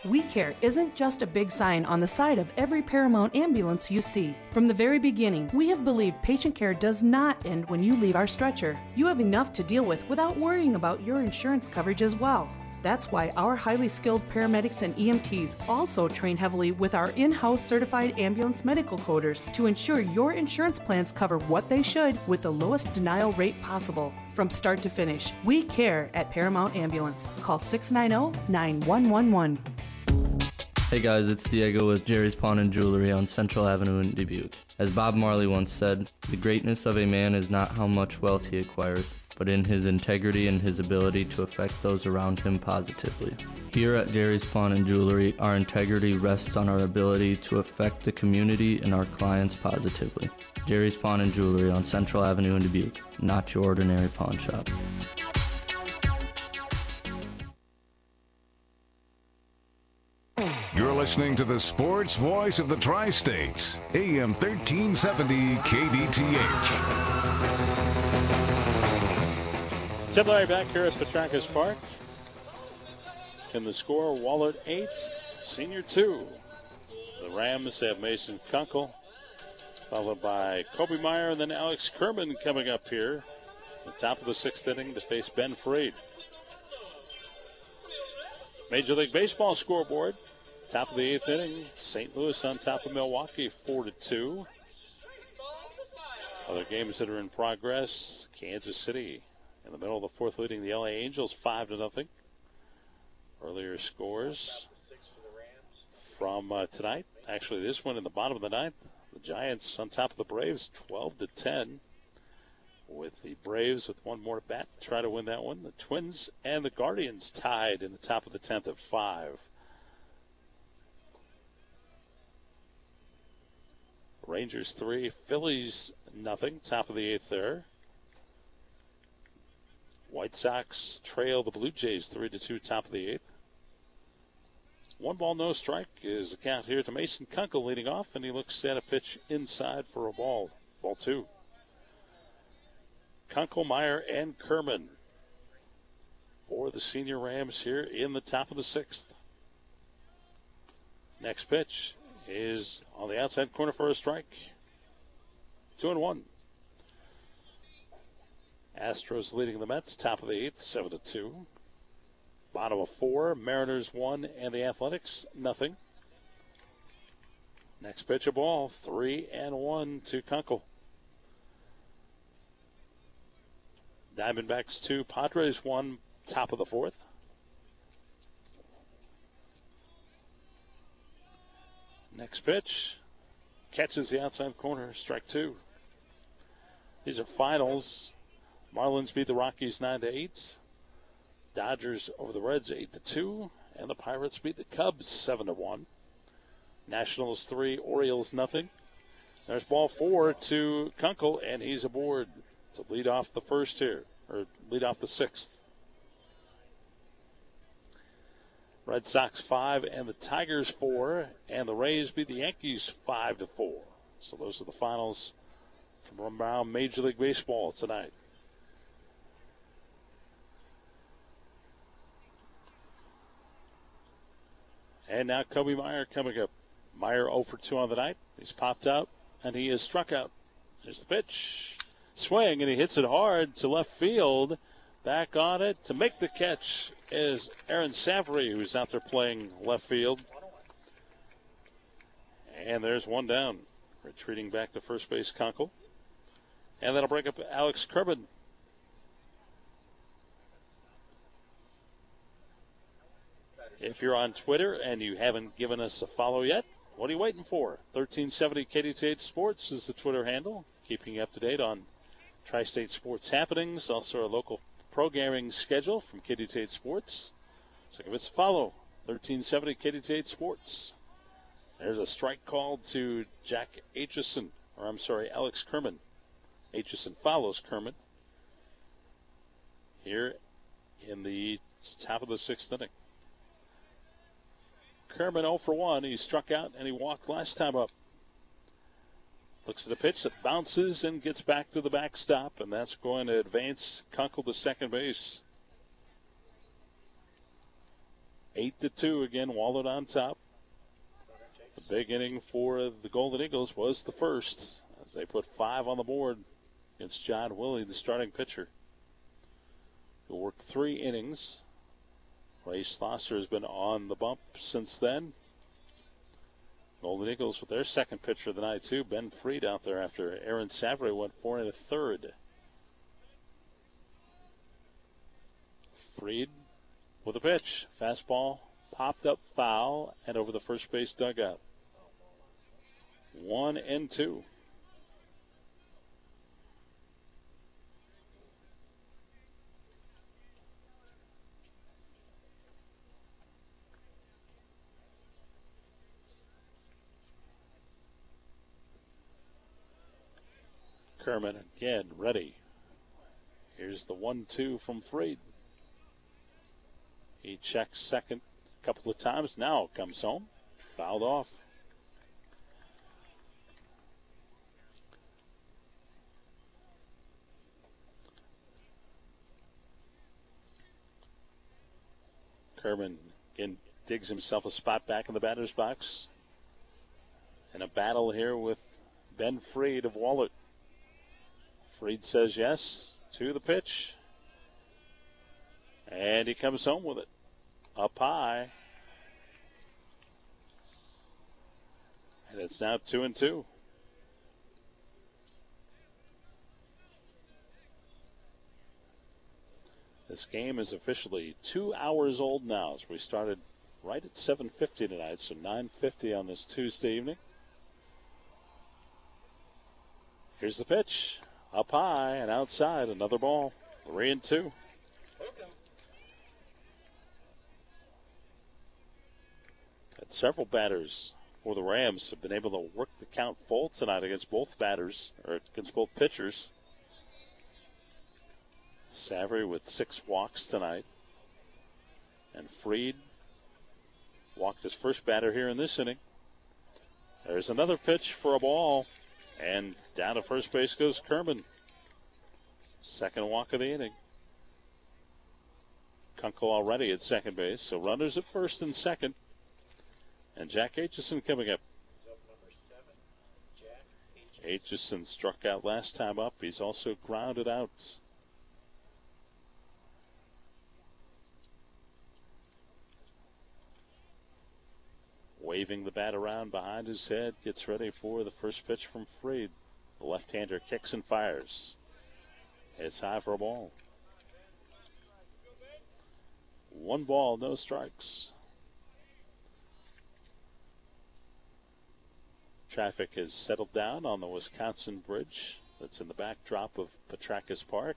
We Care isn't just a big sign on the side of every Paramount ambulance you see. From the very beginning, we have believed patient care does not end when you leave our stretcher. You have enough to deal with without worrying about your insurance coverage as well. That's why our highly skilled paramedics and EMTs also train heavily with our in house certified ambulance medical coders to ensure your insurance plans cover what they should with the lowest denial rate possible. From start to finish, we care at Paramount Ambulance. Call 690 9111. Hey guys, it's Diego with Jerry's Pawn and Jewelry on Central Avenue in Dubuque. As Bob Marley once said, the greatness of a man is not how much wealth he acquires, but in his integrity and his ability to affect those around him positively. Here at Jerry's Pawn and Jewelry, our integrity rests on our ability to affect the community and our clients positively. Jerry's Pawn and Jewelry on Central Avenue in Dubuque, not your ordinary pawn shop. You're listening to the sports voice of the Tri States, AM 1370 KDTH. Tim Larry back here at Petrakis Park. In the score, Wahlert 8, Senior 2. The Rams have Mason Kunkel, followed by Kobe Meyer, and then Alex Kerman coming up here. The top of the sixth inning to face Ben Freed. Major League Baseball scoreboard. Top of the eighth inning, St. Louis on top of Milwaukee, four to two. Other games that are in progress: Kansas City in the middle of the fourth, leading the LA Angels five to nothing. Earlier scores from uh, tonight. Actually, this one in the bottom of the ninth. The Giants on top of the Braves, 12 to 10. With the Braves with one more bat try to win that one. The Twins and the Guardians tied in the top of the 10th at five. Rangers three, Phillies nothing. Top of the eighth there. White Sox trail the Blue Jays three to two. Top of the eighth. One ball, no strike is the count here to Mason Kunkel leading off, and he looks at a pitch inside for a ball. Ball two. Kunkel, Meyer, and Kerman for the senior Rams here in the top of the sixth. Next pitch is on the outside corner for a strike. Two and one. Astros leading the Mets, top of the eighth, seven to two. Bottom of four, Mariners one, and the Athletics nothing. Next pitch a ball, three and one to Kunkel. Diamondbacks two, Padres one, top of the fourth. Next pitch. Catches the outside corner. Strike two. These are finals. Marlins beat the Rockies 9 to 8. Dodgers over the Reds 8 to 2. And the Pirates beat the Cubs 7 to 1. Nationals 3, Orioles nothing. There's ball four to Kunkel, and he's aboard to lead off the first here, or lead off the sixth. Red Sox five and the Tigers four, and the Rays beat the Yankees five to four. So those are the finals from around Major League Baseball tonight. And now Kobe Meyer coming up. Meyer 0 for 2 on the night. He's popped out and he is struck out. There's the pitch. Swing and he hits it hard to left field. Back on it to make the catch is Aaron Savary, who's out there playing left field. And there's one down. Retreating back to first base, Kunkel. And that'll break up Alex Kerman. If you're on Twitter and you haven't given us a follow yet, what are you waiting for? 1370 KDTH Sports is the Twitter handle, keeping you up to date on tri state sports happenings, also our local programming schedule from KDTH Sports. So give us a follow. 1370 KDTH Sports. There's a strike called to Jack Aitchison, or I'm sorry, Alex Kerman. Aitchison follows Kerman here in the top of the sixth inning. Kerman 0 for 1. He struck out and he walked last time up. Looks at a pitch that bounces and gets back to the backstop, and that's going to advance Kunkel to second base. Eight to two again, Wahlert on top. The big inning for the Golden Eagles was the first, as they put five on the board against John Willie, the starting pitcher. He worked three innings. Ray Schlosser has been on the bump since then. Golden Eagles with their second pitcher of the night, too. Ben Freed out there after Aaron Savary went four and a third. Freed with a pitch. Fastball popped up foul and over the first base dugout. One and two. Kerman again ready. Here's the one two from Freed. He checks second a couple of times. Now comes home. Fouled off. Kerman again digs himself a spot back in the batter's box. In a battle here with Ben Freed of Wahlert. Freed says yes to the pitch. And he comes home with it. Up high. And it's now two and two. This game is officially two hours old now as we started right at 7.50 tonight, so 9.50 on this Tuesday evening. Here's the pitch. Up high and outside, another ball. Three and two. Had several batters for the Rams have been able to work the count full tonight against both batters, or against both pitchers. Savary with six walks tonight. And Freed walked his first batter here in this inning. There's another pitch for a ball. And down to first base goes Kerman. Second walk of the inning. Kunkel already at second base, so runners at first and second. And Jack Aitchison coming up. Aitchison struck out last time up. He's also grounded out. Waving the bat around behind his head, gets ready for the first pitch from Freed. The left-hander kicks and fires. It's high for a ball. One ball, no strikes. Traffic has settled down on the Wisconsin Bridge that's in the backdrop of Petrakis Park.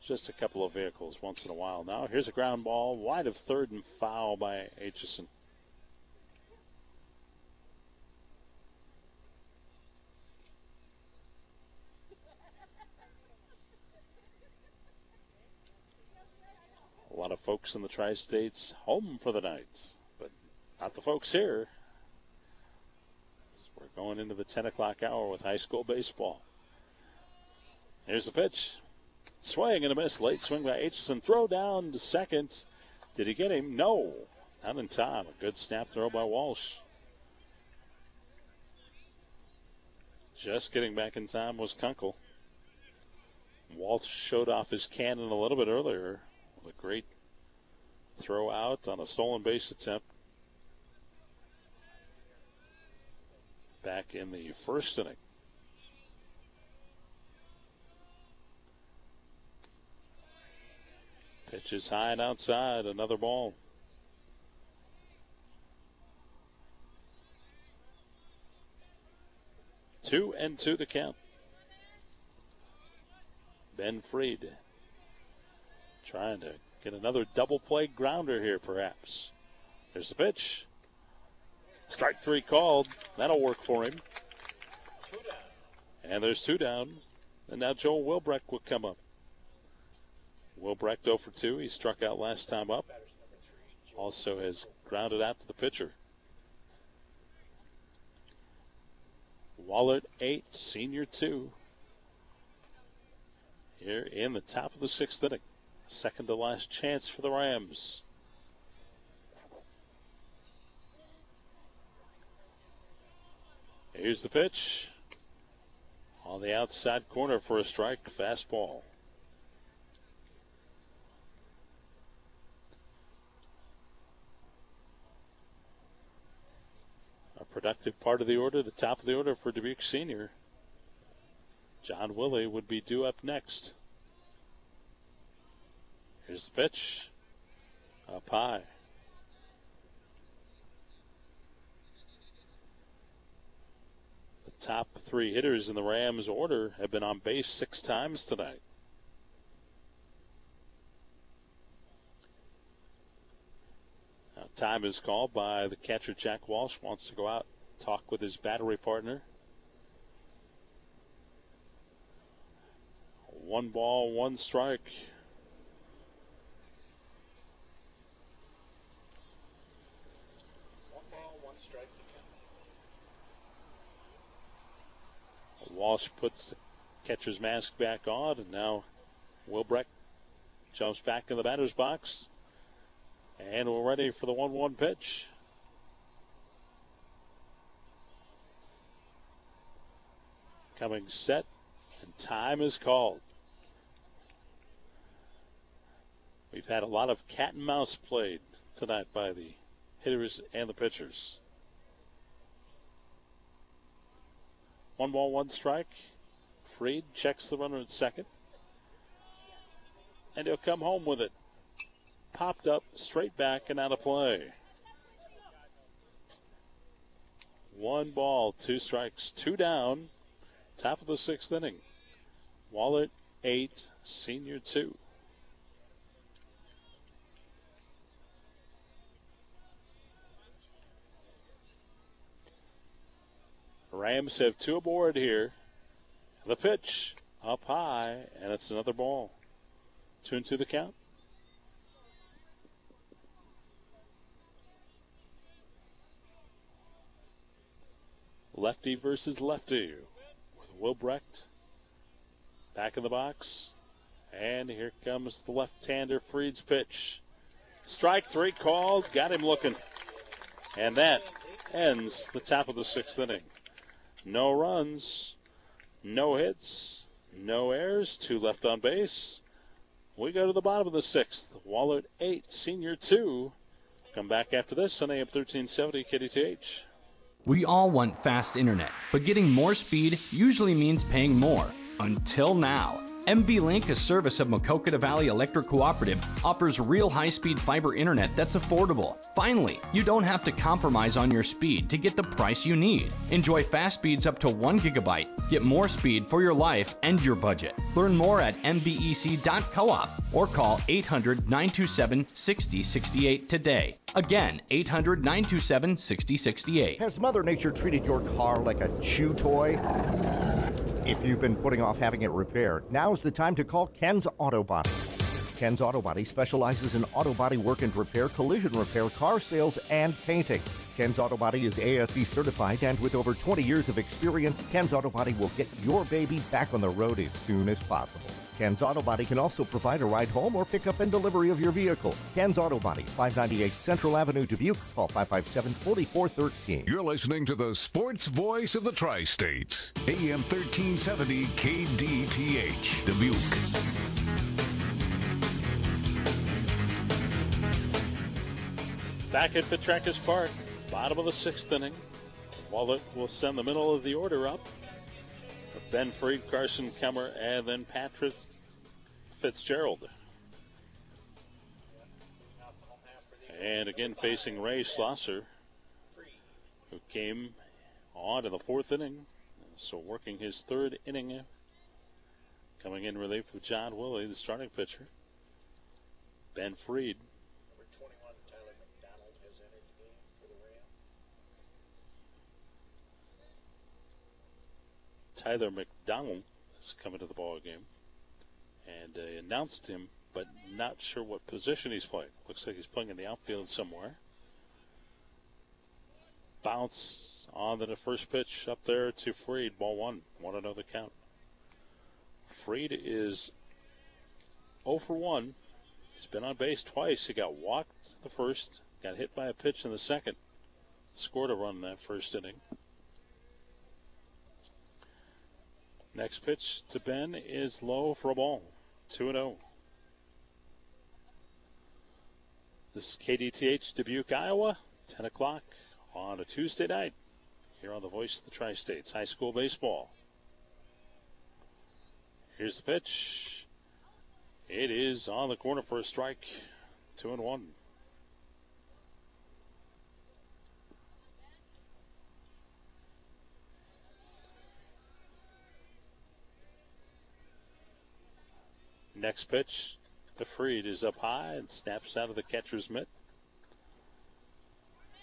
Just a couple of vehicles once in a while now. Here's a ground ball, wide of third and foul by Aitchison. A lot of folks in the tri states home for the night, but not the folks here. So we're going into the 10 o'clock hour with high school baseball. Here's the pitch. Swing and a miss. Late swing by Aitchison. Throw down to second. Did he get him? No. Not in time. A good snap throw by Walsh. Just getting back in time was Kunkel. Walsh showed off his cannon a little bit earlier a great throw out on a stolen base attempt back in the first inning. Pitch is high and outside, another ball. Two and two the count. Ben Freed Trying to get another double play grounder here, perhaps. There's the pitch. Strike three called. That'll work for him. And there's two down. And now Joel Wilbrecht will come up. Wilbrecht 0 for 2. He struck out last time up. Also has grounded out to the pitcher. Wahlert 8, senior 2. Here in the top of the sixth inning. Second to last chance for the Rams. Here's the pitch. On the outside corner for a strike, fastball. A productive part of the order, the top of the order for Dubuque Senior. John Willie would be due up next. Here's the pitch. Up high. The top three hitters in the Rams order have been on base six times tonight. Now, time is called by the catcher, Jack Walsh, wants to go out, talk with his battery partner. One ball, one strike. Walsh puts the catcher's mask back on, and now Wilbrecht jumps back in the batter's box. And we're ready for the 1 1 pitch. Coming set, and time is called. We've had a lot of cat and mouse played tonight by the hitters and the pitchers. One ball, one strike. Freed checks the runner at second. and he'll come home with it. Popped up, straight back, and out of play. One ball, two strikes, two down. Top of the sixth inning. Wahlert, eight, senior, two. Rams have two aboard here. The pitch up high, and it's another ball. Two and two the count. Lefty versus lefty with Wilbrecht back in the box. And here comes the left-hander Freed's pitch. Strike three called, got him looking. And that ends the top of the sixth inning. No runs, no hits, no errors, two left on base. We go to the bottom of the sixth. Wahlert 8, Senior 2. Come back after this on AM 1370 KDTH. We all want fast internet, but getting more speed usually means paying more. Until now. MV Link, a service of Maquoketa Valley Electric Cooperative, offers real high speed fiber internet that's affordable. Finally, you don't have to compromise on your speed to get the price you need. Enjoy fast speeds up to 1 gigabyte. Get more speed for your life and your budget. Learn more at mvec.coop or call 800 927 6068 today. Again, 800 927 6068. Has Mother Nature treated your car like a chew toy? If you've been putting off having it repaired, now's the time to call Ken's Auto Body. Ken's Auto Body specializes in auto body work and repair, collision repair, car sales, and painting. Ken's Auto Body is ASE certified, and with over 20 years of experience, Ken's Auto Body will get your baby back on the road as soon as possible. Ken's Auto Body can also provide a ride home or pickup and delivery of your vehicle. Ken's Auto Body, 598 Central Avenue, Dubuque. Call 557-4413. You're listening to the sports voice of the Tri-States. AM 1370 KDTH, Dubuque. Back at Petrakis Park, bottom of the sixth inning. Wahlert will send the middle of the order up. Ben Freed, Carson Kemmer, and then Patrick Fitzgerald. And again facing Ray Schlosser, who came on in the fourth inning. So working his third inning. Coming in relief with John Willie, the starting pitcher. Ben Freed. Tyler McDonald is coming to the ball game, and they announced him, but not sure what position he's playing. Looks like he's playing in the outfield somewhere. Bounce on to the first pitch up there to Freed. Ball one. Want the count. Freed is 0 for 1. He's been on base twice. He got walked the first, got hit by a pitch in the second. Scored a run in that first inning. Next pitch to Ben is low for a ball. 2 0. This is KDTH Dubuque, Iowa. 10 o'clock on a Tuesday night here on the Voice of the Tri States High School Baseball. Here's the pitch. It is on the corner for a strike. 2 and 1. Next pitch to Freed is up high and snaps out of the catcher's mitt.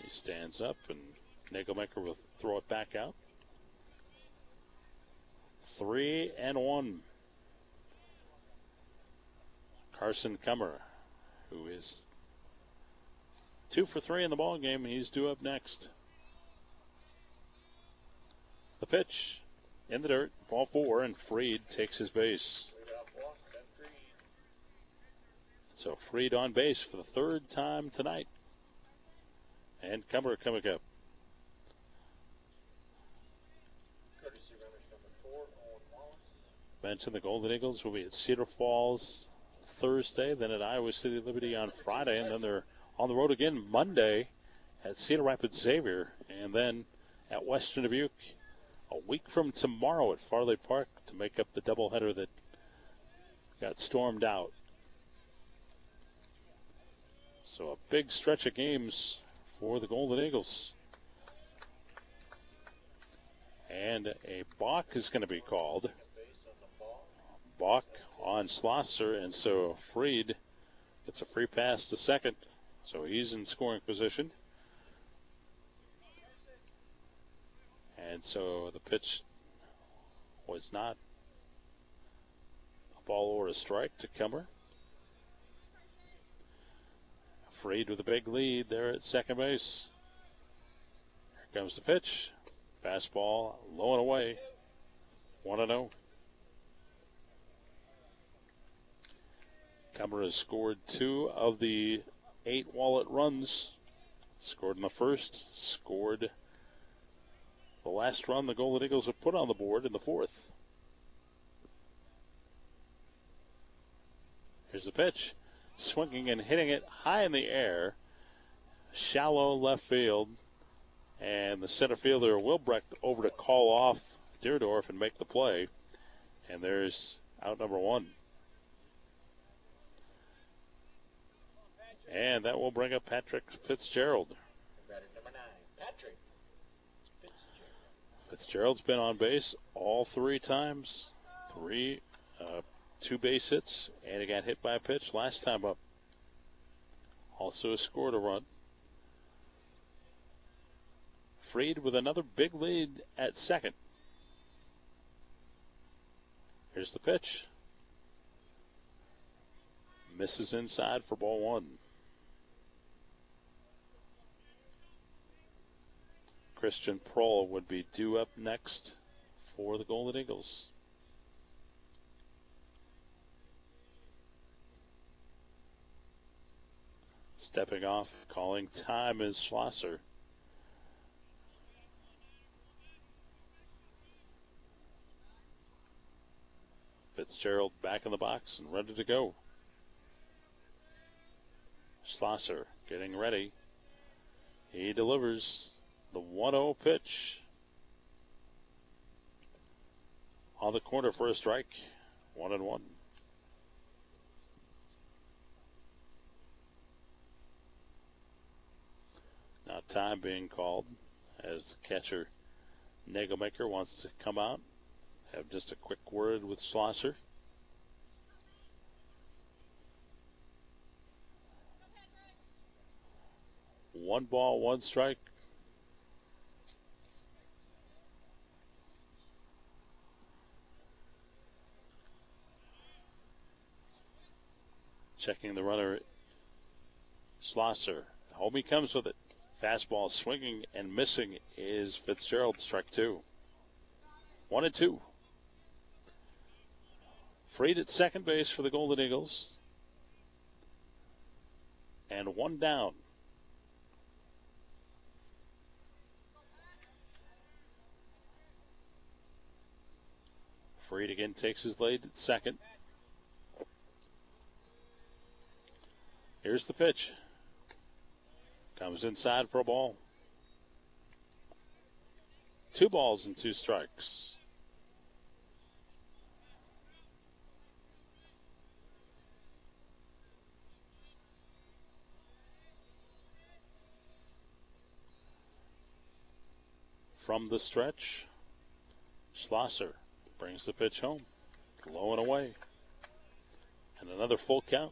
He stands up and Nagelmaker will throw it back out. Three and one. Carson Kemmer, who is two for three in the ball game, he's due up next. The pitch in the dirt, ball four, and Freed takes his base. So Freed on base for the third time tonight. And Kemmer coming up. Mentioned the Golden Eagles will be at Cedar Falls Thursday, then at Iowa City Liberty on Friday, and then they're on the road again Monday at Cedar Rapids Xavier, and then at Western Dubuque a week from tomorrow at Farley Park to make up the doubleheader that got stormed out So a big stretch of games for the Golden Eagles. And a balk is going to be called. Balk on Schlosser, and so Freed gets a free pass to second. So he's in scoring position. And so the pitch was not a ball or a strike to Kemmer. Freed with a big lead there at second base. Here comes the pitch. Fastball low and away. 1 0. Kemmer has scored two of the eight Wahlert runs. Scored in the first, scored the last run the Golden Eagles have put on the board in the fourth. Here's the pitch. Swinging and hitting it high in the air. Shallow left field. And the center fielder, Wilbrecht, over to call off Deerdorf and make the play. And there's out number one. And that will bring up Patrick Fitzgerald. Fitzgerald's been on base all three times. Three, uh, two base hits, and he got hit by a pitch last time up. Also scored a run. Freed with another big lead at second. Here's the pitch. Misses inside for ball one. Christian Prohl would be due up next for the Golden Eagles. Stepping off, calling time is Schlosser. Fitzgerald back in the box and ready to go. Schlosser getting ready. He delivers the 1 0 pitch. On the corner for a strike, 1 and 1. Uh, time being called as catcher Nagelmaker wants to come out, have just a quick word with Schlosser. One ball, one strike. Checking the runner, Schlosser. Home he comes with it. Fastball swinging and missing is Fitzgerald. Strike two. One and two. Freed at second base for the Golden Eagles. And one down. Freed again takes his lead at second. Here's the pitch. Comes inside for a ball. Two balls and two strikes. From the stretch, Schlosser brings the pitch home. Low and away. And another full count.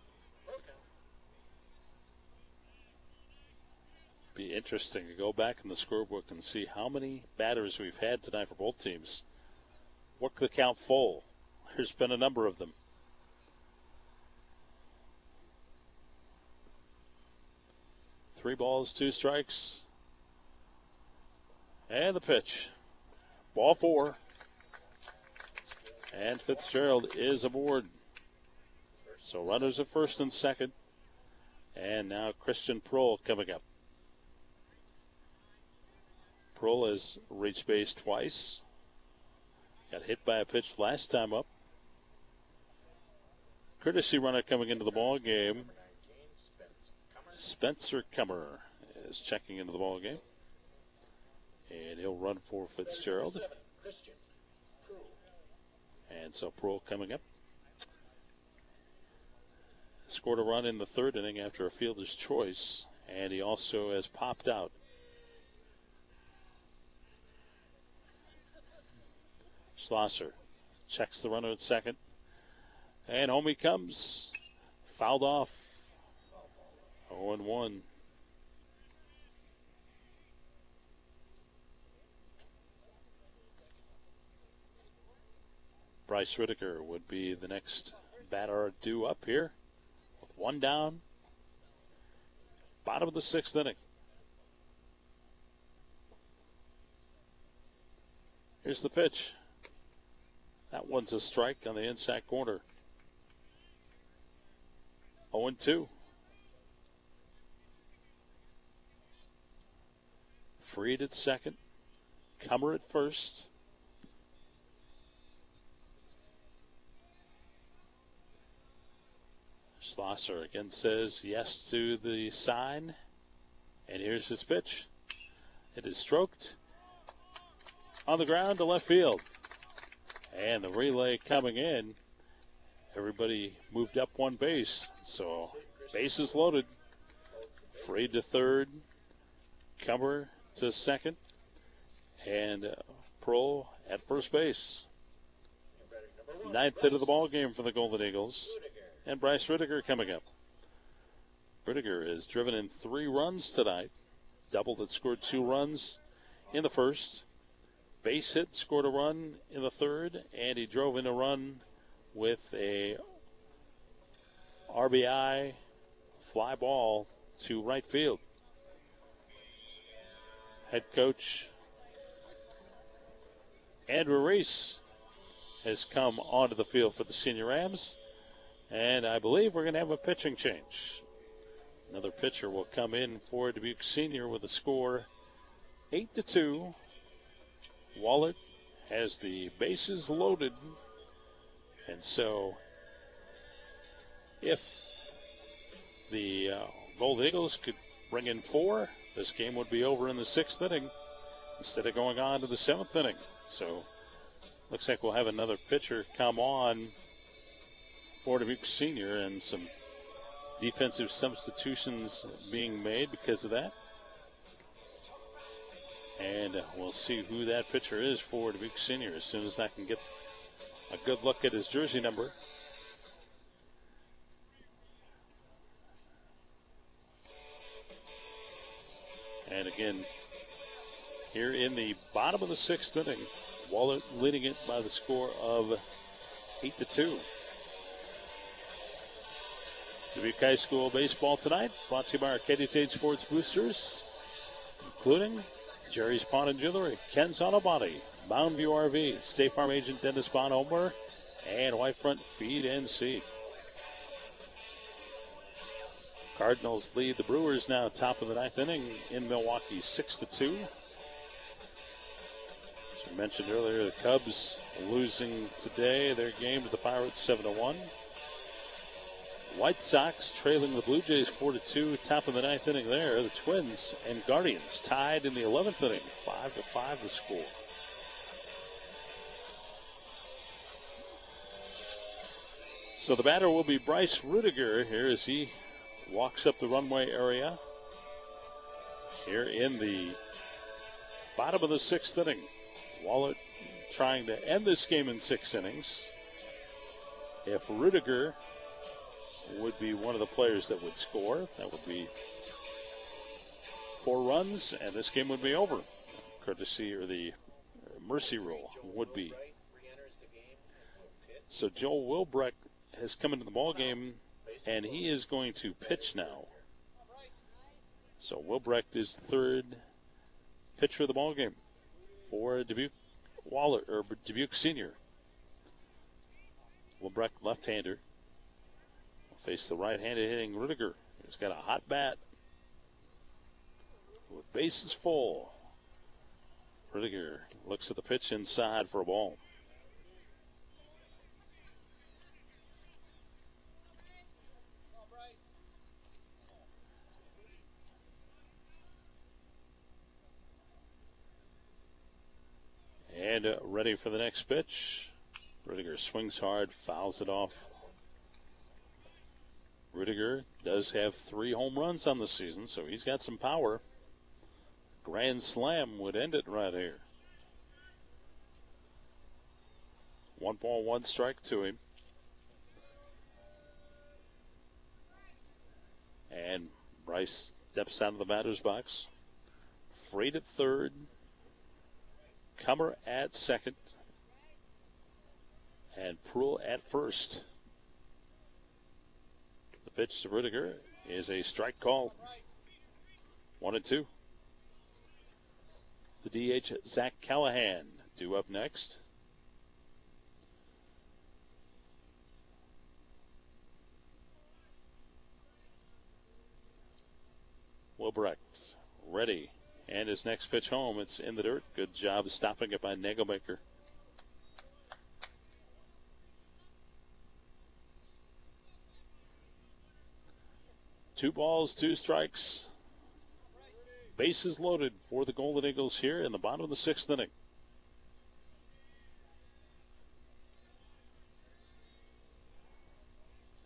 Be interesting to go back in the scorebook and see how many batters we've had tonight for both teams. Work the count full. There's been a number of them. Three balls, two strikes. And the pitch. Ball four. And Fitzgerald is aboard. So runners at first and second. And now Christian Prohl coming up. Prohl has reached base twice. Got hit by a pitch last time up. Courtesy runner coming into the ball game. Spencer Kemmer is checking into the ball game. And he'll run for Fitzgerald. And so Prohl coming up. scored a run in the third inning after a fielder's choice, and he also has popped out. Schlosser checks the runner at second. And home he comes. Fouled off. 0 1. Bryce Whitaker would be the next batter due up here with one down. Bottom of the sixth inning. Here's the pitch. That one's a strike on the inside corner. 0 2. Freed at second. Kemmer at first. Schlosser again says yes to the sign. And here's his pitch. It is stroked on the ground to left field. And the relay coming in. Everybody moved up one base. So bases loaded. Freed to third. Comer to second. And uh, Pro at first base. Ninth hit of the ball game for the Golden Eagles. And Bryce Whitaker coming up. Whitaker has driven in three runs tonight. Doubled it, scored two runs in the first. Base hit, scored a run in the third, and he drove in a run with a RBI fly ball to right field. Head coach Andrew Reese has come onto the field for the Senior Rams. And I believe we're going to have a pitching change. Another pitcher will come in for Dubuque Senior with a score 8 to 2. Wahlert has the bases loaded. And so if the uh, Gold Eagles could bring in four, this game would be over in the sixth inning instead of going on to the seventh inning. So looks like we'll have another pitcher come on for Dubuque Senior and some defensive substitutions being made because of that. And we'll see who that pitcher is for Dubuque Senior as soon as I can get a good look at his jersey number. And again, here in the bottom of the sixth inning, Wahlert leading it by the score of 8 to 2. Dubuque High School baseball tonight, brought to you by Arcadia State Sports Boosters, including Jerry's Pawn and Jewelry, Ken's Auto Body, Moundview RV, State Farm Agent Dennis Baumhover, and Whitefront Feed and Seed. Cardinals lead the Brewers now, top of the ninth inning in Milwaukee, six to two. As we mentioned earlier, the Cubs losing today their game to the Pirates, seven to one. White Sox trailing the Blue Jays 4 to 2, top of the ninth inning there. The Twins and Guardians tied in the 11th inning, 5 to 5 the score. So the batter will be Bryce Rudiger here as he walks up the runway area here in the bottom of the sixth inning. Wahlert trying to end this game in six innings. If Rudiger would be one of the players that would score. That would be four runs, and this game would be over. Courtesy or the mercy rule would be. So Joel Wilbrecht has come into the ball game, and he is going to pitch now. So Wilbrecht is third pitcher of the ball game for Dubuque Wahlert or Dubuque Senior. Wilbrecht left-hander face the right-handed hitting Rudiger. He's got a hot bat with bases full. Rudiger looks at the pitch inside for a ball. And uh, ready for the next pitch. Rudiger swings hard, fouls it off Rudiger does have three home runs on the season, so he's got some power. Grand slam would end it right here. One ball, one strike to him. And Bryce steps out of the batter's box. Freed at third. Comer at second. And Pruill at first. Pitch to Rudiger is a strike call. One and two. The DH, Zach Callahan, due up next. Wilbrecht ready. And his next pitch home, it's in the dirt. Good job stopping it by Nagelmaker. Two balls, two strikes. Bases loaded for the Golden Eagles here in the bottom of the sixth inning.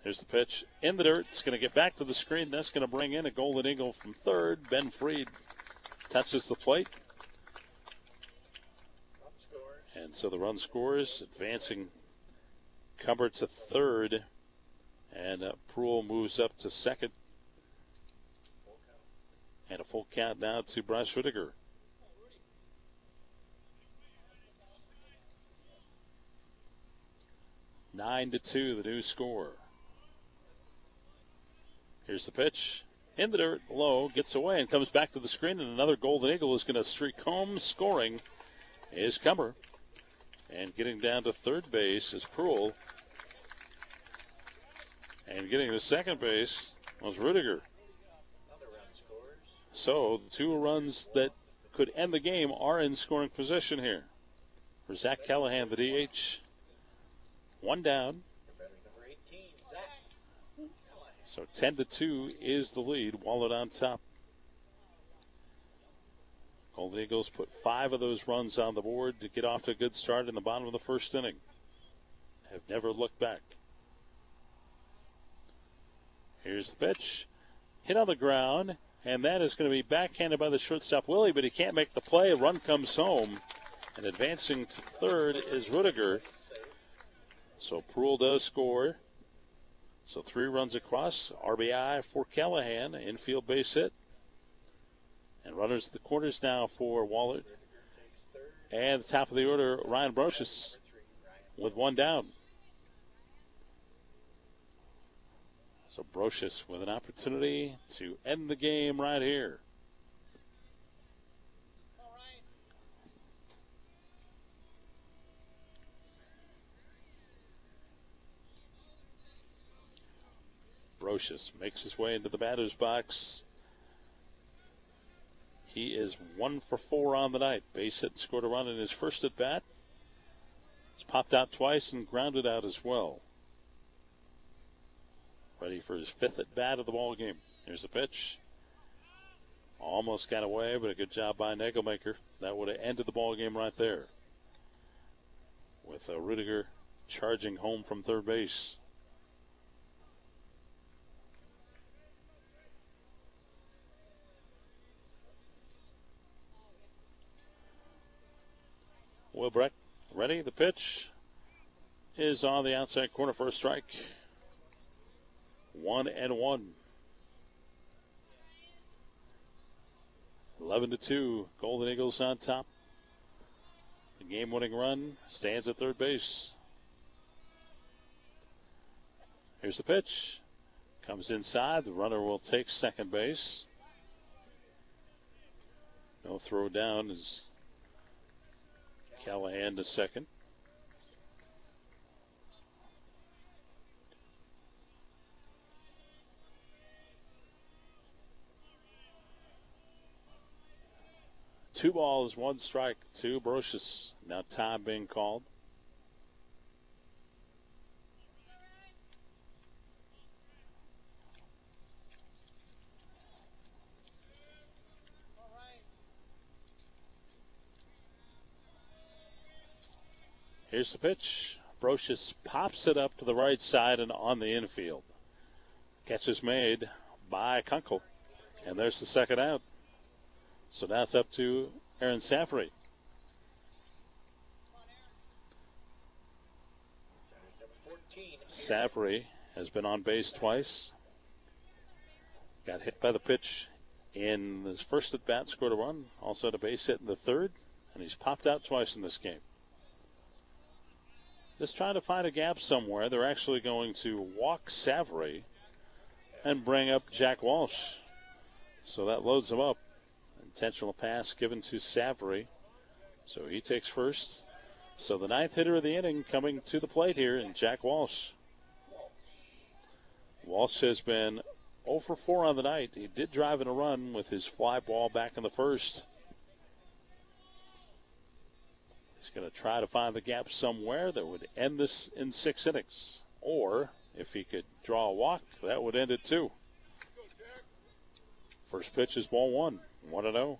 Here's the pitch in the dirt. It's going to get back to the screen. That's going to bring in a Golden Eagle from third. Ben Freed touches the plate. And so the run scores, advancing Comer to third. And uh, Pruill moves up to second. And a full count now to Bryce Rudiger. Nine to two, the new score. Here's the pitch. In the dirt, low, gets away and comes back to the screen, and another Golden Eagle is going to streak home. Scoring is Comer. And getting down to third base is Pruill. And getting to second base was Rudiger. So two runs that could end the game are in scoring position here. For Zach Callahan, the DH. One down. So 10 to 2 is the lead. Wahlert on top. Golden Eagles put five of those runs on the board to get off to a good start in the bottom of the first inning. Have never looked back. Here's the pitch. Hit on the ground, and that is going to be backhanded by the shortstop Willie, but he can't make the play. A run comes home, and advancing to third is Rudiger. So Pruill does score. So three runs across, RBI for Callahan, infield base hit. And runners at the corners now for Wahlert. And the top of the order, Ryan Brocious with one down. So Brocious with an opportunity to end the game right here. Brocious makes his way into the batter's box. He is one for four on the night. Base hit scored a run in his first at bat. He's popped out twice and grounded out as well. Ready for his fifth at bat of the ball game. Here's the pitch. Almost got away, but a good job by Nagelmaker. That would have ended the ball game right there. With uh, Rudiger charging home from third base. Wilbrecht ready. The pitch is on the outside corner for a strike. One and one. 11 to 2. Golden Eagles on top. The game winning run stands at third base. Here's the pitch. Comes inside. The runner will take second base. No throw down is Callahan to second. Two balls, one strike, two Brocious. Now time being called. Here's the pitch. Brocious pops it up to the right side and on the infield. Catch is made by Kunkel. And there's the second out. So that's up to Aaron Savary. Savary has been on base twice. Got hit by the pitch in his first at bat, scored a run. Also had a base hit in the third, and he's popped out twice in this game. Just trying to find a gap somewhere. They're actually going to walk Savary and bring up Jack Walsh. So that loads him up. Intentional pass given to Savary. So he takes first. So the ninth hitter of the inning coming to the plate here, and Jack Walsh. Walsh has been 0 for 4 on the night. He did drive in a run with his fly ball back in the first. He's going to try to find the gap somewhere that would end this in six innings. Or if he could draw a walk, that would end it too. First pitch is ball one. 1 0.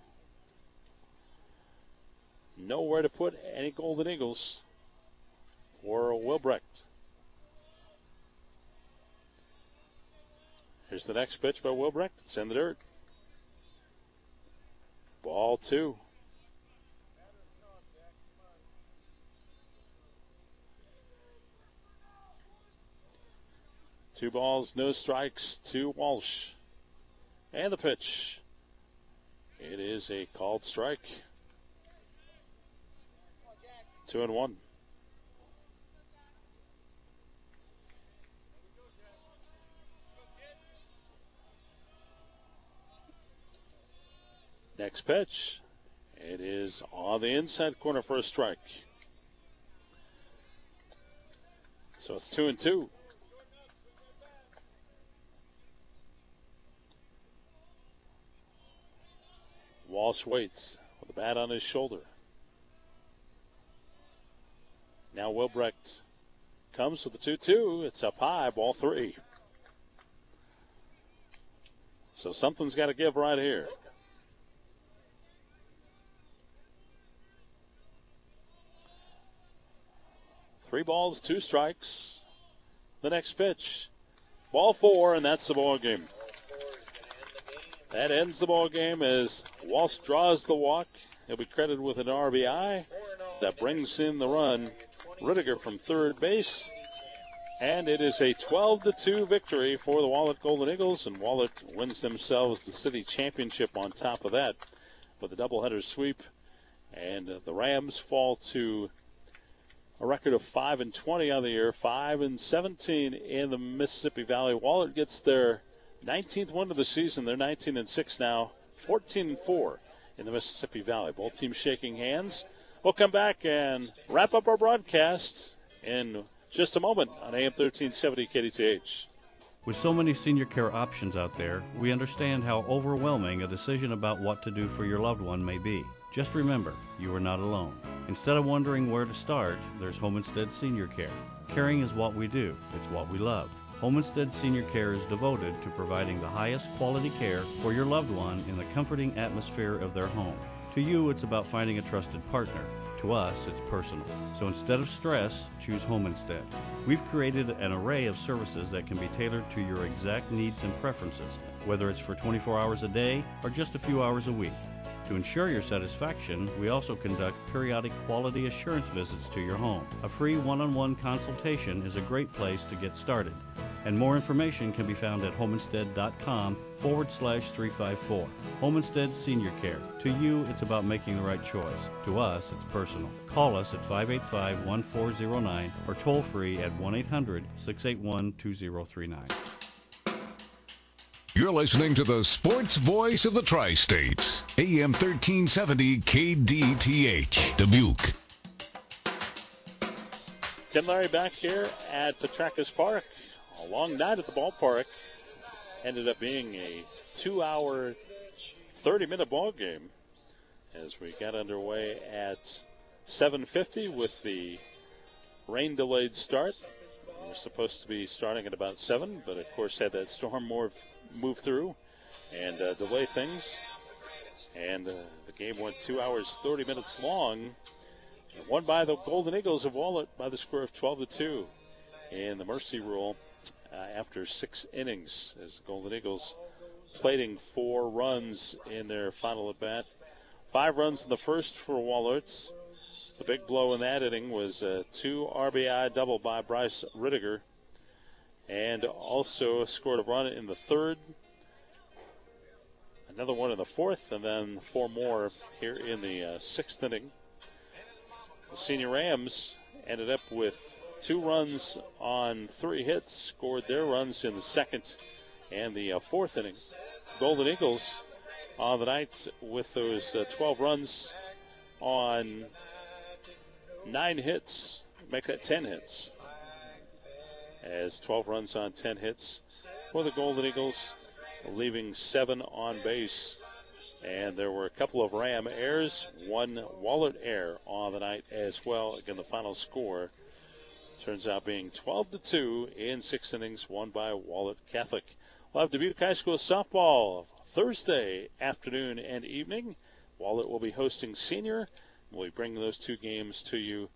Nowhere to put any Golden Eagles for Wilbrecht. Here's the next pitch by Wilbrecht. It's in the dirt. Ball two. Two balls, no strikes to Walsh. And the pitch. It is a called strike. Two and one. Next pitch. It is on the inside corner for a strike. So it's two and two. Walsh waits with the bat on his shoulder. Now Wilbrecht comes with the 2 2. It's up high, ball three. So something's got to give right here. Three balls, two strikes. The next pitch. Ball four, and that's the ball game. That ends the ball game as Walsh draws the walk. He'll be credited with an RBI. That brings in the run. Rudiger from third base. And it is a 12 to 2 victory for the Wahlert Golden Eagles, and Wahlert wins themselves the city championship on top of that with a doubleheader sweep. And uh, the Rams fall to a record of 5 and 20 on the year, 5 and 17 in the Mississippi Valley. Wahlert gets their 19th win of the season. They're 19 and 6 now, 14 and 4 in the Mississippi Valley. Both teams shaking hands. We'll come back and wrap up our broadcast in just a moment on AM 1370 KDTH. With so many senior care options out there, we understand how overwhelming a decision about what to do for your loved one may be. Just remember, you are not alone. Instead of wondering where to start, there's Home Instead Senior Care. Caring is what we do, it's what we love. Home Instead Senior Care is devoted to providing the highest quality care for your loved one in the comforting atmosphere of their home. To you, it's about finding a trusted partner. To us, it's personal. So instead of stress, choose Home Instead. We've created an array of services that can be tailored to your exact needs and preferences, whether it's for 24 hours a day or just a few hours a week. To ensure your satisfaction, we also conduct periodic quality assurance visits to your home. A free one on one consultation is a great place to get started, and more information can be found at homeinstead.com forward slash 354. Home Instead Senior Care. To you, it's about making the right choice. To us, it's personal. Call us at 585 1409 or toll free at 1 800 681 2039. You're listening to the sports voice of the Tri States, AM 1370 KDTH, Dubuque. Tim Larry back here at Petrakis Park. A long night at the ballpark. Ended up being a two hour, 30 minute ball game as we got underway at 7.50 with the rain delayed start. We are supposed to be starting at about 7, but of course had that storm move, move through and uh, delay things. And uh, the game went 2 hours, 30 minutes long. Won by the Golden Eagles of Wahlert by the score of 12 to 2. in the mercy rule uh, after six innings as the Golden Eagles plating four runs in their final at bat. Five runs in the first for Wahlert. The big blow in that inning was a two RBI double by Bryce Rudiger, and also scored a run in the third, another one in the fourth, and then four more here in the uh, sixth inning. The senior Rams ended up with two runs on three hits, scored their runs in the second and the uh, fourth inning. Golden Eagles on the night with those uh, 12 runs on nine hits, make that 10 hits. As 12 runs on 10 hits for the Golden Eagles, leaving seven on base. And there were a couple of Ram errors, one Wahlert error on the night as well. Again, the final score Turns out being 12 to 2 in six innings, won by Wahlert Catholic. We'll have Dubuque High School softball Thursday afternoon and evening. Wahlert will be hosting senior. We'll be bringing those two games to you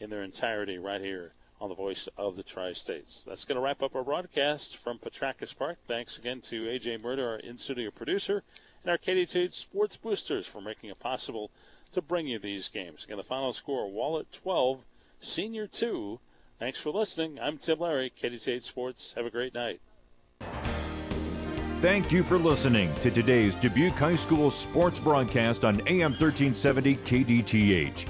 in their entirety right here on the voice of the Tri-States. That's going to wrap up our broadcast from Petrakis Park. Thanks again to AJ Murder, our in-studio producer, and our KDT Sports Boosters for making it possible to bring you these games. Again, the final score, Wahlert 12, Senior 2. Thanks for listening. I'm Tim Larry, KDTH Sports. Have a great night. Thank you for listening to today's Dubuque High School sports broadcast on AM 1370 KDTH.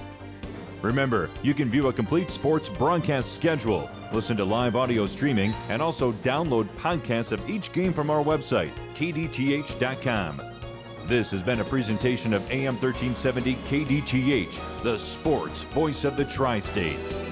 Remember, you can view a complete sports broadcast schedule, listen to live audio streaming, and also download podcasts of each game from our website, kdth.com. This has been a presentation of AM 1370 KDTH, the sports voice of the Tri States.